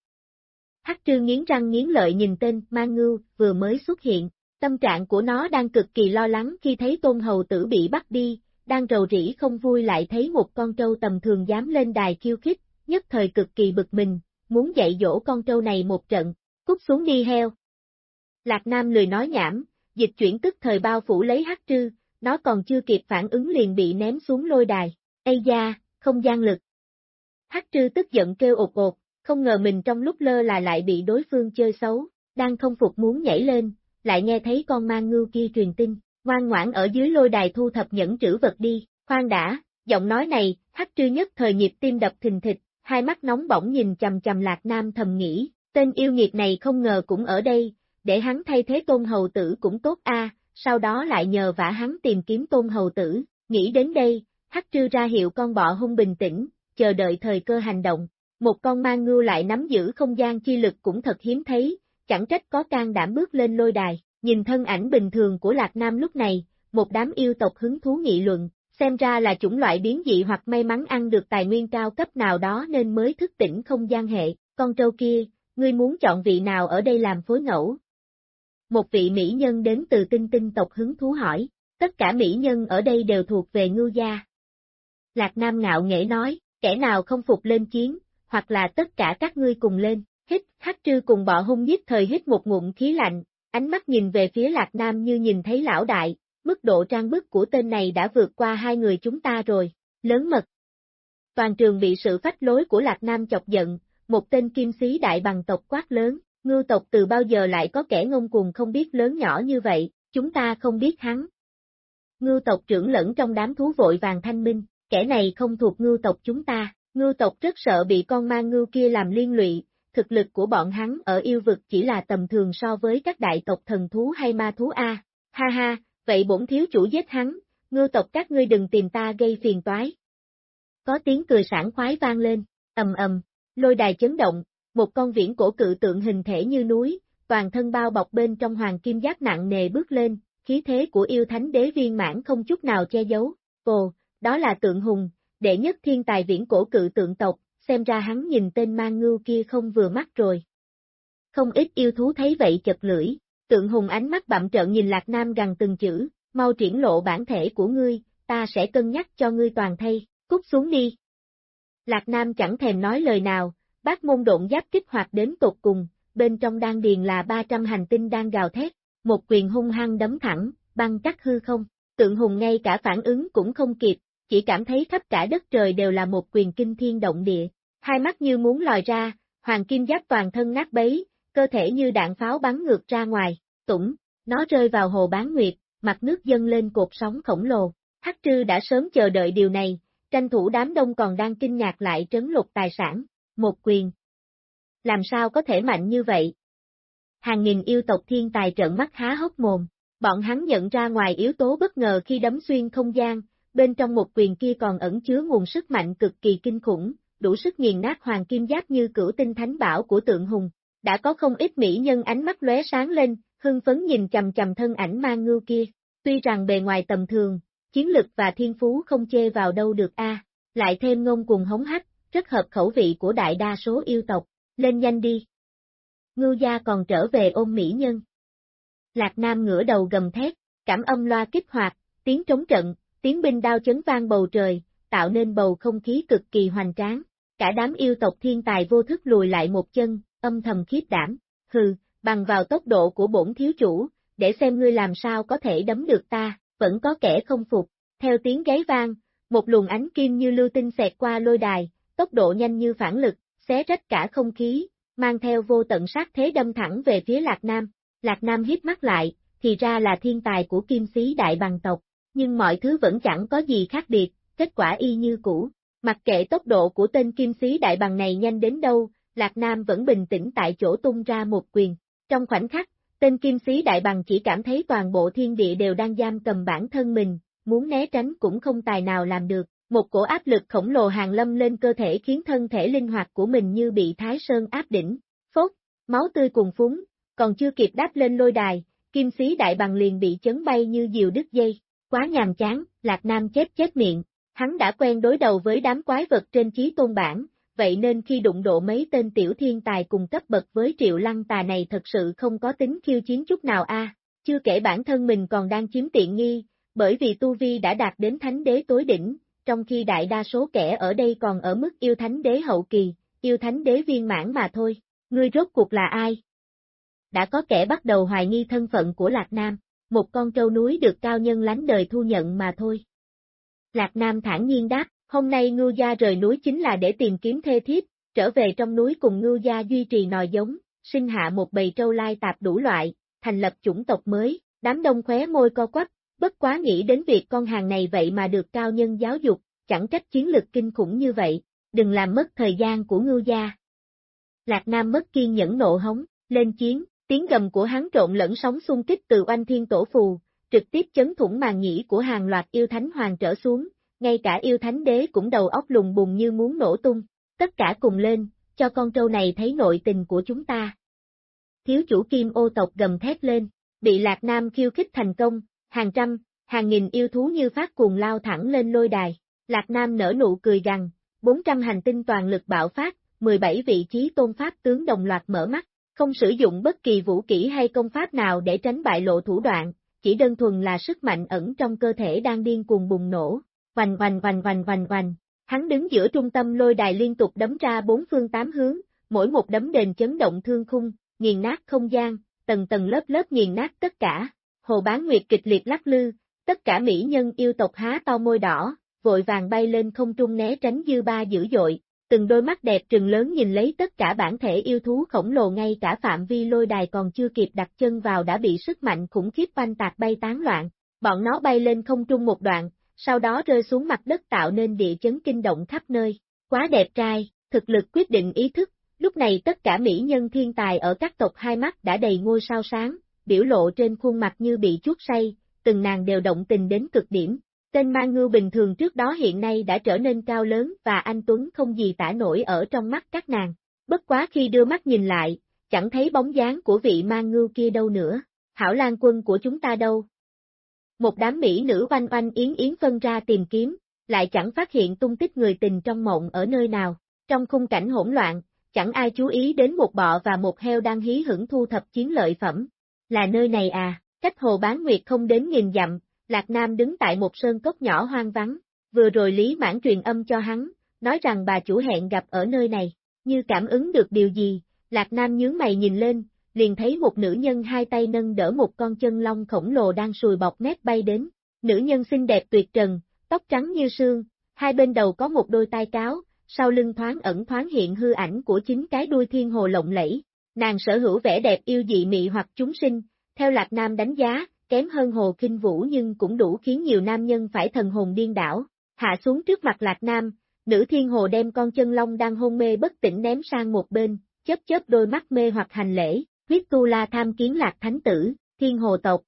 Hắc trư nghiến răng nghiến lợi nhìn tên mang ngưu vừa mới xuất hiện, tâm trạng của nó đang cực kỳ lo lắng khi thấy tôn hầu tử bị bắt đi, đang rầu rĩ không vui lại thấy một con trâu tầm thường dám lên đài khiêu khích, nhất thời cực kỳ bực mình, muốn dạy dỗ con trâu này một trận, cút xuống đi heo. Lạc Nam lười nói nhảm, dịch chuyển tức thời bao phủ lấy hắc trư, nó còn chưa kịp phản ứng liền bị ném xuống lôi đài, Ây da, không gian lực. Hắc trư tức giận kêu ột ột, không ngờ mình trong lúc lơ là lại bị đối phương chơi xấu, đang không phục muốn nhảy lên, lại nghe thấy con mang ngưu kia truyền tin, ngoan ngoãn ở dưới lôi đài thu thập nhẫn trữ vật đi, khoan đã, giọng nói này, hắc trư nhất thời nhịp tim đập thình thịch, hai mắt nóng bỏng nhìn chầm chầm lạc nam thầm nghĩ, tên yêu nghiệt này không ngờ cũng ở đây, để hắn thay thế tôn hầu tử cũng tốt a. sau đó lại nhờ vả hắn tìm kiếm tôn hầu tử, nghĩ đến đây, hắc trư ra hiệu con bọ hung bình tĩnh, chờ đợi thời cơ hành động, một con mang ngưu lại nắm giữ không gian chi lực cũng thật hiếm thấy, chẳng trách có can đảm bước lên lôi đài, nhìn thân ảnh bình thường của Lạc Nam lúc này, một đám yêu tộc hứng thú nghị luận, xem ra là chủng loại biến dị hoặc may mắn ăn được tài nguyên cao cấp nào đó nên mới thức tỉnh không gian hệ, con trâu kia, ngươi muốn chọn vị nào ở đây làm phối ngẫu? Một vị mỹ nhân đến từ tinh tinh tộc hứng thú hỏi, tất cả mỹ nhân ở đây đều thuộc về ngưu gia. Lạc Nam ngạo nghễ nói, kẻ nào không phục lên chiến, hoặc là tất cả các ngươi cùng lên, hít, hắc trư cùng bọ hung giết thời hít một ngụm khí lạnh, ánh mắt nhìn về phía Lạc Nam như nhìn thấy lão đại, mức độ trang bức của tên này đã vượt qua hai người chúng ta rồi, lớn mật. Toàn trường bị sự phách lối của Lạc Nam chọc giận, một tên kim sĩ đại bằng tộc quát lớn, ngưu tộc từ bao giờ lại có kẻ ngông cuồng không biết lớn nhỏ như vậy, chúng ta không biết hắn. Ngưu tộc trưởng lẫn trong đám thú vội vàng thanh minh, kẻ này không thuộc ngưu tộc chúng ta, ngưu tộc rất sợ bị con ma ngưu kia làm liên lụy, thực lực của bọn hắn ở yêu vực chỉ là tầm thường so với các đại tộc thần thú hay ma thú A. Ha ha, vậy bổn thiếu chủ giết hắn, ngư tộc các ngươi đừng tìm ta gây phiền toái. Có tiếng cười sảng khoái vang lên, ầm ầm, lôi đài chấn động, một con viễn cổ cự tượng hình thể như núi, toàn thân bao bọc bên trong hoàng kim giác nặng nề bước lên, khí thế của yêu thánh đế viên mãn không chút nào che giấu. Ồ, đó là tượng hùng, đệ nhất thiên tài viễn cổ cự tượng tộc, xem ra hắn nhìn tên mang ngưu kia không vừa mắt rồi. Không ít yêu thú thấy vậy chật lưỡi, tượng hùng ánh mắt bậm trợn nhìn Lạc Nam gần từng chữ, mau triển lộ bản thể của ngươi, ta sẽ cân nhắc cho ngươi toàn thay, cút xuống đi. Lạc Nam chẳng thèm nói lời nào, bác môn độn giáp kích hoạt đến tột cùng, bên trong đan điền là 300 hành tinh đang gào thét, một quyền hung hăng đấm thẳng, băng cắt hư không, tượng hùng ngay cả phản ứng cũng không kịp, chỉ cảm thấy khắp cả đất trời đều là một quyền kinh thiên động địa, hai mắt như muốn lòi ra, hoàng kim giáp toàn thân nát bấy, cơ thể như đạn pháo bắn ngược ra ngoài, tủng, nó rơi vào hồ bán nguyệt, mặt nước dâng lên cột sóng khổng lồ. Hắc trư đã sớm chờ đợi điều này, tranh thủ đám đông còn đang kinh ngạc lại trấn lục tài sản, một quyền. Làm sao có thể mạnh như vậy? Hàng nghìn yêu tộc thiên tài trợn mắt há hốc mồm, bọn hắn nhận ra ngoài yếu tố bất ngờ khi đấm xuyên không gian, bên trong một quyền kia còn ẩn chứa nguồn sức mạnh cực kỳ kinh khủng, đủ sức nghiền nát hoàng kim giáp như cửu tinh thánh bảo của tượng hùng. Đã có không ít mỹ nhân ánh mắt lóe sáng lên, hưng phấn nhìn chầm chầm thân ảnh mang ngưu kia. Tuy rằng bề ngoài tầm thường, chiến lực và thiên phú không chê vào đâu được a, lại thêm ngông cùng hống hách, rất hợp khẩu vị của đại đa số yêu tộc, lên nhanh đi. Ngưu gia còn trở về ôm mỹ nhân. Lạc Nam ngửa đầu gầm thét, cảm âm loa kích hoạt, tiếng trống trận, tiếng binh đao chấn vang bầu trời, tạo nên bầu không khí cực kỳ hoành tráng. Cả đám yêu tộc thiên tài vô thức lùi lại một chân, âm thầm khiếp đảm, hừ, bằng vào tốc độ của bổn thiếu chủ, để xem ngươi làm sao có thể đấm được ta, vẫn có kẻ không phục. Theo tiếng gáy vang, một luồng ánh kim như lưu tinh xẹt qua lôi đài, tốc độ nhanh như phản lực, xé rách cả không khí, mang theo vô tận sát thế đâm thẳng về phía Lạc Nam. Lạc Nam hít mắt lại, thì ra là thiên tài của kim sĩ đại bằng tộc, nhưng mọi thứ vẫn chẳng có gì khác biệt, kết quả y như cũ. Mặc kệ tốc độ của tên kim sĩ đại bằng này nhanh đến đâu, Lạc Nam vẫn bình tĩnh tại chỗ tung ra một quyền. Trong khoảnh khắc, tên kim sĩ đại bằng chỉ cảm thấy toàn bộ thiên địa đều đang giam cầm bản thân mình, muốn né tránh cũng không tài nào làm được. Một cổ áp lực khổng lồ hàng lâm lên cơ thể khiến thân thể linh hoạt của mình như bị thái sơn áp đỉnh. Phốt, máu tươi cùng phúng, còn chưa kịp đáp lên lôi đài, kim sĩ đại bằng liền bị chấn bay như diều đứt dây. Quá nhàm chán, Lạc Nam chết chết miệng, hắn đã quen đối đầu với đám quái vật trên chí tôn bản, vậy nên khi đụng độ mấy tên tiểu thiên tài cùng cấp bậc với triệu lăng tà này thật sự không có tính khiêu chiến chút nào a. chưa kể bản thân mình còn đang chiếm tiện nghi, bởi vì Tu Vi đã đạt đến thánh đế tối đỉnh, trong khi đại đa số kẻ ở đây còn ở mức yêu thánh đế hậu kỳ, yêu thánh đế viên mãn mà thôi, ngươi rốt cuộc là ai? Đã có kẻ bắt đầu hoài nghi thân phận của Lạc Nam, một con trâu núi được cao nhân lánh đời thu nhận mà thôi. Lạc Nam thản nhiên đáp, hôm nay ngưu gia rời núi chính là để tìm kiếm thê thiếp, trở về trong núi cùng ngưu gia duy trì nòi giống, sinh hạ một bầy trâu lai tạp đủ loại, thành lập chủng tộc mới, đám đông khóe môi co quắp, bất quá nghĩ đến việc con hàng này vậy mà được cao nhân giáo dục, chẳng trách chiến lực kinh khủng như vậy, đừng làm mất thời gian của ngưu gia. Lạc Nam mất kiên nhẫn nộ hống, lên chiến, tiếng gầm của hắn trộn lẫn sóng xung kích từ oanh thiên tổ phù, trực tiếp chấn thủng màn nhĩ của hàng loạt yêu thánh hoàng trở xuống, ngay cả yêu thánh đế cũng đầu óc lùng bùng như muốn nổ tung, tất cả cùng lên, cho con trâu này thấy nội tình của chúng ta. thiếu chủ kim ô tộc gầm thét lên, bị Lạc Nam khiêu khích thành công, hàng trăm, hàng nghìn yêu thú như phát cuồng lao thẳng lên lôi đài. Lạc Nam nở nụ cười rằng, 400 hành tinh toàn lực bạo phát, 17 vị trí tôn pháp tướng đồng loạt mở mắt, không sử dụng bất kỳ vũ kỹ hay công pháp nào để tránh bại lộ thủ đoạn, chỉ đơn thuần là sức mạnh ẩn trong cơ thể đang điên cuồng bùng nổ, vành vành vành vành vành vành. Hắn đứng giữa trung tâm lôi đài liên tục đấm ra bốn phương tám hướng, mỗi một đấm đền chấn động thương khung, nghiền nát không gian, tầng tầng lớp lớp nghiền nát tất cả. Hồ Bán Nguyệt kịch liệt lắc lư, tất cả mỹ nhân yêu tộc há to môi đỏ, vội vàng bay lên không trung né tránh dư ba dữ dội, từng đôi mắt đẹp trừng lớn nhìn lấy tất cả bản thể yêu thú khổng lồ ngay cả phạm vi lôi đài còn chưa kịp đặt chân vào đã bị sức mạnh khủng khiếp oanh tạc bay tán loạn, bọn nó bay lên không trung một đoạn, sau đó rơi xuống mặt đất tạo nên địa chấn kinh động khắp nơi, quá đẹp trai, thực lực quyết định ý thức, lúc này tất cả mỹ nhân thiên tài ở các tộc hai mắt đã đầy ngôi sao sáng, biểu lộ trên khuôn mặt như bị chuốt say, từng nàng đều động tình đến cực điểm, Tên ma ngưu bình thường trước đó hiện nay đã trở nên cao lớn và anh Tuấn không gì tả nổi ở trong mắt các nàng. Bất quá khi đưa mắt nhìn lại, chẳng thấy bóng dáng của vị ma ngưu kia đâu nữa. Hảo Lan quân của chúng ta đâu? Một đám mỹ nữ oanh oanh yến yến phân ra tìm kiếm, lại chẳng phát hiện tung tích người tình trong mộng ở nơi nào. Trong khung cảnh hỗn loạn, chẳng ai chú ý đến một bọ và một heo đang hí hưởng thu thập chiến lợi phẩm. Là nơi này à, cách hồ bán nguyệt không đến nghìn dặm, Lạc Nam đứng tại một sơn cốc nhỏ hoang vắng, vừa rồi Lý Mãn truyền âm cho hắn, nói rằng bà chủ hẹn gặp ở nơi này, như cảm ứng được điều gì, Lạc Nam nhướng mày nhìn lên, liền thấy một nữ nhân hai tay nâng đỡ một con chân long khổng lồ đang sùi bọc mép bay đến, nữ nhân xinh đẹp tuyệt trần, tóc trắng như sương, hai bên đầu có một đôi tai cáo, sau lưng thoáng ẩn thoáng hiện hư ảnh của chính cái đuôi thiên hồ lộng lẫy, nàng sở hữu vẻ đẹp yêu dị mị hoặc chúng sinh, theo Lạc Nam đánh giá, kém hơn Hồ Kinh Vũ nhưng cũng đủ khiến nhiều nam nhân phải thần hồn điên đảo. Hạ xuống trước mặt Lạc Nam, nữ thiên hồ đem con chân long đang hôn mê bất tỉnh ném sang một bên, chớp chớp đôi mắt mê hoặc hành lễ, huyết tu la tham kiến Lạc Thánh Tử, thiên hồ tộc.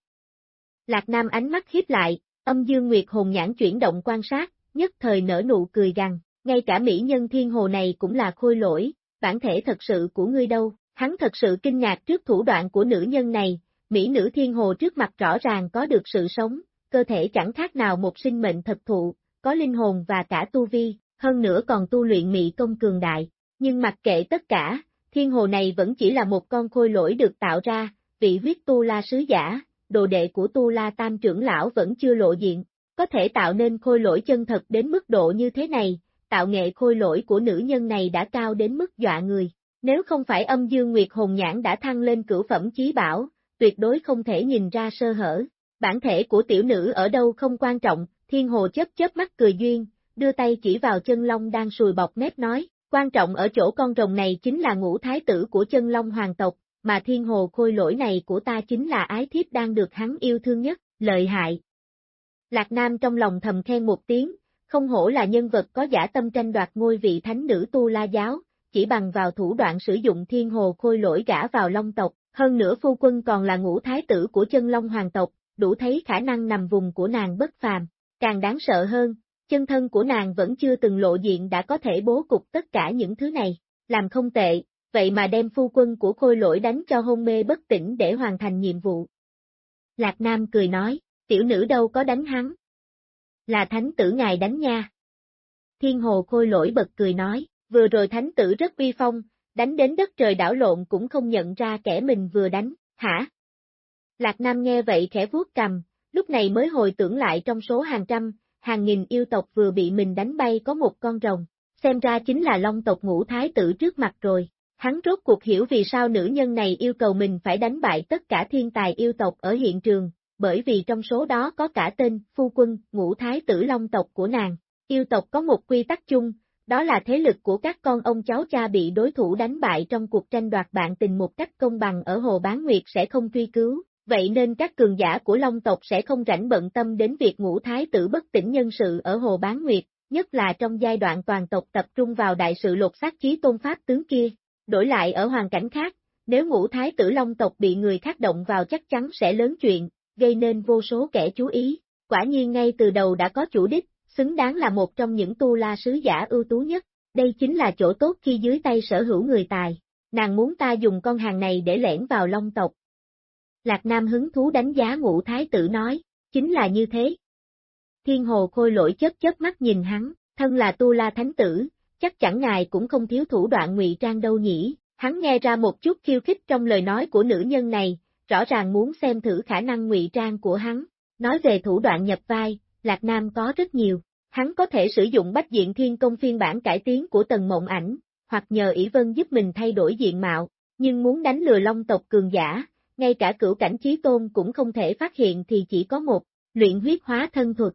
Lạc Nam ánh mắt hiếp lại, âm dương nguyệt hồn nhãn chuyển động quan sát, nhất thời nở nụ cười gằn, ngay cả mỹ nhân thiên hồ này cũng là khôi lỗi, bản thể thật sự của ngươi đâu, hắn thật sự kinh ngạc trước thủ đoạn của nữ nhân này, Mỹ nữ thiên hồ trước mặt rõ ràng có được sự sống, cơ thể chẳng khác nào một sinh mệnh thật thụ, có linh hồn và cả tu vi, hơn nữa còn tu luyện mỹ công cường đại. Nhưng mặc kệ tất cả, thiên hồ này vẫn chỉ là một con khôi lỗi được tạo ra, vị huyết tu la sứ giả, đồ đệ của tu la tam trưởng lão vẫn chưa lộ diện, có thể tạo nên khôi lỗi chân thật đến mức độ như thế này, tạo nghệ khôi lỗi của nữ nhân này đã cao đến mức dọa người. Nếu không phải âm dương nguyệt hồn nhãn đã thăng lên cửu phẩm chí bảo, tuyệt đối không thể nhìn ra sơ hở. Bản thể của tiểu nữ ở đâu không quan trọng, thiên hồ chớp chớp mắt cười duyên, đưa tay chỉ vào chân long đang sùi bọc mép nói, quan trọng ở chỗ con rồng này chính là ngũ thái tử của chân long hoàng tộc, mà thiên hồ khôi lỗi này của ta chính là ái thiếp đang được hắn yêu thương nhất, lợi hại. Lạc Nam trong lòng thầm khen một tiếng, không hổ là nhân vật có giả tâm tranh đoạt ngôi vị thánh nữ tu la giáo, chỉ bằng vào thủ đoạn sử dụng thiên hồ khôi lỗi gã vào long tộc, hơn nữa phu quân còn là ngũ thái tử của chân long hoàng tộc, đủ thấy khả năng nằm vùng của nàng bất phàm. Càng đáng sợ hơn, chân thân của nàng vẫn chưa từng lộ diện đã có thể bố cục tất cả những thứ này, làm không tệ, vậy mà đem phu quân của khôi lỗi đánh cho hôn mê bất tỉnh để hoàn thành nhiệm vụ. Lạc Nam cười nói, tiểu nữ đâu có đánh hắn. Là thánh tử ngài đánh nha. Thiên hồ khôi lỗi bật cười nói, vừa rồi thánh tử rất uy phong, đánh đến đất trời đảo lộn cũng không nhận ra kẻ mình vừa đánh, hả? Lạc Nam nghe vậy khẽ vuốt cầm, lúc này mới hồi tưởng lại trong số hàng trăm, hàng nghìn yêu tộc vừa bị mình đánh bay có một con rồng, xem ra chính là long tộc ngũ thái tử trước mặt rồi. Hắn rốt cuộc hiểu vì sao nữ nhân này yêu cầu mình phải đánh bại tất cả thiên tài yêu tộc ở hiện trường, bởi vì trong số đó có cả tên, phu quân, ngũ thái tử long tộc của nàng. Yêu tộc có một quy tắc chung, đó là thế lực của các con ông cháu cha bị đối thủ đánh bại trong cuộc tranh đoạt bạn tình một cách công bằng ở Hồ Bán Nguyệt sẽ không truy cứu, vậy nên các cường giả của Long tộc sẽ không rảnh bận tâm đến việc ngũ thái tử bất tỉnh nhân sự ở Hồ Bán Nguyệt, nhất là trong giai đoạn toàn tộc tập trung vào đại sự lột xác chí tôn pháp tướng kia. Đổi lại ở hoàn cảnh khác, nếu ngũ thái tử Long tộc bị người khác động vào chắc chắn sẽ lớn chuyện, gây nên vô số kẻ chú ý. Quả nhiên ngay từ đầu đã có chủ đích, xứng đáng là một trong những tu la sứ giả ưu tú nhất. Đây chính là chỗ tốt khi dưới tay sở hữu người tài. nàng muốn ta dùng con hàng này để lẻn vào long tộc. Lạc Nam hứng thú đánh giá ngũ thái tử nói, chính là như thế. Thiên hồ khôi lỗi chớp chớp mắt nhìn hắn, thân là tu la thánh tử, chắc chẳng ngài cũng không thiếu thủ đoạn ngụy trang đâu nhỉ, hắn nghe ra một chút khiêu khích trong lời nói của nữ nhân này, rõ ràng muốn xem thử khả năng ngụy trang của hắn, nói về thủ đoạn nhập vai, Lạc Nam có rất nhiều, hắn có thể sử dụng bách diện thiên công phiên bản cải tiến của tần mộng ảnh, hoặc nhờ ỷ vân giúp mình thay đổi diện mạo, nhưng muốn đánh lừa long tộc cường giả, ngay cả cửu cảnh trí tôn cũng không thể phát hiện thì chỉ có một, luyện huyết hóa thân thuật,